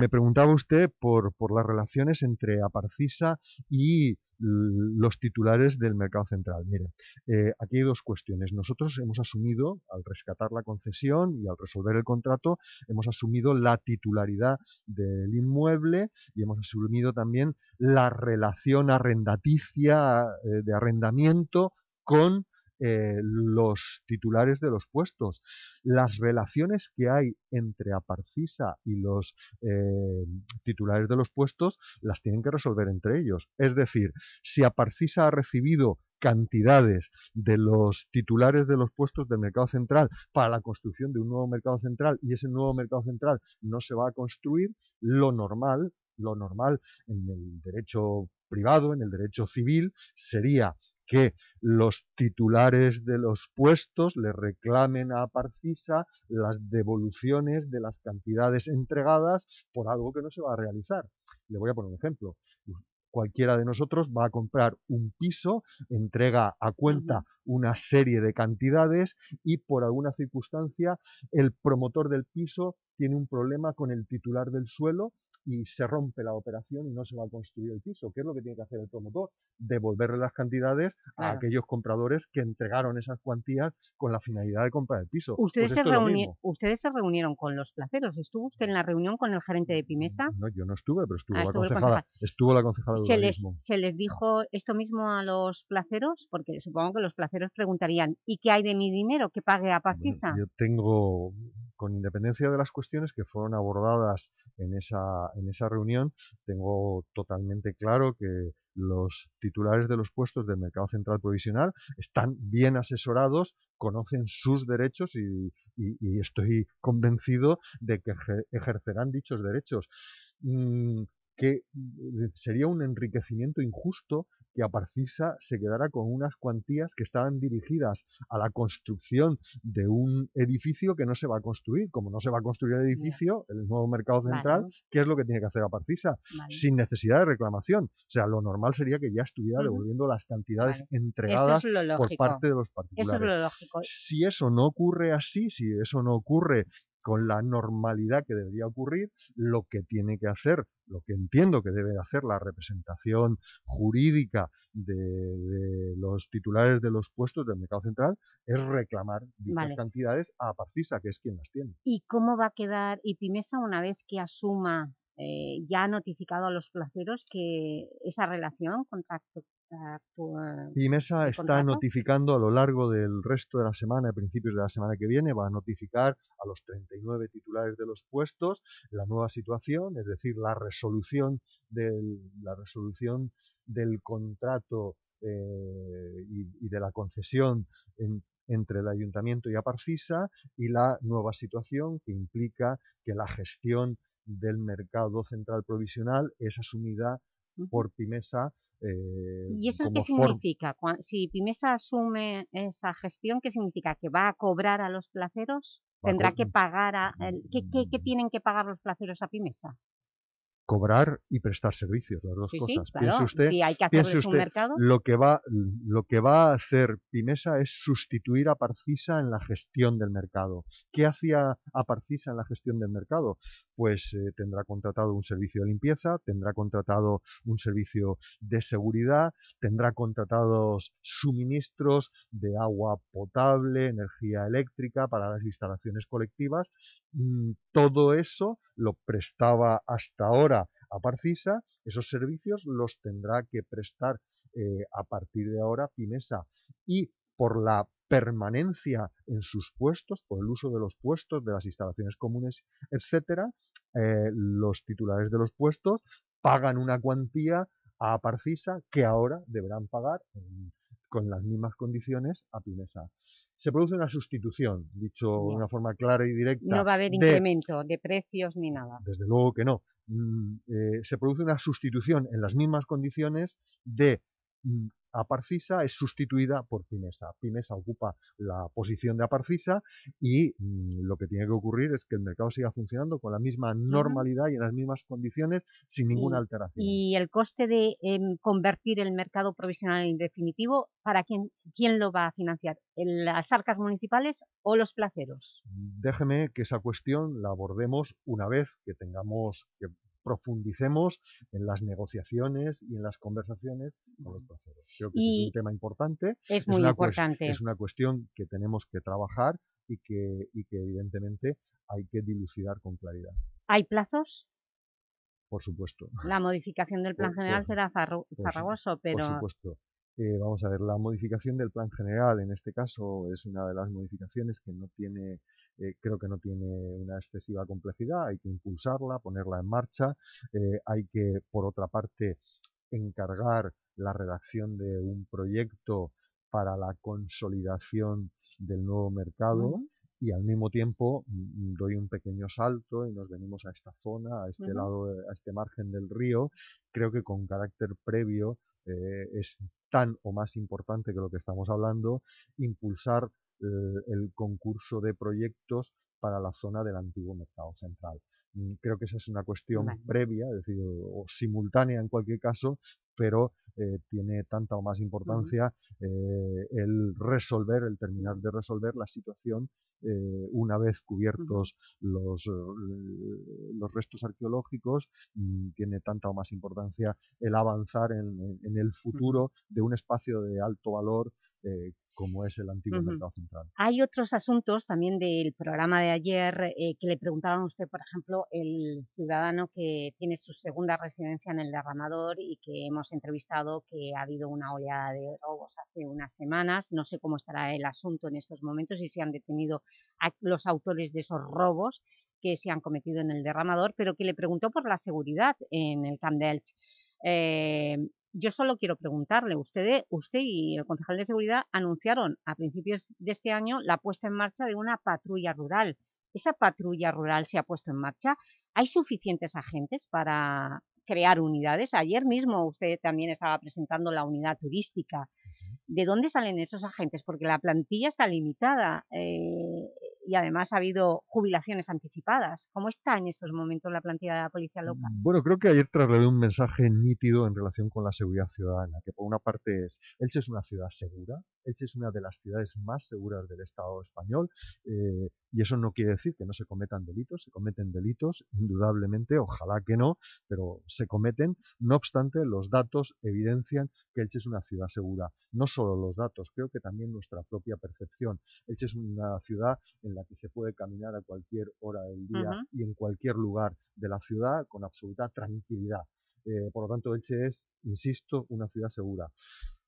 me preguntaba usted por, por las relaciones entre Aparcisa y los titulares del mercado central. Mire, eh, aquí hay dos cuestiones. Nosotros hemos asumido, al rescatar la concesión y al resolver el contrato, hemos asumido la titularidad del inmueble y hemos asumido también la relación arrendaticia eh, de arrendamiento con eh, los titulares de los puestos. Las relaciones que hay entre Aparcisa y los eh, titulares de los puestos las tienen que resolver entre ellos. Es decir, si Aparcisa ha recibido cantidades de los titulares de los puestos del mercado central para la construcción de un nuevo mercado central y ese nuevo mercado central no se va a construir, lo normal, lo normal en el derecho privado, en el derecho civil, sería que los titulares de los puestos le reclamen a Parcisa las devoluciones de las cantidades entregadas por algo que no se va a realizar. Le voy a poner un ejemplo. Cualquiera de nosotros va a comprar un piso, entrega a cuenta una serie de cantidades y por alguna circunstancia el promotor del piso tiene un problema con el titular del suelo y se rompe la operación y no se va a construir el piso. ¿Qué es lo que tiene que hacer el promotor? Devolverle las cantidades a aquellos compradores que entregaron esas cuantías con la finalidad de comprar el piso. Ustedes, pues se, ustedes se reunieron con los placeros. ¿Estuvo usted en la reunión con el gerente de Pimesa? No, yo no estuve, pero estuvo, ah, la, concejala, estuvo la concejala de ¿Se les, ¿Se les dijo esto mismo a los placeros? Porque supongo que los placeros preguntarían ¿y qué hay de mi dinero que pague a Pacisa? yo tengo, con independencia de las cuestiones que fueron abordadas en esa, en esa reunión, tengo totalmente claro que los titulares de los puestos del mercado central provisional están bien asesorados, conocen sus derechos y, estoy convencido de que ejercerán dichos derechos. Mm, que mm, sería un enriquecimiento injusto que Aparcisa se quedara con unas cuantías que estaban dirigidas a la construcción de un edificio que no se va a construir. Como no se va a construir el edificio, el nuevo mercado central, ¿qué es lo que tiene que hacer Aparcisa? Sin necesidad de reclamación. O sea, lo normal sería que ya estuviera devolviendo las cantidades entregadas por parte de los particulares. Eso es lo lógico. Si eso no ocurre así, si eso no ocurre con la normalidad que debería ocurrir, lo que tiene que hacer, lo que entiendo que debe hacer la representación jurídica de, los titulares de los puestos del mercado central es reclamar dichas cantidades a Parcisa, que es quien las tiene. ¿Y cómo va a quedar IPIMESA una vez que asuma eh, ya ha notificado a los placeros que esa relación contrato, Mesa está notificando a lo largo del resto de la semana, a principios de la semana que viene, va a notificar a los 39 titulares de los puestos la nueva situación, es decir, la resolución del, la resolución del contrato eh, y, de la concesión entre el ayuntamiento y Aparcisa y la nueva situación que implica que la gestión del mercado central provisional es asumida por Pimesa. Eh, ¿Y eso qué significa? Si Pimesa asume esa gestión, ¿qué significa? ¿Que va a cobrar a los placeros? ¿Tendrá que pagar a... ¿qué, qué, tienen que pagar los placeros a Pimesa? cobrar y prestar servicios, las dos cosas. piense usted, si hay que un mercado. Lo que, va, lo que va a hacer Pimesa es sustituir a Parcisa en la gestión del mercado. ¿Qué hacía a Parcisa en la gestión del mercado? Pues eh, tendrá contratado un servicio de limpieza, tendrá contratado un servicio de seguridad, tendrá contratados suministros de agua potable, energía eléctrica para las instalaciones colectivas. Mm, todo eso lo prestaba hasta ahora a Parcisa, esos servicios los tendrá que prestar eh, a partir de ahora Pimesa. Y por la permanencia en sus puestos, por el uso de los puestos, de las instalaciones comunes, etcétera, eh, los titulares de los puestos pagan una cuantía a Parcisa que ahora deberán pagar con las mismas condiciones a Pinesa. Se produce una sustitución, dicho de una forma clara y directa. No va a haber incremento de precios ni nada. Desde luego que no. Mm, eh, se produce una sustitución en las mismas condiciones de mm, Aparcisa es sustituida por Pinesa. Pinesa ocupa la posición de Aparcisa y mm, lo que tiene que ocurrir es que el mercado siga funcionando con la misma normalidad y en las mismas condiciones sin ninguna alteración. ¿Y el coste de em, convertir el mercado provisional en definitivo, para quién, quién lo va a financiar? ¿Las arcas municipales o los placeros? Déjeme que esa cuestión la abordemos una vez que tengamos que profundicemos en las negociaciones y en las conversaciones con los placeros. Creo que es un tema importante. Es muy importante. Es una cuestión que tenemos que trabajar y que, y que evidentemente hay que dilucidar con claridad. ¿Hay plazos? Por supuesto. La modificación del plan general será farragoso, pero... Por supuesto. Eh, vamos a ver, la modificación del plan general, en este caso, es una de las modificaciones que no tiene, eh, creo que no tiene una excesiva complejidad, hay que impulsarla, ponerla en marcha, eh, hay que, por otra parte, encargar la redacción de un proyecto para la consolidación del nuevo mercado y al mismo tiempo mm, doy un pequeño salto y nos venimos a esta zona, a este lado, a este margen del río, creo que con carácter previo eh, es tan o más importante que lo que estamos hablando, impulsar eh, el concurso de proyectos para la zona del antiguo mercado central. Mm, creo que esa es una cuestión previa, es decir, o, simultánea en cualquier caso, pero eh, tiene tanta o más importancia el resolver, el terminar de resolver la situación eh, una vez cubiertos los, eh, los restos arqueológicos, mm, tiene tanta o más importancia el avanzar en, el futuro de un espacio de alto valor eh, como es el antiguo mercado central. Hay otros asuntos también del programa de ayer que le preguntaban a usted, por ejemplo, el ciudadano que tiene su segunda residencia en el derramador y que hemos entrevistado que ha habido una oleada de robos hace unas semanas. No sé cómo estará el asunto en estos momentos y si han detenido a los autores de esos robos que se han cometido en el derramador, pero que le preguntó por la seguridad en el Camp de eh, yo solo quiero preguntarle, usted, usted y el concejal de seguridad anunciaron a principios de este año la puesta en marcha de una patrulla rural. ¿Esa patrulla rural se ha puesto en marcha? ¿Hay suficientes agentes para crear unidades? Ayer mismo usted también estaba presentando la unidad turística. ¿De dónde salen esos agentes? Porque la plantilla está limitada. Eh, y además ha habido jubilaciones anticipadas. ¿Cómo está en estos momentos la plantilla de la Policía Local? Mm, bueno, creo que ayer trasladé un mensaje nítido en relación con la seguridad ciudadana, que por una parte es, Elche es una ciudad segura, Elche es una de las ciudades más seguras del Estado español, eh, y eso no quiere decir que no se cometan delitos, se cometen delitos, indudablemente, ojalá que no, pero se cometen, no obstante, los datos evidencian que Elche es una ciudad segura. No solo los datos, creo que también nuestra propia percepción. Elche es una ciudad en la que se puede caminar a cualquier hora del día y en cualquier lugar de la ciudad con absoluta tranquilidad. Eh, por lo tanto, Elche es, insisto, una ciudad segura.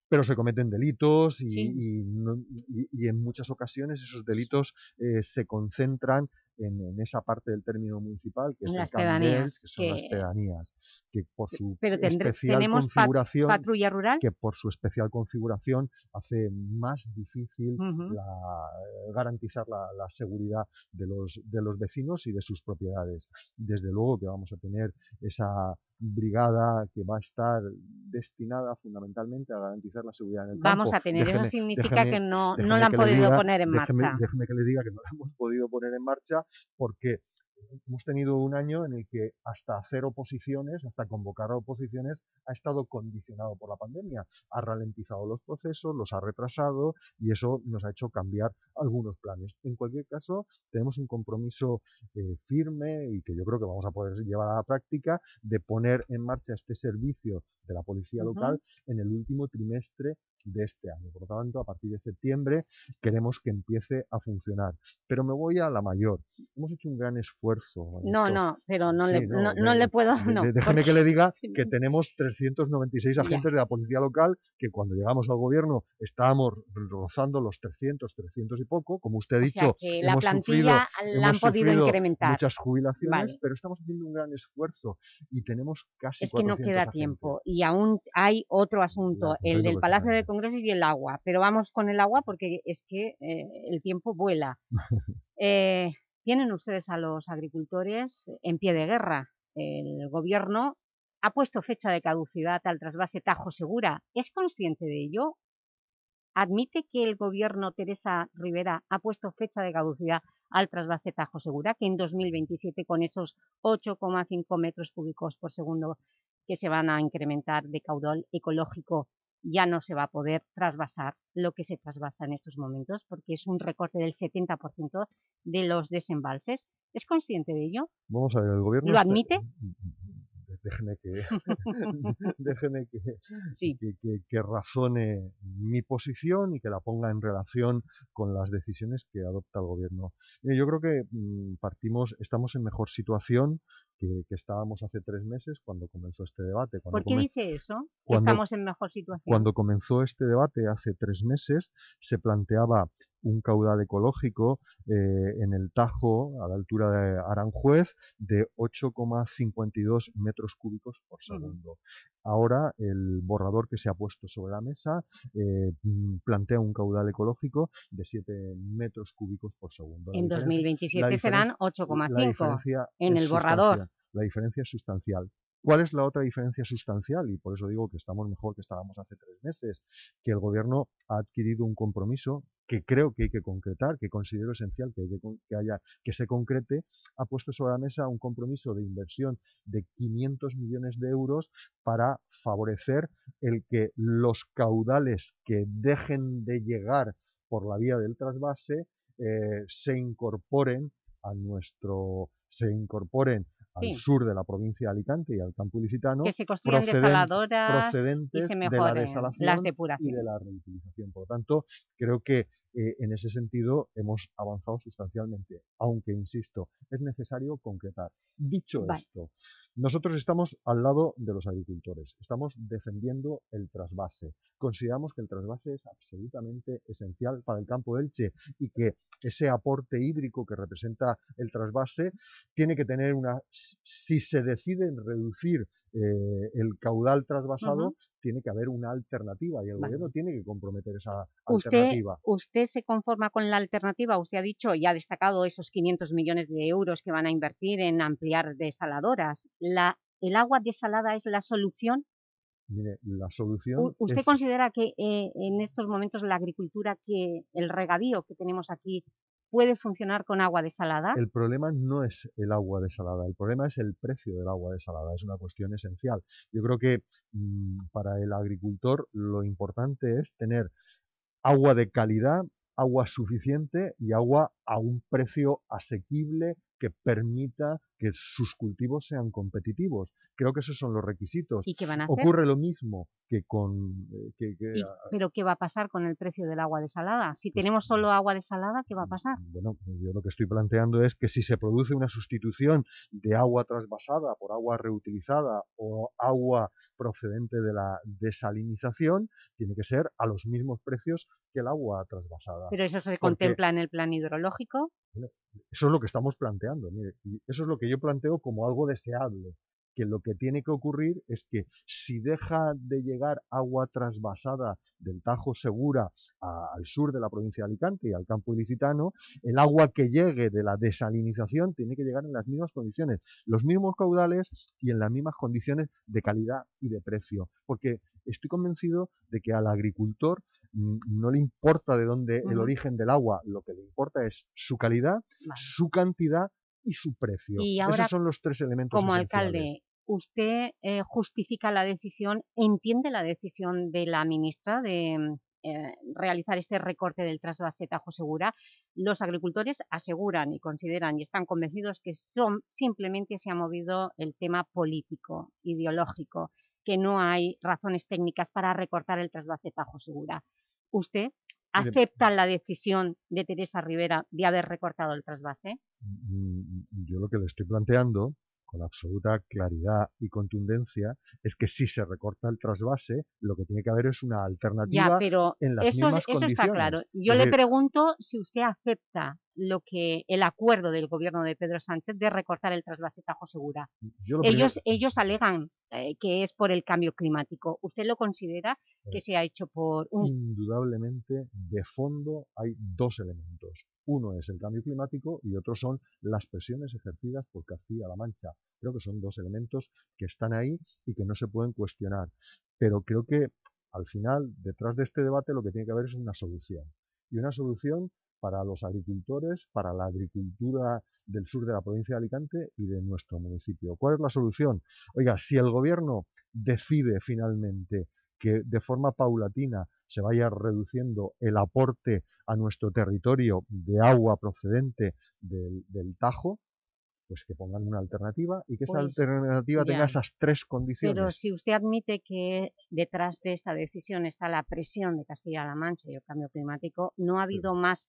Pero se cometen delitos y, en muchas ocasiones esos delitos eh, se concentran en, esa parte del término municipal, que es el pedanías, que son las pedanías, que por su especial configuración, patrulla rural? que por su especial configuración hace más difícil garantizar la, seguridad de los, de los vecinos y de sus propiedades. Desde luego que vamos a tener esa brigada que va a estar destinada fundamentalmente a garantizar la seguridad en el campo. Vamos a tener, eso significa que no, no la han podido poner en marcha. Déjeme que le diga que no la hemos podido poner en marcha porque hemos tenido un año en el que hasta hacer oposiciones, hasta convocar oposiciones, ha estado condicionado por la pandemia. Ha ralentizado los procesos, los ha retrasado y eso nos ha hecho cambiar algunos planes. En cualquier caso, tenemos un compromiso eh, firme y que yo creo que vamos a poder llevar a la práctica de poner en marcha este servicio ante la policía local en el último trimestre de este año. Por lo tanto, a partir de septiembre queremos que empiece a funcionar. Pero me voy a la mayor. Hemos hecho un gran esfuerzo. No, estos- no, pero no, le, Sí, no, de- no le puedo... de- de- déjeme que le diga *laughs* que tenemos 396 Ya. agentes de la policía local que cuando llegamos al gobierno estábamos rozando los 300, 300 y poco. Como usted ha O dicho, sea, que la sufrido, plantilla la han podido incrementar. muchas jubilaciones, Vale. pero estamos haciendo un gran esfuerzo y tenemos casi Es que no 400 queda agentes. tiempo y aún hay otro asunto, el del Palacio de Congresos y el agua. Pero vamos con el agua porque es que eh, el tiempo vuela. *laughs* Eh, tienen ustedes a los agricultores en pie de guerra. El gobierno ha puesto fecha de caducidad al trasvase Tajo Segura. ¿Es consciente de ello? ¿Admite que el gobierno Teresa Rivera ha puesto fecha de caducidad al trasvase Tajo Segura, que en 2027 con esos 8,5 metros cúbicos por segundo que se van a incrementar de caudal ecológico ya no se va a poder trasvasar lo que se trasvasa en estos momentos porque es un recorte del 70% de los desembalses. ¿Es consciente de ello? Vamos a ver, el gobierno... ¿Lo está- admite? *laughs* Déjeme que, *laughs* déjeme que, *laughs* Sí. que, que- que razone mi posición y que la ponga en relación con las decisiones que adopta el gobierno. Yo creo que mm, partimos, estamos en mejor situación que, que estábamos hace tres meses cuando comenzó este debate. Cuando ¿Por qué dice eso? Que cuando- estamos en mejor situación. Cuando comenzó este debate hace tres meses, se planteaba un caudal ecológico eh, en el Tajo, a la altura de Aranjuez, de 8,52 metros cúbicos por segundo. Ahora, el borrador que se ha puesto sobre la mesa eh, mm, plantea un caudal ecológico de 7 metros cúbicos por segundo. La En diferencia- 2027 la serán diferen- 8,5 la diferencia en el borrador. La diferencia es sustancial. ¿Cuál es la otra diferencia sustancial? Y por eso digo que estamos mejor que estábamos hace tres meses, que el gobierno ha adquirido un compromiso que creo que hay que concretar, que considero esencial que, hay que, que haya, que se concrete, ha puesto sobre la mesa un compromiso de inversión de 500 millones de euros para favorecer el que los caudales que dejen de llegar por la vía del trasvase eh, se incorporen a nuestro se incorporen Sí. al sur de la provincia de Alicante y al campo ilicitano Que se construyan desaladoras y se de la mejoren desalación las y de depuraciones. la reutilización. Por lo tanto, creo que eh, en ese sentido hemos avanzado sustancialmente, aunque, insisto, es necesario concretar. Dicho Vale. esto, nosotros estamos al lado de los agricultores, estamos defendiendo el trasvase. Consideramos que el trasvase es absolutamente esencial para el campo de Elche y que ese aporte hídrico que representa el trasvase tiene que tener una... Si se decide en reducir eh, el caudal trasvasado, tiene que haber una alternativa y el Vale. gobierno tiene que comprometer esa ¿Usted, alternativa. ¿Usted se conforma con la alternativa? Usted ha dicho y ha destacado esos 500 millones de euros que van a invertir en ampliar desaladoras. La, ¿El agua desalada es la solución? Mire, la solución ¿Usted es- considera que eh, en estos momentos la agricultura, que el regadío que tenemos aquí, puede funcionar con agua desalada? El problema no es el agua desalada, el problema es el precio del agua desalada, es una cuestión esencial. Yo creo que mm, para el agricultor lo importante es tener agua de calidad, agua suficiente y agua a un precio asequible que permita que sus cultivos sean competitivos. Creo que esos son los requisitos. ¿Y qué van a hacer? Ocurre lo mismo que con... eh, que- que, Y- ¿Pero qué va a pasar con el precio del agua desalada? Si tenemos solo agua desalada, ¿qué va a pasar? Bueno, yo lo que estoy planteando es que si se produce una sustitución de agua trasvasada por agua reutilizada o agua procedente de la desalinización, tiene que ser a los mismos precios que el agua trasvasada. ¿Pero eso se Porque contempla en el plan hidrológico? Eso es lo que estamos planteando. mire, y eso es lo que yo planteo como algo deseable. Que lo que tiene que ocurrir es que si deja de llegar agua trasvasada del Tajo Segura a- al sur de la provincia de Alicante y al campo ilicitano, el agua que llegue de la desalinización tiene que llegar en las mismas condiciones, los mismos caudales y en las mismas condiciones de calidad y de precio. Porque estoy convencido de que al agricultor mm, no le importa de dónde el origen del agua, lo que le importa es su calidad, su cantidad y su precio. Y ahora, Esos son los tres elementos como alcalde, ¿usted eh, justifica la decisión, entiende la decisión de la ministra de mm, eh, realizar este recorte del trasvase Tajo Segura? Los agricultores aseguran y consideran y están convencidos que son, simplemente se ha movido el tema político, ideológico, que no hay razones técnicas para recortar el trasvase Tajo Segura. ¿Usted acepta la decisión de Teresa Rivera de haber recortado el trasvase? Yo lo que le estoy planteando, con absoluta claridad y contundencia, es que si se recorta el trasvase, lo que tiene que haber es una Ya, alternativa pero en las eso, mismas eso está claro. Yo Es le decir, pregunto si usted acepta lo que el acuerdo del gobierno de Pedro Sánchez de recortar el trasvase Tajo Segura. primero- Ellos, ellos alegan eh, que es por el cambio climático. ¿Usted lo considera que Pues se ha hecho por un... indudablemente, de fondo hay dos elementos. Uno es el cambio climático y otro son las presiones ejercidas por Castilla-La Mancha. Creo que son dos elementos que están ahí y que no se pueden cuestionar. Pero creo que al final, detrás de este debate, lo que tiene que haber es una solución. Y una solución para los agricultores, para la agricultura del sur de la provincia de Alicante y de nuestro municipio. ¿Cuál es la solución? Oiga, si el gobierno decide finalmente que de forma paulatina se vaya reduciendo el aporte a nuestro territorio de agua procedente del, del Tajo, pues que pongan una alternativa y que esa Pues, alternativa tenga esas tres condiciones. Pero si usted admite que detrás de esta decisión está la presión de Castilla-La Mancha y el cambio climático, ¿no ha habido más,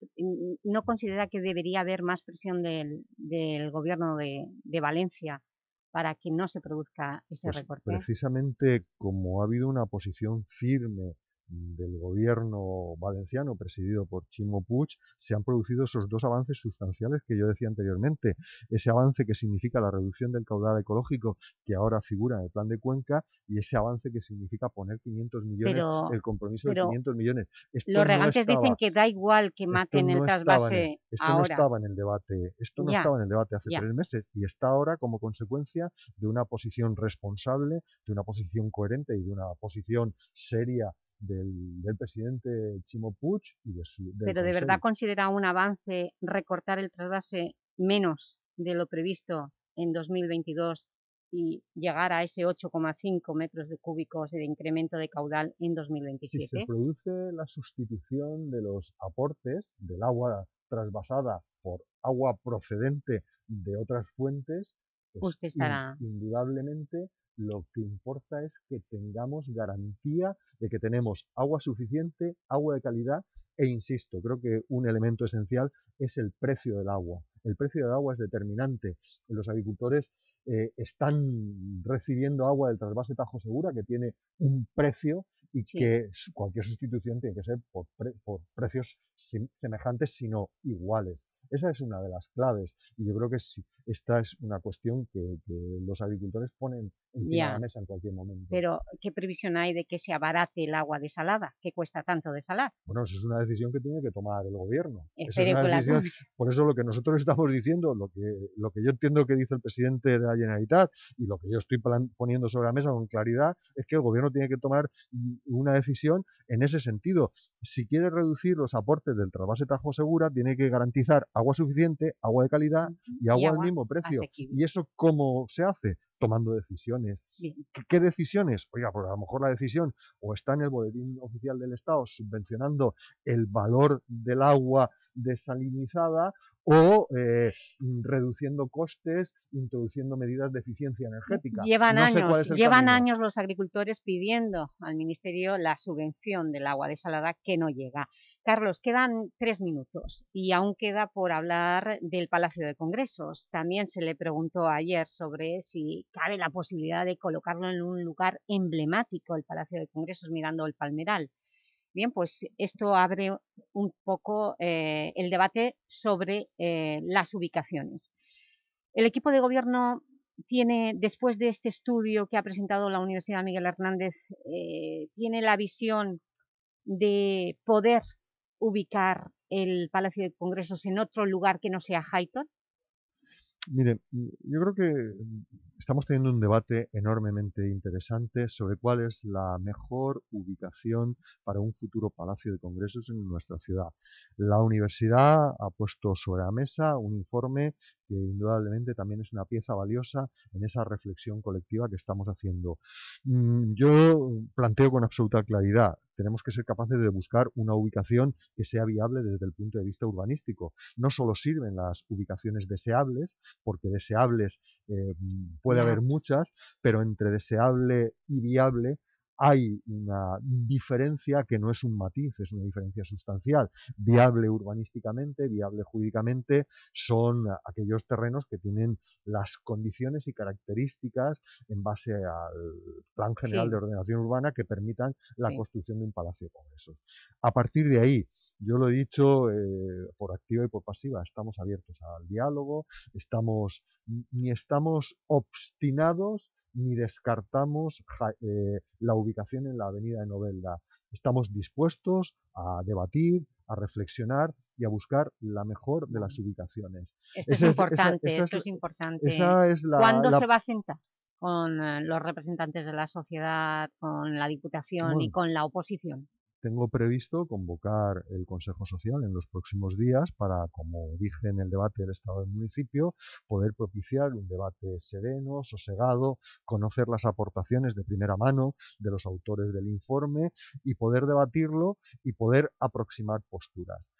no considera que debería haber más presión del, del gobierno de, de Valencia para que no se produzca este Pues recorte? precisamente como ha habido una posición firme del gobierno valenciano presidido por Chimo Puig, se han producido esos dos avances sustanciales que yo decía anteriormente. Ese avance que significa la reducción del caudal ecológico que ahora figura en el plan de Cuenca y ese avance que significa poner 500 millones, Pero- el compromiso de 500 millones. Esto Los no regantes dicen que da igual que maten el no en trasvase el- esto ahora. no estaba en el debate, esto no Ya, estaba en el debate hace ya. tres meses y está ahora como consecuencia de una posición responsable, de una posición coherente y de una posición seria del, del presidente Chimo Puig y de su, del Pero de verdad considera un avance recortar el trasvase menos de lo previsto en 2022 y llegar a ese 8,5 metros de cúbicos de incremento de caudal en Si 2027. se produce la sustitución de los aportes del agua trasvasada por agua procedente de otras fuentes, pues Usted estará- indudablemente lo que importa es que tengamos garantía de que tenemos agua suficiente, agua de calidad e insisto, creo que un elemento esencial es el precio del agua. El precio del agua es determinante. Los agricultores eh, están recibiendo agua del trasvase Tajo Segura que tiene un precio y que cualquier sustitución tiene que ser por, pre- por precios semejantes, sino iguales. Esa es una de las claves y yo creo que sí, esta es una cuestión que, que los agricultores ponen encima de Ya. la mesa en cualquier momento. Pero, ¿qué previsión hay de que se abarate el agua desalada? ¿Qué cuesta tanto desalar? Bueno, eso es una decisión que tiene que tomar el gobierno. Esa es una decisión- *laughs* por eso lo que nosotros estamos diciendo, lo que, lo que yo entiendo que dice el presidente de la Generalitat y lo que yo estoy plan- poniendo sobre la mesa con claridad, es que el gobierno tiene que tomar una decisión en ese sentido. Si quiere reducir los aportes del trasvase Tajo Segura, tiene que garantizar agua suficiente, agua de calidad y agua al agua mismo precio. asequible. ¿Y eso cómo se hace? Tomando decisiones. Bien. ¿Qué- ¿Qué decisiones? Oiga, pues a lo mejor la decisión o está en el boletín oficial del Estado subvencionando el valor del agua desalinizada o eh, reduciendo costes, introduciendo medidas de eficiencia energética. Llevan No años, llevan camino. años los agricultores pidiendo al Ministerio la subvención del agua desalada que no llega. Carlos, quedan tres minutos y aún queda por hablar del Palacio de Congresos. También se le preguntó ayer sobre si cabe la posibilidad de colocarlo en un lugar emblemático, el Palacio de Congresos, mirando el Palmeral. Bien, pues esto abre un poco eh, el debate sobre eh, las ubicaciones. El equipo de gobierno tiene, después de este estudio que ha presentado la Universidad Miguel Hernández, eh, tiene la visión de poder ubicar el Palacio de Congresos en otro lugar que no sea Highton? Mire, mm, yo creo que mm, estamos teniendo un debate enormemente interesante sobre cuál es la mejor ubicación para un futuro Palacio de Congresos en nuestra ciudad. La universidad ha puesto sobre la mesa un informe que indudablemente también es una pieza valiosa en esa reflexión colectiva que estamos haciendo. Mm, yo planteo con absoluta claridad, tenemos que ser capaces de buscar una ubicación que sea viable desde el punto de vista urbanístico. No solo sirven las ubicaciones deseables, porque deseables eh, puede haber muchas, pero entre deseable y viable hay una diferencia que no es un matiz, es una diferencia sustancial. Viable urbanísticamente, viable jurídicamente, son aquellos terrenos que tienen las condiciones y características en base al Plan General Sí. de Ordenación Urbana que permitan la Sí. construcción de un palacio de congresos. A partir de ahí, yo lo he dicho eh, por activa y por pasiva, estamos abiertos al diálogo, estamos, ni estamos obstinados ni descartamos eh, la ubicación en la avenida de Novelda. Estamos dispuestos a debatir, a reflexionar y a buscar la mejor de las ubicaciones. Esto es Esa importante, esa esto es importante. esa es la- ¿Cuándo la- se va a sentar con eh, los representantes de la sociedad, con la Diputación y con la oposición? Tengo previsto convocar el Consejo Social en los próximos días para, como dije en el debate del Estado del Municipio, poder propiciar un debate sereno, sosegado, conocer las aportaciones de primera mano de los autores del informe y poder debatirlo y poder aproximar posturas.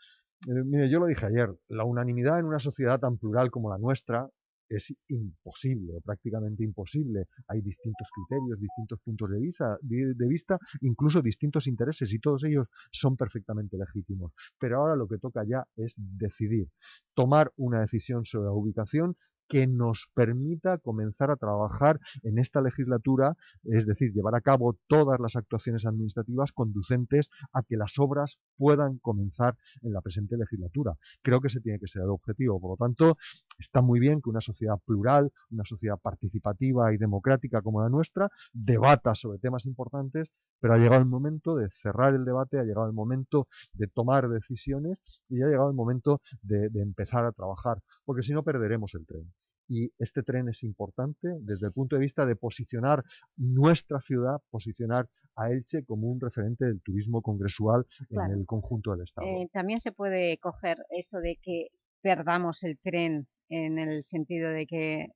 Eh, mire, yo lo dije ayer, la unanimidad en una sociedad tan plural como la nuestra es imposible o prácticamente imposible. Hay distintos criterios, distintos puntos de vista, de, de vista, incluso distintos intereses y todos ellos son perfectamente legítimos. Pero ahora lo que toca ya es decidir, tomar una decisión sobre la ubicación que nos permita comenzar a trabajar en esta legislatura, es decir, llevar a cabo todas las actuaciones administrativas conducentes a que las obras puedan comenzar en la presente legislatura. Creo que ese tiene que ser el objetivo. Por lo tanto, está muy bien que una sociedad plural, una sociedad participativa y democrática como la nuestra, debata sobre temas importantes, pero ha llegado el momento de cerrar el debate, ha llegado el momento de tomar decisiones y ha llegado el momento de, de empezar a trabajar, porque si no perderemos el tren. Y este tren es importante desde el punto de vista de posicionar nuestra ciudad, posicionar a Elche como un referente del turismo congresual Claro. en el conjunto del Estado. Eh, también se puede coger eso de que perdamos el tren en el sentido de que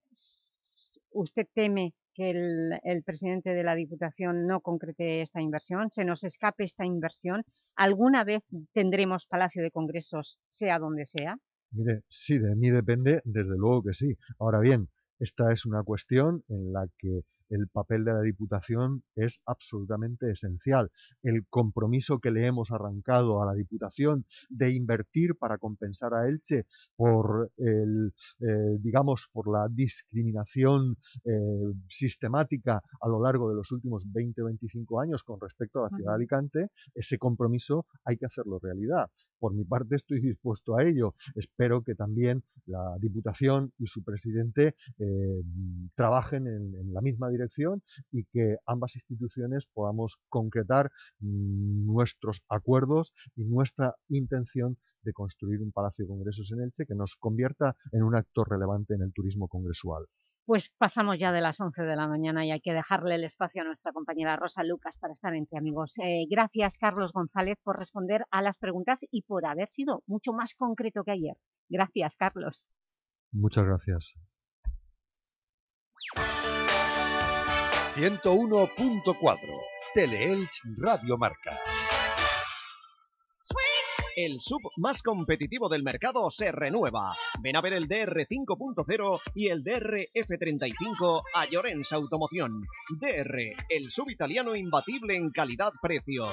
usted teme que el, el presidente de la Diputación no concrete esta inversión, se nos escape esta inversión. ¿Alguna vez tendremos Palacio de Congresos, sea donde sea? Mire, sí, de mí depende, desde luego que sí. Ahora bien, esta es una cuestión en la que el papel de la Diputación es absolutamente esencial. El compromiso que le hemos arrancado a la Diputación de invertir para compensar a Elche por el, eh, digamos, por la discriminación eh, sistemática a lo largo de los últimos 20 o 25 años con respecto a la ciudad de. Alicante, ese compromiso hay que hacerlo realidad. Por mi parte estoy dispuesto a ello. Espero que también la Diputación y su presidente eh, trabajen en, en la misma dirección y que ambas instituciones podamos concretar mm, nuestros acuerdos y nuestra intención de construir un Palacio de Congresos en Elche que nos convierta en un actor relevante en el turismo congresual. Pues pasamos ya de las 11 de la mañana y hay que dejarle el espacio a nuestra compañera Rosa Lucas para estar entre amigos. Eh, gracias, Carlos González, por responder a las preguntas y por haber sido mucho más concreto que ayer. Gracias, Carlos. Muchas gracias. 101.4 Teleelch Radio Marca. El sub más competitivo del mercado se renueva. Ven a ver el DR 5.0 y el DR F35 a Llorens Automoción. DR, el sub italiano imbatible en calidad-precio.